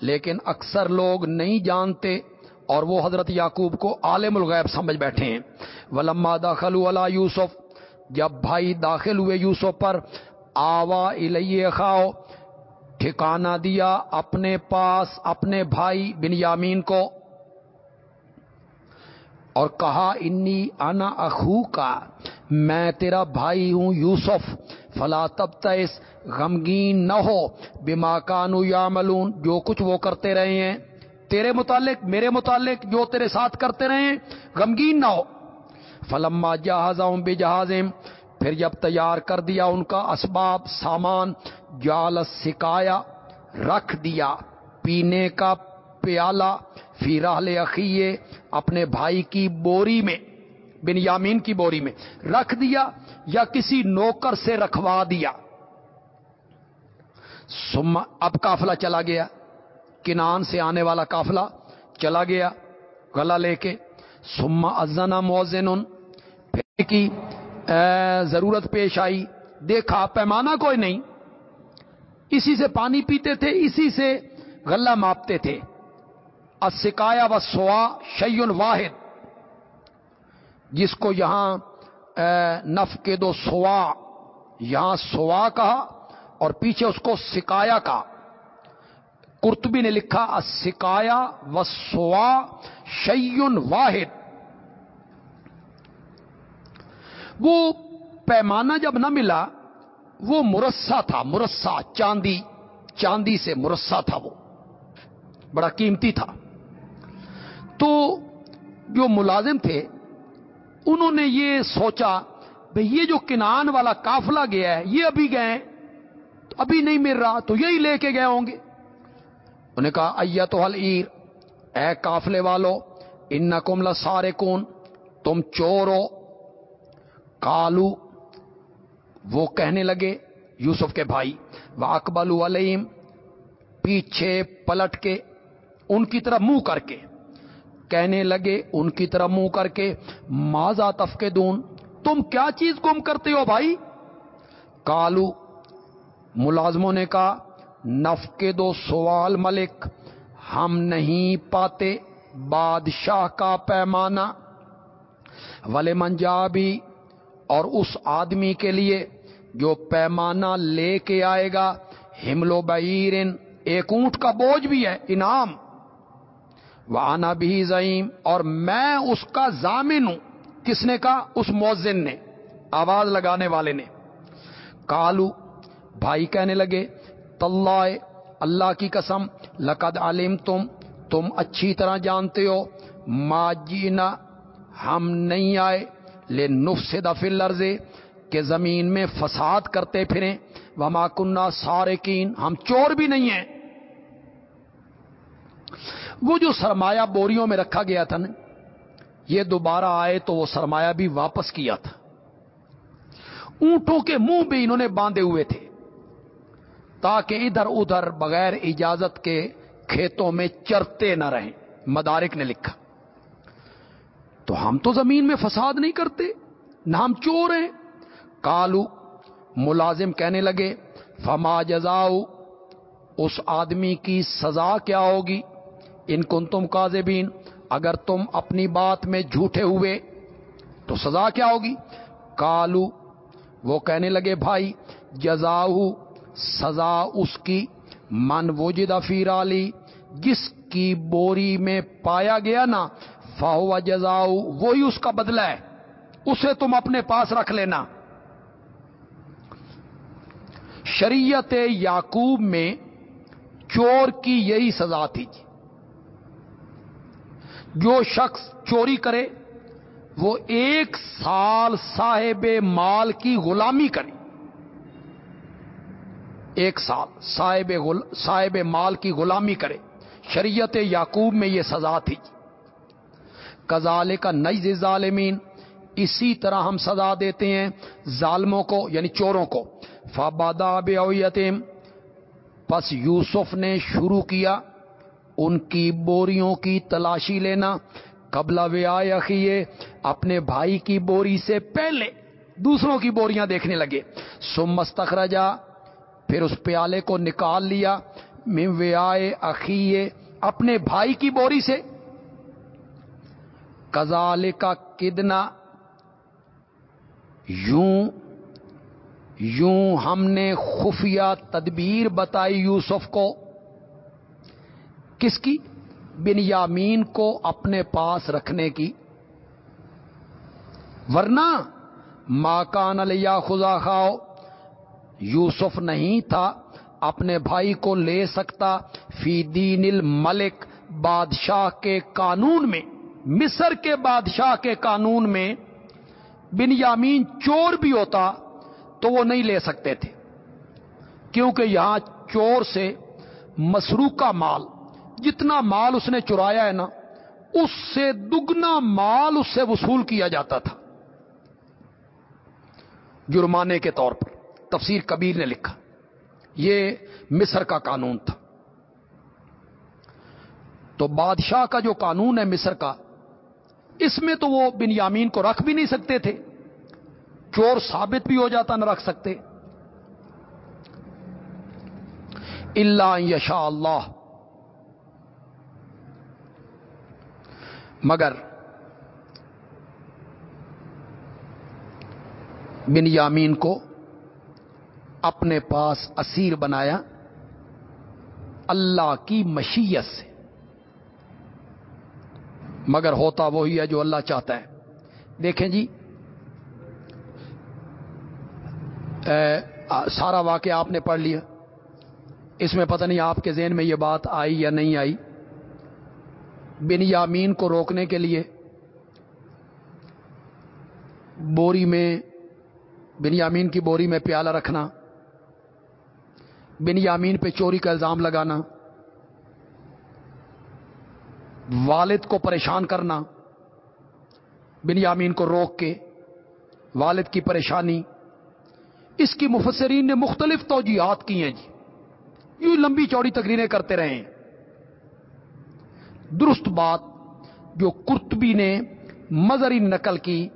لیکن اکثر لوگ نہیں جانتے اور وہ حضرت یعقوب کو عالم الغیب سمجھ بیٹھے ہیں۔ ولما داخل والا یوسف، جب بھائی داخل ہوئے یوسف پر، آوا الیہ خاؤ ٹھکانہ دیا اپنے پاس اپنے بھائی بن یامین کو اور کہا، انی انا اخو کا میں تیرا بھائی ہوں یوسف، فلا تب تیس غمگین نہ ہو، بما کانو یا جو کچھ وہ کرتے رہے ہیں، تیرے متعلق، میرے متعلق جو تیرے ساتھ کرتے رہے غمگین نہ ہو۔ فلما جہاز بے جہاز پھر جب تیار کر دیا ان کا اسباب، سامان جال سکایا، رکھ دیا، پینے کا پیالہ فی راہل اپنے بھائی کی بوری میں بن یامین کی بوری میں، رکھ دیا یا کسی نوکر سے رکھوا دیا۔ اب کافلا چلا گیا۔ کنان سے آنے والا کافلا چلا گیا گلا لے کے۔ سما ازنا موزن پھر کی ضرورت پیش آئی۔ دیکھا، پیمانہ کوئی نہیں۔ اسی سے پانی پیتے تھے، اسی سے غلہ ماپتے تھے۔ اسکایا و سوا شیون واحد۔ جس کو یہاں نف کے دو سوا، یہاں سوا کہا اور پیچھے اس کو سکایا کا کرتبی نے لکھا سکایا و سوا شیون واحد۔ وہ پیمانہ جب نہ ملا وہ مرسا تھا، مرسا، چاندی چاندی سے مرسا تھا وہ۔ بڑا قیمتی تھا۔ تو جو ملازم تھے، انہوں نے یہ سوچا، بھئی یہ جو کنان والا کافلا گیا ہے، یہ ابھی گئے تو ابھی نہیں مل رہا، تو یہی لے کے گئے ہوں گے۔ انہوں نے کہا ایا تو حل ایر اے کافلے والو ان کملا سارے کون تم چور ہو کالو وہ کہنے لگے، یوسف کے بھائی وہ اکبل علیم پیچھے پلٹ کے ان کی طرف منہ کر کے۔ کہنے لگے ان کی طرف منہ کر کے ماضا تفکے دون تم کیا چیز گم کرتے ہو بھائی؟ کالو ملازموں نے کہا نف کے دو سوال ملک، ہم نہیں پاتے، بادشاہ کا پیمانہ۔ ولے منجا بھی اور اس آدمی کے لیے جو پیمانہ لے کے آئے گا ہملو بعیرن، ایک اونٹ کا بوجھ بھی ہے، انعام۔ وہ آنا بھی زعیم اور میں اس کا ضامن ہوں۔ کس نے کہا؟ اس موزن نے، آواز لگانے والے نے۔ کالو بھائی کہنے لگے اللہ کی قسم، لقد علم تم تم اچھی طرح جانتے ہو، ما جینا ہم نہیں آئے۔ لے نف سے دفل لرزے کہ زمین میں فساد کرتے پھریں۔ وما کنہ سارے کین ہم چور بھی نہیں ہیں۔ وہ جو سرمایہ بوریوں میں رکھا گیا تھا نا، یہ دوبارہ آئے تو وہ سرمایہ بھی واپس کیا تھا۔ اونٹوں کے منہ بھی انہوں نے باندھے ہوئے تھے، تاکہ ادھر ادھر بغیر اجازت کے کھیتوں میں چرتے نہ رہیں۔ مدارک نے لکھا۔ تو ہم تو زمین میں فساد نہیں کرتے، نہ ہم چور ہیں۔ کالو ملازم کہنے لگے، فما جزاؤ، اس آدمی کی سزا کیا ہوگی؟ ان کن تم کازبین اگر تم اپنی بات میں جھوٹے ہوئے تو سزا کیا ہوگی؟ کالو وہ کہنے لگے، بھائی، جزاؤ، سزا اس کی، من وجد فیر علی جس کی بوری میں پایا گیا نا فاہو جزاؤ، وہی اس کا بدلہ ہے۔ اسے تم اپنے پاس رکھ لینا۔ شریعت یعقوب میں چور کی یہی سزا تھی جی۔ جو شخص چوری کرے، وہ ایک سال صاحب مال کی غلامی کرے۔ ایک سال صاحب صاحب مال کی غلامی کرے۔ شریعت یعقوب میں یہ سزا تھی جی۔ کزال کا نئی ظالمین۔ اسی طرح ہم سزا دیتے ہیں ظالموں کو یعنی چوروں کو۔ فابادہ بیتیم پس یوسف نے شروع کیا ان کی بوریوں کی تلاشی لینا۔ قبل ویائے اپنے بھائی کی بوری سے پہلے دوسروں کی بوریاں دیکھنے لگے۔ سم مستخرجا پھر اس پیالے کو نکال لیا۔ ویائے اخیے اپنے بھائی کی بوری سے۔ کزال کا کدنا یوں یوں ہم نے خفیہ تدبیر بتائی یوسف کو کس کی بن یامین کو اپنے پاس رکھنے کی ورنہ ماکان لیا خدا خاؤ یوسف نہیں تھا اپنے بھائی کو لے سکتا فی دین الملک بادشاہ کے قانون میں مصر کے بادشاہ کے قانون میں بن یامین چور بھی ہوتا تو وہ نہیں لے سکتے تھے۔ کیونکہ یہاں چور سے مسروقہ مال، جتنا مال اس نے چرایا ہے نا، اس سے دگنا مال اس سے وصول کیا جاتا تھا۔ جرمانے کے طور پر تفسیر کبیر نے لکھا، یہ مصر کا قانون تھا۔ تو بادشاہ کا جو قانون ہے مصر کا اس میں تو وہ بن یامین کو رکھ بھی نہیں سکتے تھے۔ چور ثابت بھی ہو جاتا، نہ رکھ سکتے۔ اللہ یشا اللہ مگر بن یامین کو اپنے پاس اسیر بنایا، اللہ کی مشیت سے۔ مگر ہوتا وہی ہے جو اللہ چاہتا ہے۔ دیکھیں جی سارا واقعہ آپ نے پڑھ لیا۔ اس میں پتہ نہیں آپ کے ذہن میں یہ بات آئی یا نہیں آئی۔ بن یامین کو روکنے کے لیے بوری میں، بن یامین کی بوری میں پیالہ رکھنا، بن یامین پہ چوری کا الزام لگانا۔ والد کو پریشان کرنا بن یامین کو روک کے والد کی پریشانی، اس کی مفسرین نے مختلف توجیحات کی ہیں جی۔ یوں لمبی چوڑی تقریریں کرتے رہے ہیں۔ درست بات جو کرتبی نے مظری نقل کی،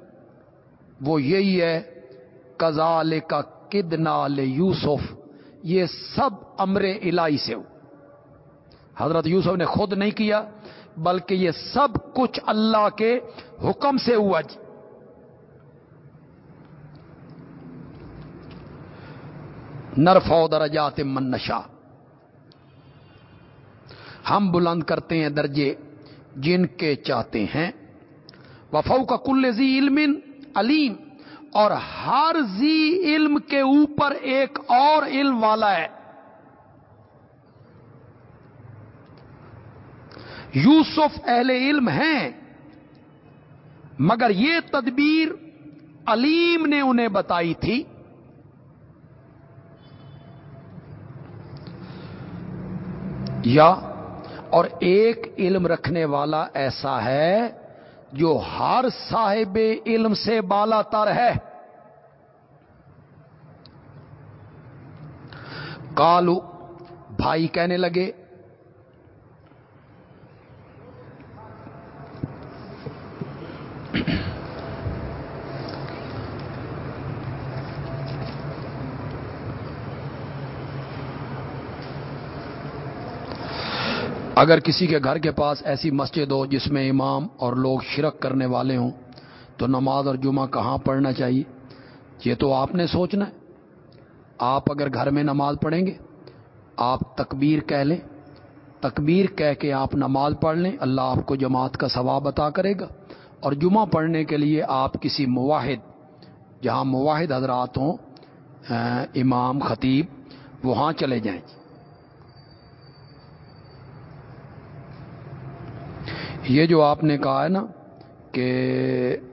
وہ یہی ہے کزال کا کدنا یوسف، یہ سب امر الہی سے ہو۔ حضرت یوسف نے خود نہیں کیا بلکہ یہ سب کچھ اللہ کے حکم سے ہوا جی۔ نرفو درجات من نشا ہم بلند کرتے ہیں درجے جن کے چاہتے ہیں۔ وفو کا کل زی علم علیم۔ اور ہر زی علم کے اوپر ایک اور علم والا ہے۔ یوسف اہل علم ہیں، مگر یہ تدبیر علیم نے انہیں بتائی تھی۔ یا، اور ایک علم رکھنے والا ایسا ہے جو ہر صاحب علم سے بالا تر ہے۔ کالو بھائی کہنے لگے اگر کسی کے گھر کے پاس ایسی مسجد ہو جس میں امام اور لوگ شرک کرنے والے ہوں، تو نماز اور جمعہ کہاں پڑھنا چاہیے؟ یہ تو آپ نے سوچنا ہے۔ آپ اگر گھر میں نماز پڑھیں گے، آپ تکبیر کہہ لیں۔ تکبیر کہہ کے آپ نماز پڑھ لیں، اللہ آپ کو جماعت کا ثواب عطا کرے گا۔ اور جمعہ پڑھنے کے لیے آپ کسی مواحد، جہاں مواحد حضرات ہوں امام، خطیب، وہاں چلے جائیں۔ یہ جو آپ نے کہا ہے نا کہ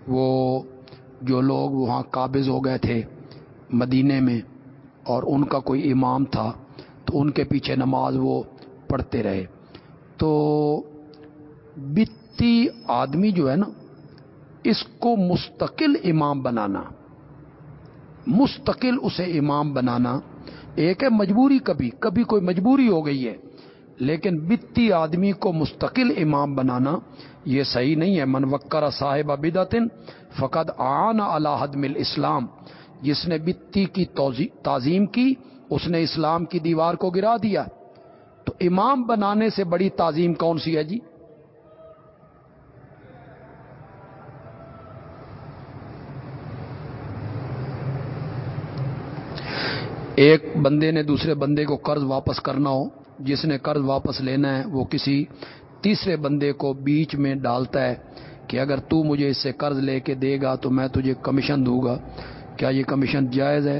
وہ جو لوگ وہاں قابض ہو گئے تھے مدینے میں اور ان کا کوئی امام تھا، تو ان کے پیچھے نماز وہ پڑھتے رہے۔ تو بتی آدمی جو ہے نا، اس کو مستقل امام بنانا، مستقل اسے امام بنانا ایک ہے مجبوری کبھی کبھی کوئی مجبوری ہو گئی ہے۔ لیکن بتی آدمی کو مستقل امام بنانا یہ صحیح نہیں ہے۔ من وکر صاحب بدعتن فقط آن اللہ مل اسلام جس نے بتی کی تعظیم کی، اس نے اسلام کی دیوار کو گرا دیا۔ تو امام بنانے سے بڑی تعظیم کون سی ہے جی؟ ایک بندے نے دوسرے بندے کو قرض واپس کرنا ہو، جس نے قرض واپس لینا ہے، وہ کسی تیسرے بندے کو بیچ میں ڈالتا ہے کہ اگر تو مجھے اس سے قرض لے کے دے گا تو میں تجھے کمیشن دوں گا۔ کیا یہ کمیشن جائز ہے؟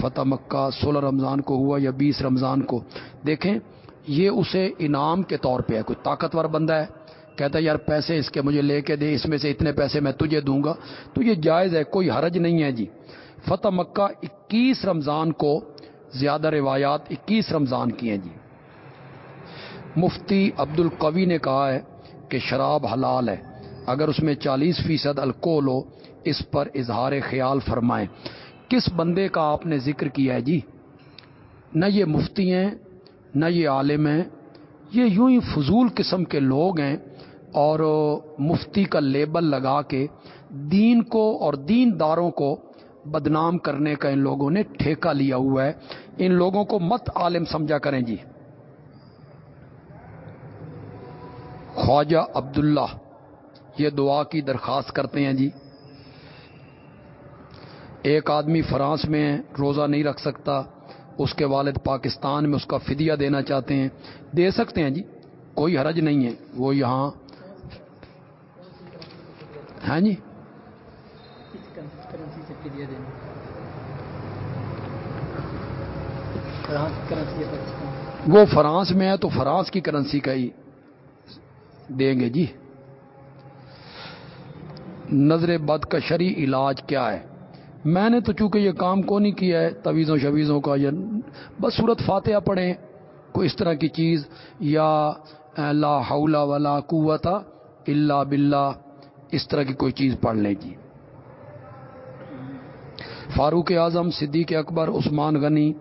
فتح مکہ سولہ رمضان کو ہوا یا بیس رمضان کو؟ دیکھیں، یہ اسے انعام کے طور پہ ہے، کوئی طاقتور بندہ ہے، کہتا ہے، یار پیسے اس کے مجھے لے کے دے، اس میں سے اتنے پیسے میں تجھے دوں گا۔ تو یہ جائز ہے، کوئی حرج نہیں ہے جی۔ فتح مکہ اکیس رمضان کو زیادہ روایات اکیس رمضان کی ہیں جی۔ مفتی عبد القوی نے کہا ہے کہ شراب حلال ہے۔ اگر اس میں چالیس فیصد الکول ہو، اس پر اظہار خیال فرمائیں۔ کس بندے کا آپ نے ذکر کیا ہے جی؟ نہ یہ مفتی ہیں، نہ یہ عالم ہیں۔ یہ یوں ہی فضول قسم کے لوگ ہیں اور مفتی کا لیبل لگا کے دین کو اور دین داروں کو بدنام کرنے کا ان لوگوں نے ٹھیکہ لیا ہوا ہے۔ ان لوگوں کو مت عالم سمجھا کریں جی۔ خواجہ عبداللہ، یہ دعا کی درخواست کرتے ہیں جی۔ ایک آدمی فرانس میں روزہ نہیں رکھ سکتا، اس کے والد پاکستان میں اس کا فدیہ دینا چاہتے ہیں۔ دے سکتے ہیں جی کوئی حرج نہیں ہے۔ وہ یہاں ہیں جی؟ وہ فرانس میں ہے تو فرانس کی کرنسی کا ہی دیں گے جی۔ نظر بد کا شری علاج کیا ہے؟ میں نے تو چونکہ یہ کام کو نہیں کیا ہے تویزوں شویزوں کا یا بس صورت فاتحہ پڑھیں، کوئی اس طرح کی چیز، یا لا حول ولا قوت الا باللہ، اس طرح کی کوئی چیز پڑھ لیں جی۔ فاروق اعظم، صدیق اکبر، عثمان غنی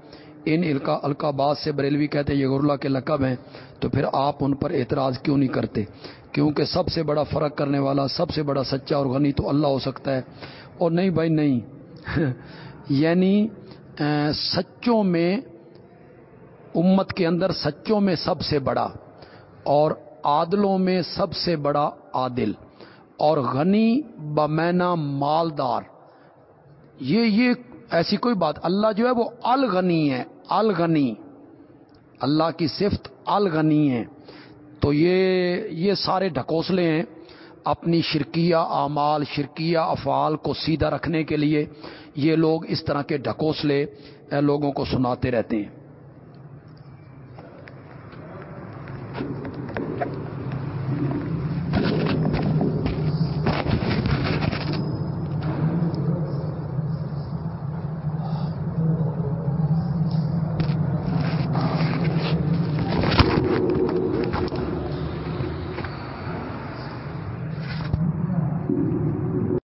ان القابات سے بریلوی کہتے ہیں یہ غرلہ کے لقب ہیں، تو پھر آپ ان پر اعتراض کیوں نہیں کرتے؟ کیونکہ سب سے بڑا فرق کرنے والا، سب سے بڑا سچا اور غنی تو اللہ ہو سکتا ہے۔ اور نہیں بھائی، نہیں۔ یعنی سچوں میں، امت کے اندر سچوں میں سب سے بڑا اور عادلوں میں سب سے بڑا عادل اور غنی بمینا مالدار۔ یہ یہ ایسی کوئی بات، اللہ جو ہے وہ الغنی ہے۔ الغنی، اللہ کی صفت الغنی ہے تو یہ یہ سارے ڈھکوسلے ہیں اپنی شرکیہ اعمال، شرکیہ افعال کو سیدھا رکھنے کے لیے یہ لوگ اس طرح کے ڈھکوسلے لوگوں کو سناتے رہتے ہیں۔